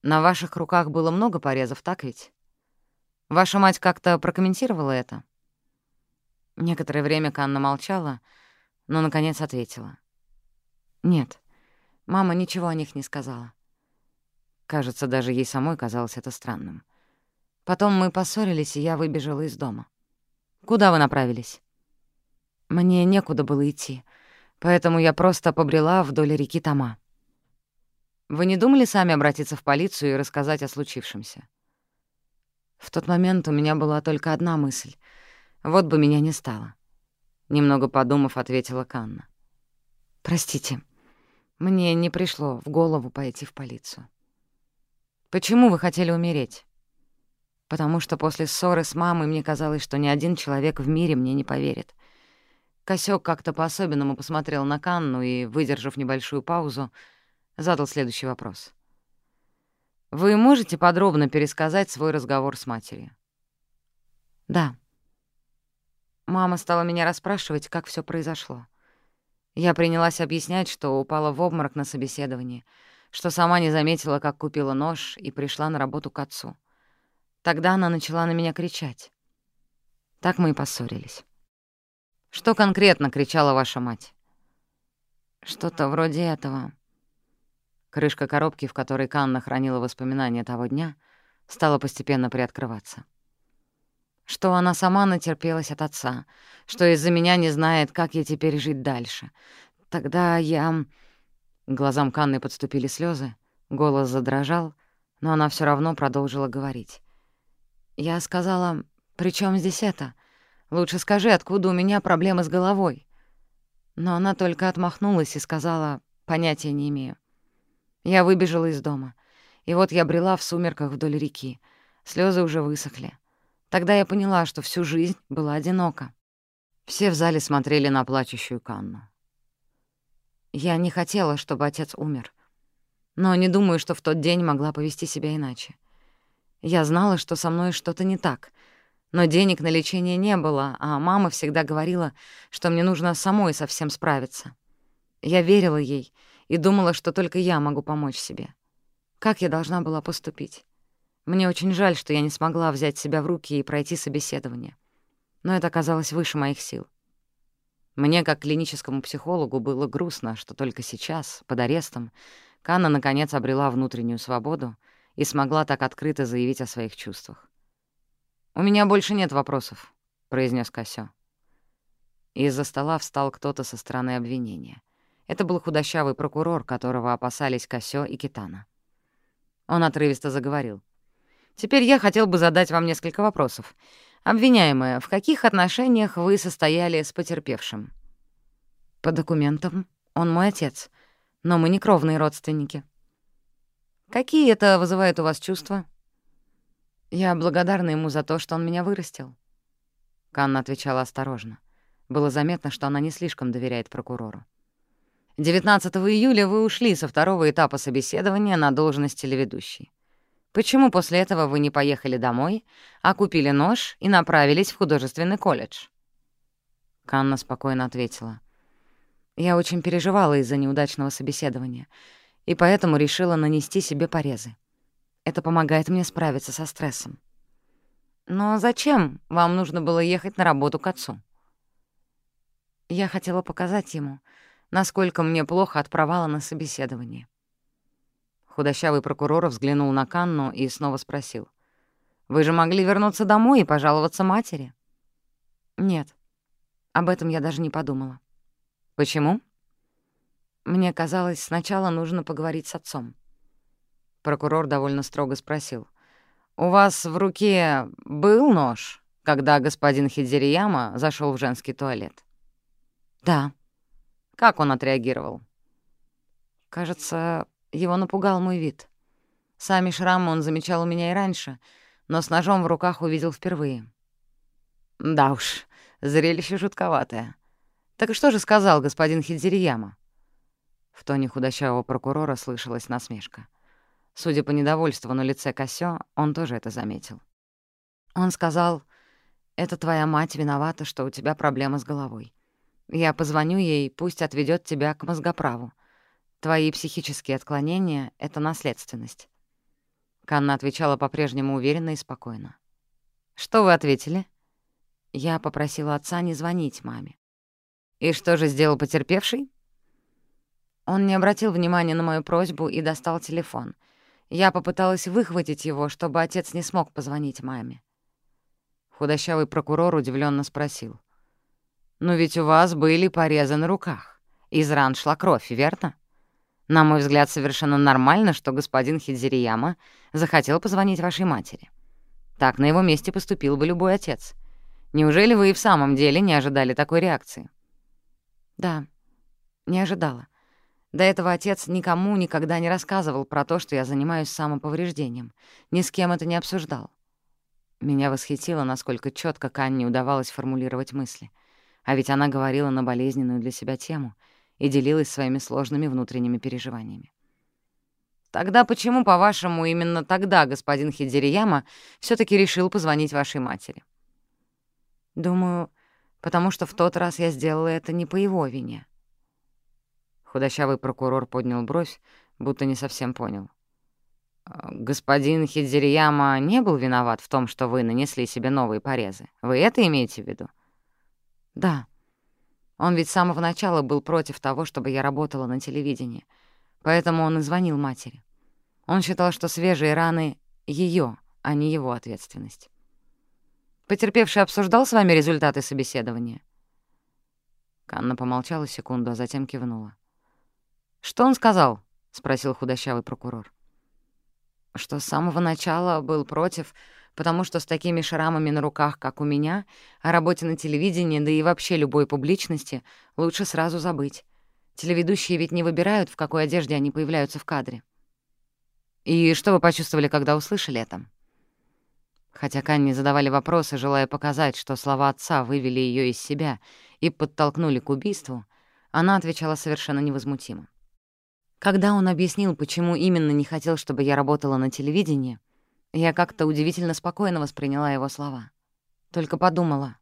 На ваших руках было много порезов, так ведь? Ваша мать как-то прокомментировала это? Некоторое время Канна молчала, но, наконец, ответила. «Нет, мама ничего о них не сказала». Кажется, даже ей самой казалось это странным. Потом мы поссорились, и я выбежала из дома. Куда вы направились?» «Мне некуда было идти, поэтому я просто побрела вдоль реки Тома». «Вы не думали сами обратиться в полицию и рассказать о случившемся?» В тот момент у меня была только одна мысль. Вот бы меня не стало. Немного подумав, ответила Канна. «Простите, мне не пришло в голову пойти в полицию». «Почему вы хотели умереть?» потому что после ссоры с мамой мне казалось, что ни один человек в мире мне не поверит. Косёк как-то по-особенному посмотрел на Канну и, выдержав небольшую паузу, задал следующий вопрос. «Вы можете подробно пересказать свой разговор с матерью?» «Да». Мама стала меня расспрашивать, как все произошло. Я принялась объяснять, что упала в обморок на собеседовании, что сама не заметила, как купила нож и пришла на работу к отцу. Тогда она начала на меня кричать. Так мы и поссорились. Что конкретно кричала ваша мать? Что-то вроде этого. Крышка коробки, в которой Канна хранила воспоминания того дня, стала постепенно приоткрываться. Что она сама натерпелась от отца, что из-за меня не знает, как ей теперь жить дальше. Тогда я... глазам Канны подступили слезы, голос задрожал, но она все равно продолжила говорить. Я сказала, «При чем здесь это? Лучше скажи, откуда у меня проблемы с головой?» Но она только отмахнулась и сказала, «Понятия не имею». Я выбежала из дома. И вот я брела в сумерках вдоль реки. Слезы уже высохли. Тогда я поняла, что всю жизнь была одинока. Все в зале смотрели на плачущую Канну. Я не хотела, чтобы отец умер. Но не думаю, что в тот день могла повести себя иначе. Я знала, что со мной что-то не так. Но денег на лечение не было, а мама всегда говорила, что мне нужно самой совсем справиться. Я верила ей и думала, что только я могу помочь себе. Как я должна была поступить? Мне очень жаль, что я не смогла взять себя в руки и пройти собеседование. Но это оказалось выше моих сил. Мне, как клиническому психологу, было грустно, что только сейчас, под арестом, Канна наконец обрела внутреннюю свободу и смогла так открыто заявить о своих чувствах. «У меня больше нет вопросов», — произнес Косё. Из-за стола встал кто-то со стороны обвинения. Это был худощавый прокурор, которого опасались Косё и Китана. Он отрывисто заговорил. «Теперь я хотел бы задать вам несколько вопросов. Обвиняемая, в каких отношениях вы состояли с потерпевшим?» «По документам он мой отец, но мы не кровные родственники». «Какие это вызывает у вас чувства?» «Я благодарна ему за то, что он меня вырастил». Канна отвечала осторожно. Было заметно, что она не слишком доверяет прокурору. 19 июля вы ушли со второго этапа собеседования на должность телеведущей. Почему после этого вы не поехали домой, а купили нож и направились в художественный колледж?» Канна спокойно ответила. «Я очень переживала из-за неудачного собеседования, и поэтому решила нанести себе порезы. Это помогает мне справиться со стрессом». «Но зачем вам нужно было ехать на работу к отцу?» Я хотела показать ему, насколько мне плохо от провала на собеседовании. Худощавый прокурор взглянул на Канну и снова спросил. «Вы же могли вернуться домой и пожаловаться матери?» «Нет, об этом я даже не подумала». «Почему?» Мне казалось, сначала нужно поговорить с отцом. Прокурор довольно строго спросил. «У вас в руке был нож, когда господин Хидзирияма зашел в женский туалет?» «Да», как он отреагировал? Кажется, его напугал мой вид. Сами шрамы он замечал у меня и раньше, но с ножом в руках увидел впервые. Да уж, зрелище жутковатое. Так что же сказал господин Хидзирияма? В тоне худощавого прокурора слышалась насмешка. Судя по недовольству на лице Косё, он тоже это заметил. Он сказал, «Это твоя мать виновата, что у тебя проблемы с головой. Я позвоню ей, пусть отведет тебя к мозгоправу. Твои психические отклонения — это наследственность». Канна отвечала по-прежнему уверенно и спокойно. «Что вы ответили?» Я попросила отца не звонить маме. «И что же сделал потерпевший?» Он не обратил внимания на мою просьбу и достал телефон. Я попыталась выхватить его, чтобы отец не смог позвонить маме. Худощавый прокурор удивленно спросил. Но ведь у вас были порезы на руках. Из ран шла кровь, верно? На мой взгляд, совершенно нормально, что господин Хидзирияма захотел позвонить вашей матери. Так на его месте поступил бы любой отец. Неужели вы и в самом деле не ожидали такой реакции? Да, не ожидала. До этого отец никому никогда не рассказывал про то, что я занимаюсь самоповреждением. Ни с кем это не обсуждал. Меня восхитило, насколько четко Канне удавалось формулировать мысли — а ведь она говорила на болезненную для себя тему и делилась своими сложными внутренними переживаниями. Тогда почему, по-вашему, именно тогда господин Хидзирияма все таки решил позвонить вашей матери? Думаю, потому что в тот раз я сделала это не по его вине. Худощавый прокурор поднял бровь, будто не совсем понял. «А, «Господин Хидзирияма не был виноват в том, что вы нанесли себе новые порезы. Вы это имеете в виду?» Да. Он ведь с самого начала был против того, чтобы я работала на телевидении. Поэтому он и звонил матери. Он считал, что свежие раны — её, а не его ответственность. Потерпевший обсуждал с вами результаты собеседования? Канна помолчала секунду, а затем кивнула. «Что он сказал?» — спросил худощавый прокурор. «Что с самого начала был против, потому что с такими шрамами на руках, как у меня, о работе на телевидении, да и вообще любой публичности, лучше сразу забыть. Телеведущие ведь не выбирают, в какой одежде они появляются в кадре. И что вы почувствовали, когда услышали это? Хотя Канни задавали вопросы, желая показать, что слова отца вывели ее из себя и подтолкнули к убийству, она отвечала совершенно невозмутимо. Когда он объяснил, почему именно не хотел, чтобы я работала на телевидении, я как-то удивительно спокойно восприняла его слова. Только подумала.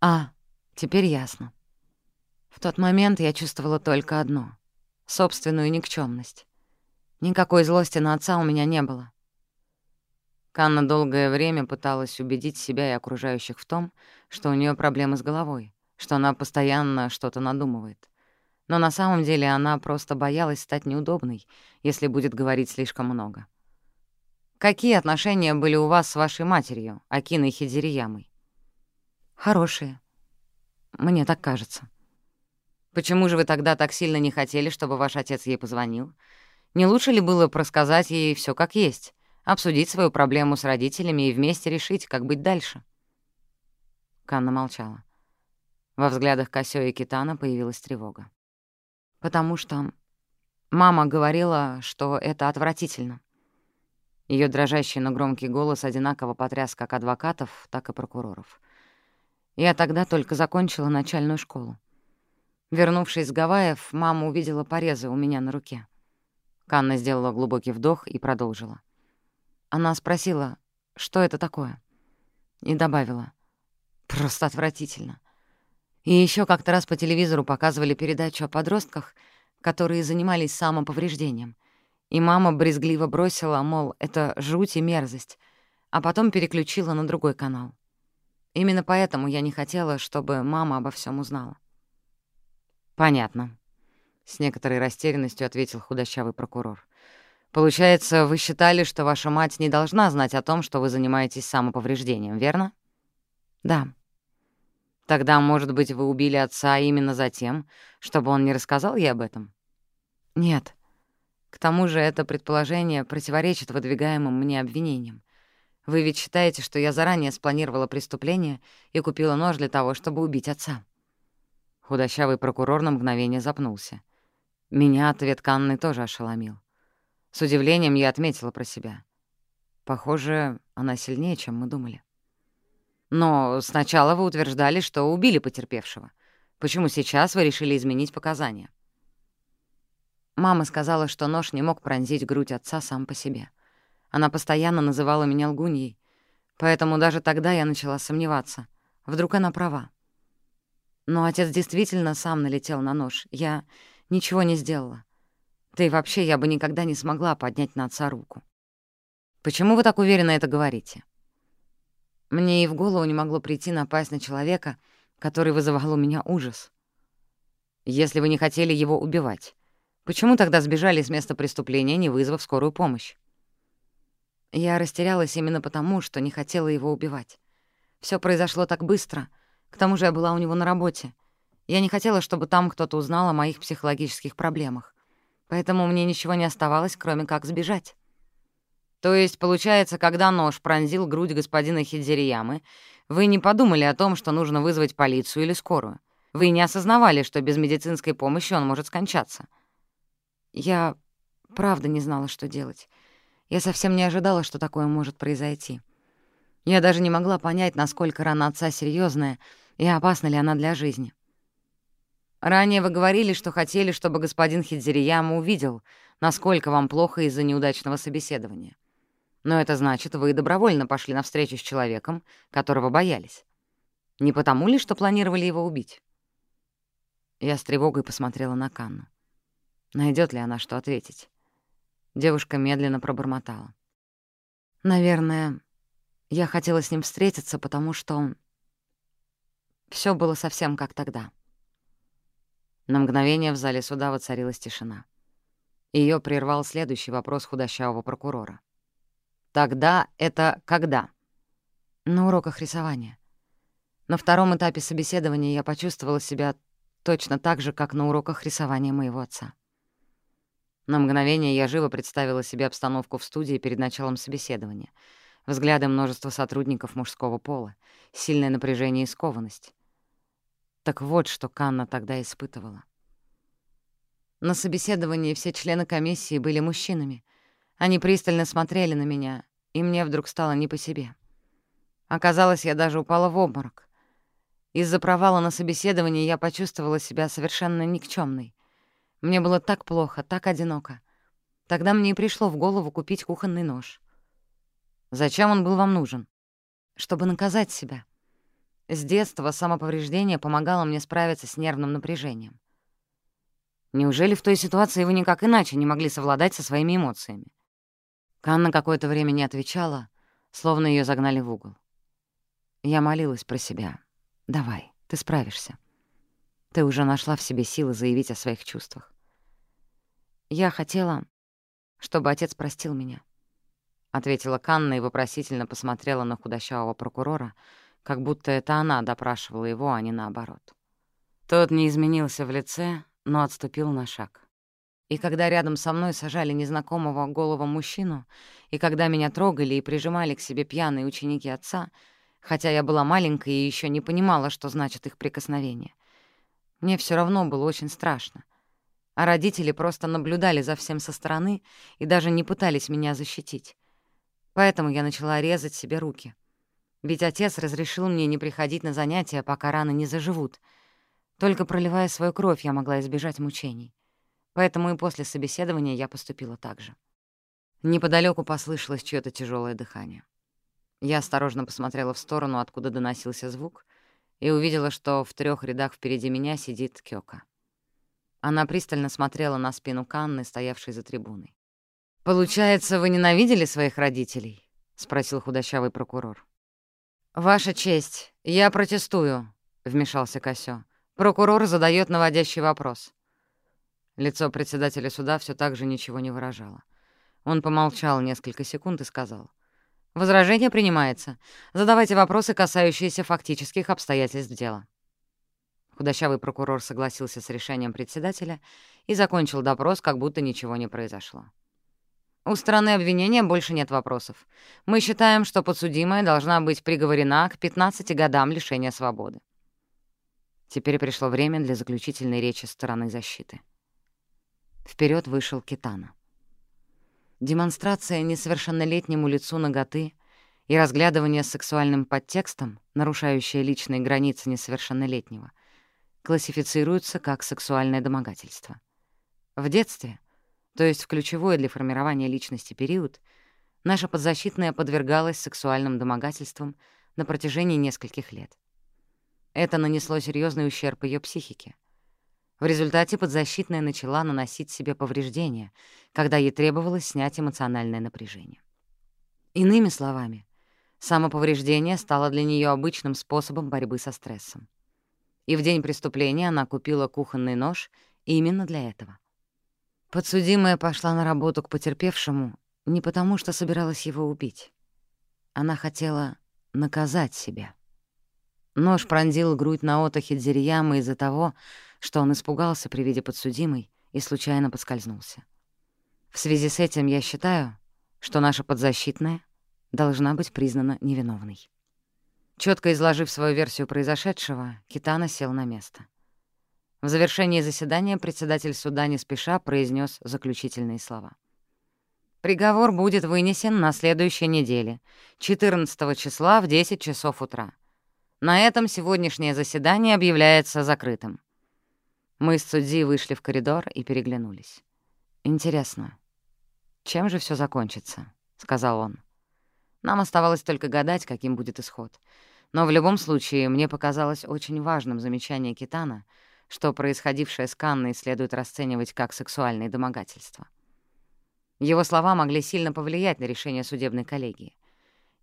А, теперь ясно. В тот момент я чувствовала только одно — собственную никчемность. Никакой злости на отца у меня не было. Канна долгое время пыталась убедить себя и окружающих в том, что у нее проблемы с головой, что она постоянно что-то надумывает. Но на самом деле она просто боялась стать неудобной, если будет говорить слишком много. Какие отношения были у вас с вашей матерью, Акиной Хидириямой? Хорошие. Мне так кажется. Почему же вы тогда так сильно не хотели, чтобы ваш отец ей позвонил? Не лучше ли было просказать ей все как есть, обсудить свою проблему с родителями и вместе решить, как быть дальше?» Канна молчала. Во взглядах Косё и Китана появилась тревога. «Потому что мама говорила, что это отвратительно». Ее дрожащий, но громкий голос одинаково потряс как адвокатов, так и прокуроров. Я тогда только закончила начальную школу. Вернувшись с Гавайев, мама увидела порезы у меня на руке. Канна сделала глубокий вдох и продолжила. Она спросила, что это такое, и добавила. Просто отвратительно. И еще как-то раз по телевизору показывали передачу о подростках, которые занимались самоповреждением. И мама брезгливо бросила, мол, это жуть и мерзость, а потом переключила на другой канал. Именно поэтому я не хотела, чтобы мама обо всем узнала. «Понятно», — с некоторой растерянностью ответил худощавый прокурор. «Получается, вы считали, что ваша мать не должна знать о том, что вы занимаетесь самоповреждением, верно?» «Да». «Тогда, может быть, вы убили отца именно за тем, чтобы он не рассказал ей об этом?» «Нет. К тому же это предположение противоречит выдвигаемым мне обвинениям. Вы ведь считаете, что я заранее спланировала преступление и купила нож для того, чтобы убить отца?» Худощавый прокурор на мгновение запнулся. Меня ответ Канны тоже ошеломил. С удивлением я отметила про себя. Похоже, она сильнее, чем мы думали. Но сначала вы утверждали, что убили потерпевшего. Почему сейчас вы решили изменить показания? Мама сказала, что нож не мог пронзить грудь отца сам по себе. Она постоянно называла меня лгуньей, поэтому даже тогда я начала сомневаться. Вдруг она права. Но отец действительно сам налетел на нож. Я ничего не сделала. Да и вообще я бы никогда не смогла поднять на отца руку. Почему вы так уверенно это говорите? Мне и в голову не могло прийти напасть на человека, который вызывал у меня ужас. Если вы не хотели его убивать, почему тогда сбежали с места преступления, не вызвав скорую помощь? Я растерялась именно потому, что не хотела его убивать. Все произошло так быстро — к тому же я была у него на работе. Я не хотела, чтобы там кто-то узнал о моих психологических проблемах. Поэтому мне ничего не оставалось, кроме как сбежать. То есть, получается, когда нож пронзил грудь господина Хидзириямы, вы не подумали о том, что нужно вызвать полицию или скорую? Вы не осознавали, что без медицинской помощи он может скончаться? Я правда не знала, что делать. Я совсем не ожидала, что такое может произойти. Я даже не могла понять, насколько рана отца серьезная и опасна ли она для жизни. Ранее вы говорили, что хотели, чтобы господин Хидзирияма увидел, насколько вам плохо из-за неудачного собеседования. Но это значит, вы добровольно пошли навстречу с человеком, которого боялись. Не потому ли, что планировали его убить? Я с тревогой посмотрела на Канну. Найдет ли она что ответить? Девушка медленно пробормотала. «Наверное, я хотела с ним встретиться, потому что все было совсем как тогда. На мгновение в зале суда воцарилась тишина. Ее прервал следующий вопрос худощавого прокурора. «Тогда это когда?» «На уроках рисования. На втором этапе собеседования я почувствовала себя точно так же, как на уроках рисования моего отца. На мгновение я живо представила себе обстановку в студии перед началом собеседования. Взгляды множества сотрудников мужского пола, сильное напряжение и скованность. Так вот, что Канна тогда испытывала. На собеседовании все члены комиссии были мужчинами. Они пристально смотрели на меня, и мне вдруг стало не по себе. Оказалось, я даже упала в обморок. Из-за провала на собеседовании я почувствовала себя совершенно никчемной. Мне было так плохо, так одиноко. Тогда мне и пришло в голову купить кухонный нож. Зачем он был вам нужен? Чтобы наказать себя. С детства самоповреждение помогало мне справиться с нервным напряжением. Неужели в той ситуации вы никак иначе не могли совладать со своими эмоциями? Канна какое-то время не отвечала, словно ее загнали в угол. Я молилась про себя. «Давай, ты справишься. Ты уже нашла в себе силы заявить о своих чувствах. Я хотела, чтобы отец простил меня. ответила Канна и вопросительно посмотрела на худощавого прокурора, как будто это она допрашивала его, а не наоборот. Тот не изменился в лице, но отступил на шаг. И когда рядом со мной сажали незнакомого голого мужчину, и когда меня трогали и прижимали к себе пьяные ученики отца, хотя я была маленькой и еще не понимала, что значит их прикосновение, мне все равно было очень страшно. А родители просто наблюдали за всем со стороны и даже не пытались меня защитить. Поэтому я начала резать себе руки. Ведь отец разрешил мне не приходить на занятия, пока раны не заживут. Только проливая свою кровь, я могла избежать мучений. Поэтому и после собеседования я поступила так же. Неподалеку послышалось чьё то тяжелое дыхание. Я осторожно посмотрела в сторону, откуда доносился звук, и увидела, что в трех рядах впереди меня сидит Кёка. Она пристально смотрела на спину Канны, стоявшей за трибуной. «Получается, вы ненавидели своих родителей?» — спросил худощавый прокурор. «Ваша честь, я протестую», — вмешался Косё. Прокурор задает наводящий вопрос. Лицо председателя суда все так же ничего не выражало. Он помолчал несколько секунд и сказал. «Возражение принимается. Задавайте вопросы, касающиеся фактических обстоятельств дела». Худощавый прокурор согласился с решением председателя и закончил допрос, как будто ничего не произошло. У стороны обвинения больше нет вопросов. Мы считаем, что подсудимая должна быть приговорена к 15 годам лишения свободы. Теперь пришло время для заключительной речи стороны защиты. Вперед вышел Китана. Демонстрация несовершеннолетнему лицу ноготы и разглядывание с сексуальным подтекстом, нарушающее личные границы несовершеннолетнего, классифицируются как сексуальное домогательство. В детстве, то есть в ключевой для формирования личности период, наша подзащитная подвергалась сексуальным домогательствам на протяжении нескольких лет. Это нанесло серьезный ущерб ее психике. В результате подзащитная начала наносить себе повреждения, когда ей требовалось снять эмоциональное напряжение. Иными словами, самоповреждение стало для нее обычным способом борьбы со стрессом. И в день преступления она купила кухонный нож именно для этого. Подсудимая пошла на работу к потерпевшему не потому, что собиралась его убить. Она хотела наказать себя. Нож пронзил грудь Наото Хидзирияма из-за того, что он испугался при виде подсудимой и случайно поскользнулся. В связи с этим я считаю, что наша подзащитная должна быть признана невиновной. Четко изложив свою версию произошедшего, Китана сел на место. В завершении заседания председатель суда не спеша произнес заключительные слова. Приговор будет вынесен на следующей неделе, 14 числа в 10 часов утра. На этом сегодняшнее заседание объявляется закрытым. Мы с Цудзи вышли в коридор и переглянулись. «Интересно, чем же все закончится?» — сказал он. Нам оставалось только гадать, каким будет исход. Но в любом случае мне показалось очень важным замечание Китана, что происходившее с Канной следует расценивать как сексуальные домогательства. Его слова могли сильно повлиять на решение судебной коллегии.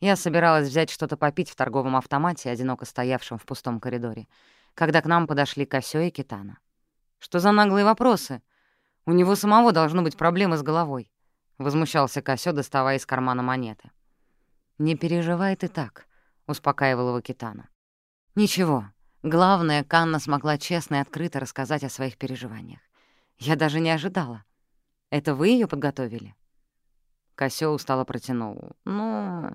Я собиралась взять что-то попить в торговом автомате, одиноко стоявшем в пустом коридоре, когда к нам подошли Косё и Китана. Что за наглые вопросы? У него самого должно быть проблемы с головой. Возмущался Косё, доставая из кармана монеты. «Не переживай ты так», — успокаивал его Китана. «Ничего. Главное, Канна смогла честно и открыто рассказать о своих переживаниях. Я даже не ожидала. Это вы ее подготовили?» Косё устало протянул. «Ну...»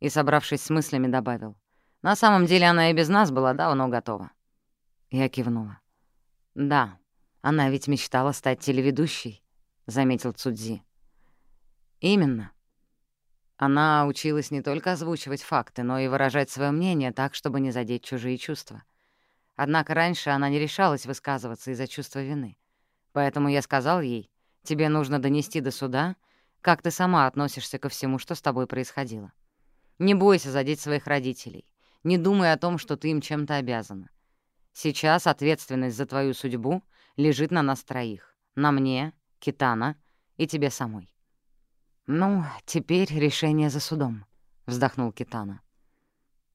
И, собравшись с мыслями, добавил. «На самом деле она и без нас была давно готова». Я кивнула. «Да, она ведь мечтала стать телеведущей», — заметил Цудзи. «Именно. Она училась не только озвучивать факты, но и выражать свое мнение так, чтобы не задеть чужие чувства. Однако раньше она не решалась высказываться из-за чувства вины. Поэтому я сказал ей, тебе нужно донести до суда, как ты сама относишься ко всему, что с тобой происходило. Не бойся задеть своих родителей. Не думай о том, что ты им чем-то обязана. Сейчас ответственность за твою судьбу лежит на нас троих. На мне, Китана и тебе самой. «Ну, теперь решение за судом», — вздохнул Китана.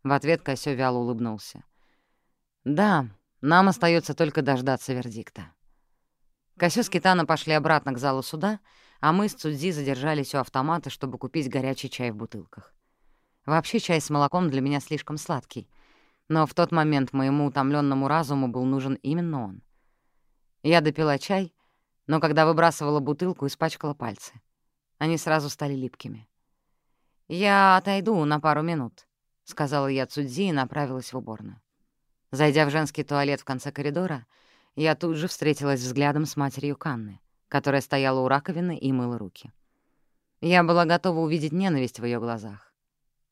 В ответ Косё вяло улыбнулся. «Да, нам остается только дождаться вердикта». Косё с Китана пошли обратно к залу суда, а мы с Цудзи задержались у автомата, чтобы купить горячий чай в бутылках. Вообще чай с молоком для меня слишком сладкий, но в тот момент моему утомленному разуму был нужен именно он. Я допила чай, но когда выбрасывала бутылку, испачкала пальцы. Они сразу стали липкими. «Я отойду на пару минут», — сказала я Цудзи и направилась в уборную. Зайдя в женский туалет в конце коридора, я тут же встретилась взглядом с матерью Канны, которая стояла у раковины и мыла руки. Я была готова увидеть ненависть в ее глазах,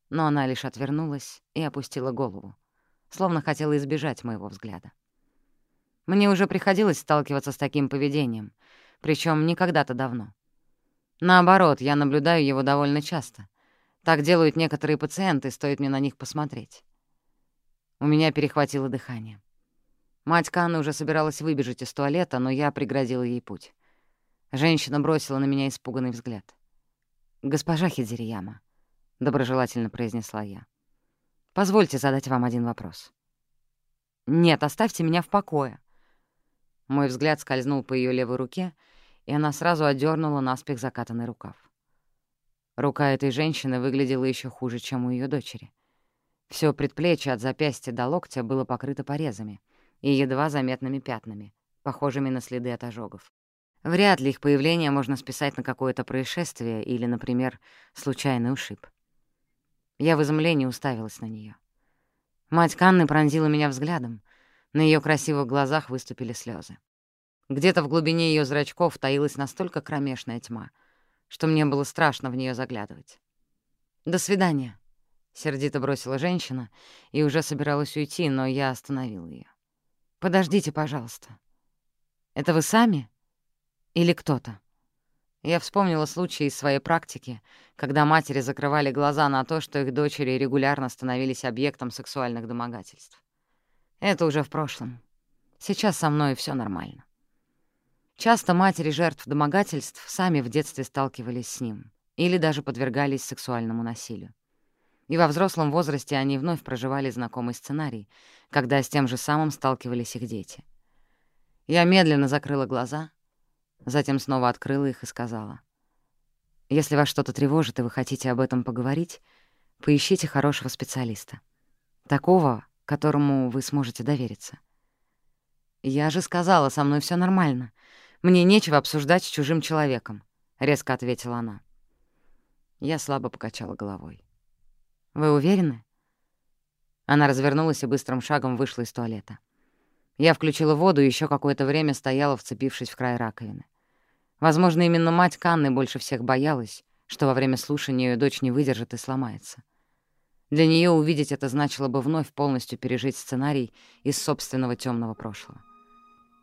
но она лишь отвернулась и опустила голову, словно хотела избежать моего взгляда. Мне уже приходилось сталкиваться с таким поведением, причем не когда-то давно. Наоборот, я наблюдаю его довольно часто. Так делают некоторые пациенты, стоит мне на них посмотреть. У меня перехватило дыхание. Мать Канны уже собиралась выбежать из туалета, но я преградила ей путь. Женщина бросила на меня испуганный взгляд. «Госпожа Хидзирияма», — доброжелательно произнесла я, — «позвольте задать вам один вопрос». «Нет, оставьте меня в покое». Мой взгляд скользнул по ее левой руке, и она сразу отдернула наспех закатанный рукав. Рука этой женщины выглядела еще хуже, чем у ее дочери. Все предплечье от запястья до локтя было покрыто порезами и едва заметными пятнами, похожими на следы от ожогов. Вряд ли их появление можно списать на какое-то происшествие или, например, случайный ушиб. Я в изумлении уставилась на нее. Мать Канны пронзила меня взглядом. На ее красивых глазах выступили слезы. Где-то в глубине ее зрачков таилась настолько кромешная тьма, что мне было страшно в нее заглядывать. «До свидания», — сердито бросила женщина и уже собиралась уйти, но я остановила ее. «Подождите, пожалуйста. Это вы сами или кто-то?» Я вспомнила случаи из своей практики, когда матери закрывали глаза на то, что их дочери регулярно становились объектом сексуальных домогательств. Это уже в прошлом. Сейчас со мной все нормально. Часто матери жертв домогательств сами в детстве сталкивались с ним или даже подвергались сексуальному насилию. И во взрослом возрасте они вновь проживали знакомый сценарий, когда с тем же самым сталкивались их дети. Я медленно закрыла глаза, затем снова открыла их и сказала. «Если вас что-то тревожит, и вы хотите об этом поговорить, поищите хорошего специалиста. Такого, которому вы сможете довериться». «Я же сказала, со мной все нормально. Мне нечего обсуждать с чужим человеком», — резко ответила она. Я слабо покачала головой. «Вы уверены?» Она развернулась и быстрым шагом вышла из туалета. Я включила воду и еще какое-то время стояла, вцепившись в край раковины. Возможно, именно мать Канны больше всех боялась, что во время слушания ее дочь не выдержит и сломается. Для нее увидеть это значило бы вновь полностью пережить сценарий из собственного темного прошлого.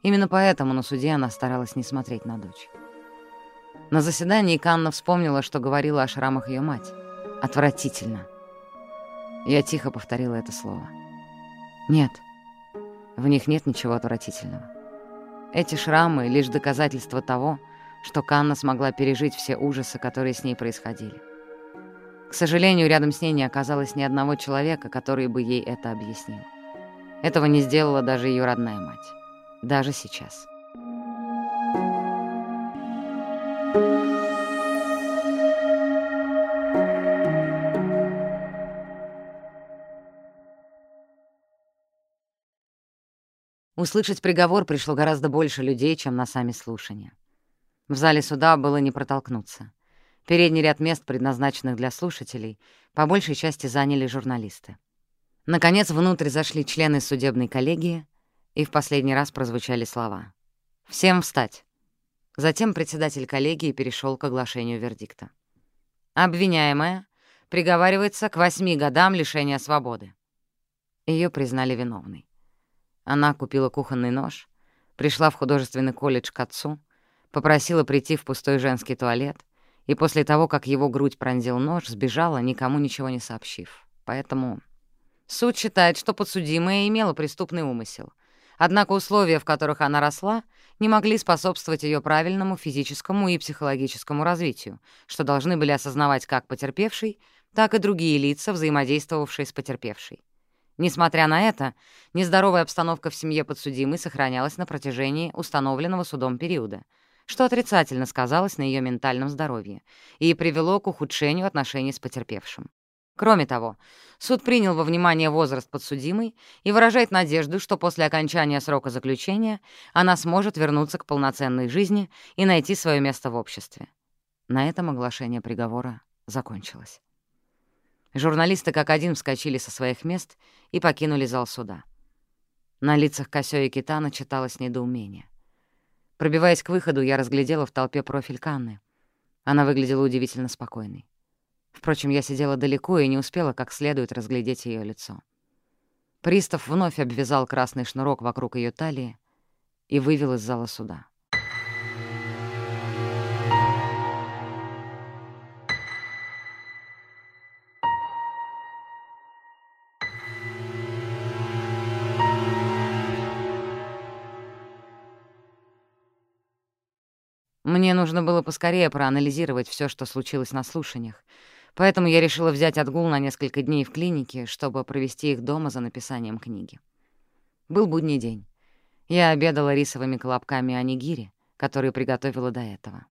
Именно поэтому на суде она старалась не смотреть на дочь. На заседании Канна вспомнила, что говорила о шрамах ее мать. «Отвратительно». Я тихо повторила это слово. «Нет, в них нет ничего отвратительного. Эти шрамы — лишь доказательство того, что Канна смогла пережить все ужасы, которые с ней происходили. К сожалению, рядом с ней не оказалось ни одного человека, который бы ей это объяснил. Этого не сделала даже ее родная мать даже сейчас. Услышать приговор пришло гораздо больше людей, чем на сами слушания. В зале суда было не протолкнуться. Передний ряд мест, предназначенных для слушателей, по большей части заняли журналисты. Наконец, внутрь зашли члены судебной коллегии, и в последний раз прозвучали слова. «Всем встать!» Затем председатель коллегии перешел к оглашению вердикта. «Обвиняемая приговаривается к восьми годам лишения свободы». Ее признали виновной. Она купила кухонный нож, пришла в художественный колледж к отцу, попросила прийти в пустой женский туалет, и после того, как его грудь пронзил нож, сбежала, никому ничего не сообщив. Поэтому суд считает, что подсудимая имела преступный умысел — Однако условия, в которых она росла, не могли способствовать ее правильному физическому и психологическому развитию, что должны были осознавать как потерпевший, так и другие лица, взаимодействовавшие с потерпевшей. Несмотря на это, нездоровая обстановка в семье подсудимой сохранялась на протяжении установленного судом периода, что отрицательно сказалось на ее ментальном здоровье и привело к ухудшению отношений с потерпевшим. Кроме того, суд принял во внимание возраст подсудимой и выражает надежду, что после окончания срока заключения она сможет вернуться к полноценной жизни и найти свое место в обществе. На этом оглашение приговора закончилось. Журналисты как один вскочили со своих мест и покинули зал суда. На лицах Косё и Китана читалось недоумение. Пробиваясь к выходу, я разглядела в толпе профиль Канны. Она выглядела удивительно спокойной. Впрочем, я сидела далеко и не успела как следует разглядеть ее лицо. Пристав вновь обвязал красный шнурок вокруг ее талии и вывел из зала суда. Мне нужно было поскорее проанализировать все, что случилось на слушаниях, поэтому я решила взять отгул на несколько дней в клинике, чтобы провести их дома за написанием книги. Был будний день. Я обедала рисовыми колобками анигири, которые приготовила до этого.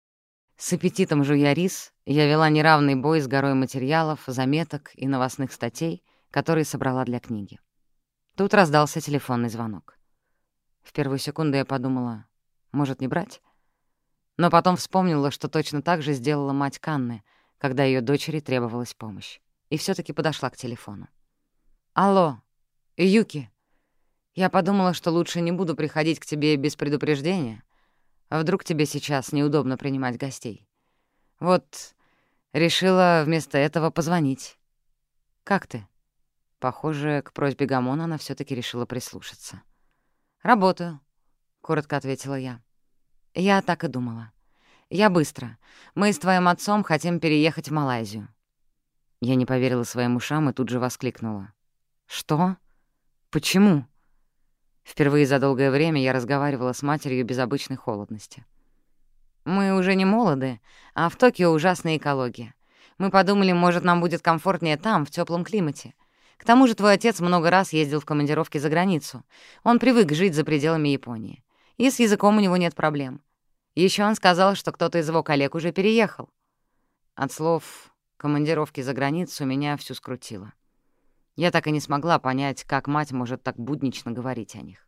С аппетитом жуя рис, я вела неравный бой с горой материалов, заметок и новостных статей, которые собрала для книги. Тут раздался телефонный звонок. В первую секунду я подумала, может, не брать? Но потом вспомнила, что точно так же сделала мать Канны, когда ее дочери требовалась помощь. И все таки подошла к телефону. «Алло, Юки, я подумала, что лучше не буду приходить к тебе без предупреждения. А вдруг тебе сейчас неудобно принимать гостей? Вот решила вместо этого позвонить. Как ты?» Похоже, к просьбе Гамона она все таки решила прислушаться. «Работаю», — коротко ответила я. «Я так и думала. Я быстро. Мы с твоим отцом хотим переехать в Малайзию». Я не поверила своим ушам и тут же воскликнула. «Что? Почему?» Впервые за долгое время я разговаривала с матерью без обычной холодности. «Мы уже не молоды, а в Токио ужасная экология. Мы подумали, может, нам будет комфортнее там, в теплом климате. К тому же твой отец много раз ездил в командировки за границу. Он привык жить за пределами Японии и с языком у него нет проблем. Еще он сказал, что кто-то из его коллег уже переехал. От слов «командировки за границу» меня всю скрутило. Я так и не смогла понять, как мать может так буднично говорить о них.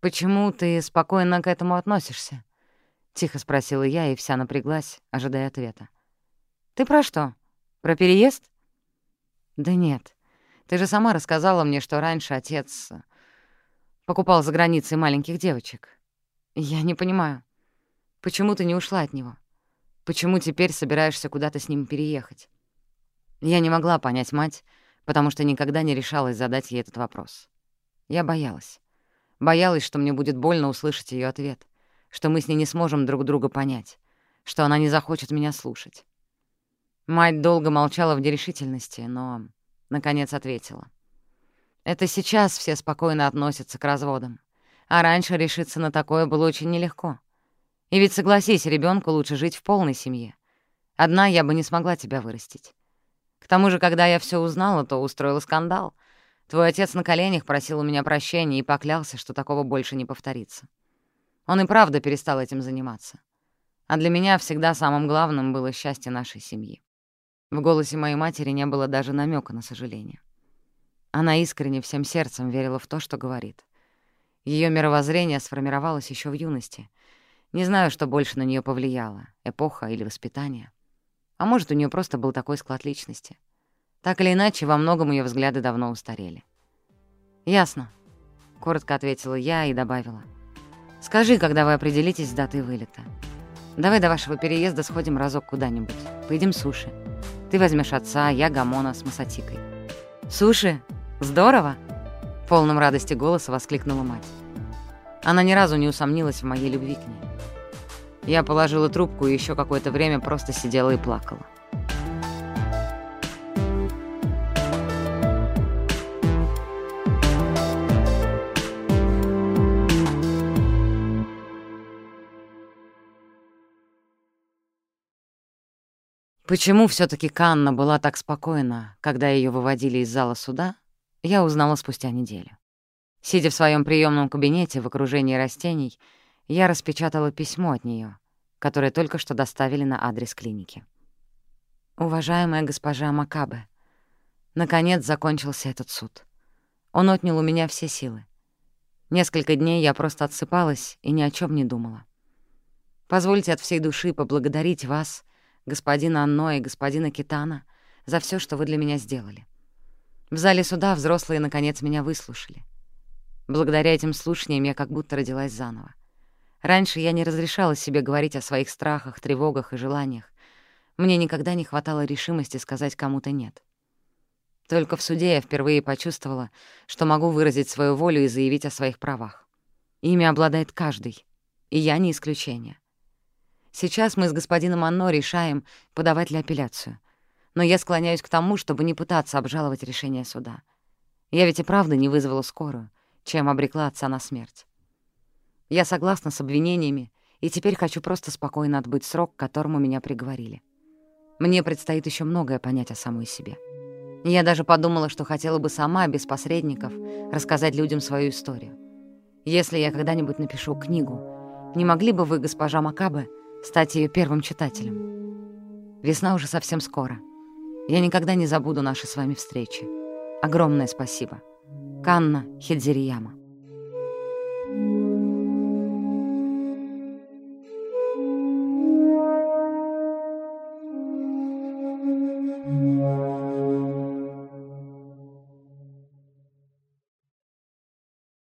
«Почему ты спокойно к этому относишься?» — тихо спросила я, и вся напряглась, ожидая ответа. «Ты про что? Про переезд?» «Да нет. Ты же сама рассказала мне, что раньше отец Покупал за границей маленьких девочек. Я не понимаю, почему ты не ушла от него? Почему теперь собираешься куда-то с ним переехать? Я не могла понять мать, потому что никогда не решалась задать ей этот вопрос. Я боялась. Боялась, что мне будет больно услышать ее ответ, что мы с ней не сможем друг друга понять, что она не захочет меня слушать. Мать долго молчала в нерешительности, но, наконец, ответила — это сейчас все спокойно относятся к разводам. А раньше решиться на такое было очень нелегко. И ведь, согласись, ребенку лучше жить в полной семье. Одна я бы не смогла тебя вырастить. К тому же, когда я все узнала, то устроила скандал. Твой отец на коленях просил у меня прощения и поклялся, что такого больше не повторится. Он и правда перестал этим заниматься. А для меня всегда самым главным было счастье нашей семьи. В голосе моей матери не было даже намека на сожаление. Она искренне всем сердцем верила в то, что говорит. Ее мировоззрение сформировалось еще в юности. Не знаю, что больше на нее повлияло — эпоха или воспитание. А может, у нее просто был такой склад личности. Так или иначе, во многом ее взгляды давно устарели. «Ясно», — коротко ответила я и добавила. «Скажи, когда вы определитесь с датой вылета. Давай до вашего переезда сходим разок куда-нибудь. Поедим суши. Ты возьмешь отца, я Гамона с Масатикой». «Суши? Здорово!» — полном радости голоса воскликнула мать. Она ни разу не усомнилась в моей любви к ней. Я положила трубку и еще какое-то время просто сидела и плакала. Почему все таки Канна была так спокойна, когда ее выводили из зала суда, я узнала спустя неделю. Сидя в своем приемном кабинете в окружении растений, Я распечатала письмо от нее, которое только что доставили на адрес клиники. «Уважаемая госпожа Макабе, наконец закончился этот суд. Он отнял у меня все силы. Несколько дней я просто отсыпалась и ни о чем не думала. Позвольте от всей души поблагодарить вас, господина Анно и господина Китана, за все, что вы для меня сделали. В зале суда взрослые, наконец, меня выслушали. Благодаря этим слушаниям я как будто родилась заново. Раньше я не разрешала себе говорить о своих страхах, тревогах и желаниях. Мне никогда не хватало решимости сказать кому-то «нет». Только в суде я впервые почувствовала, что могу выразить свою волю и заявить о своих правах. Ими обладает каждый, и я не исключение. Сейчас мы с господином Анно решаем, подавать ли апелляцию. Но я склоняюсь к тому, чтобы не пытаться обжаловать решение суда. Я ведь и правда не вызвала скорую, чем обрекла отца на смерть. Я согласна с обвинениями, и теперь хочу просто спокойно отбыть срок, к которому меня приговорили. Мне предстоит еще многое понять о самой себе. Я даже подумала, что хотела бы сама, без посредников, рассказать людям свою историю. Если я когда-нибудь напишу книгу, не могли бы вы, госпожа Макабе, стать ее первым читателем. Весна уже совсем скоро. Я никогда не забуду наши с вами встречи. Огромное спасибо. Канна Хидзирияма.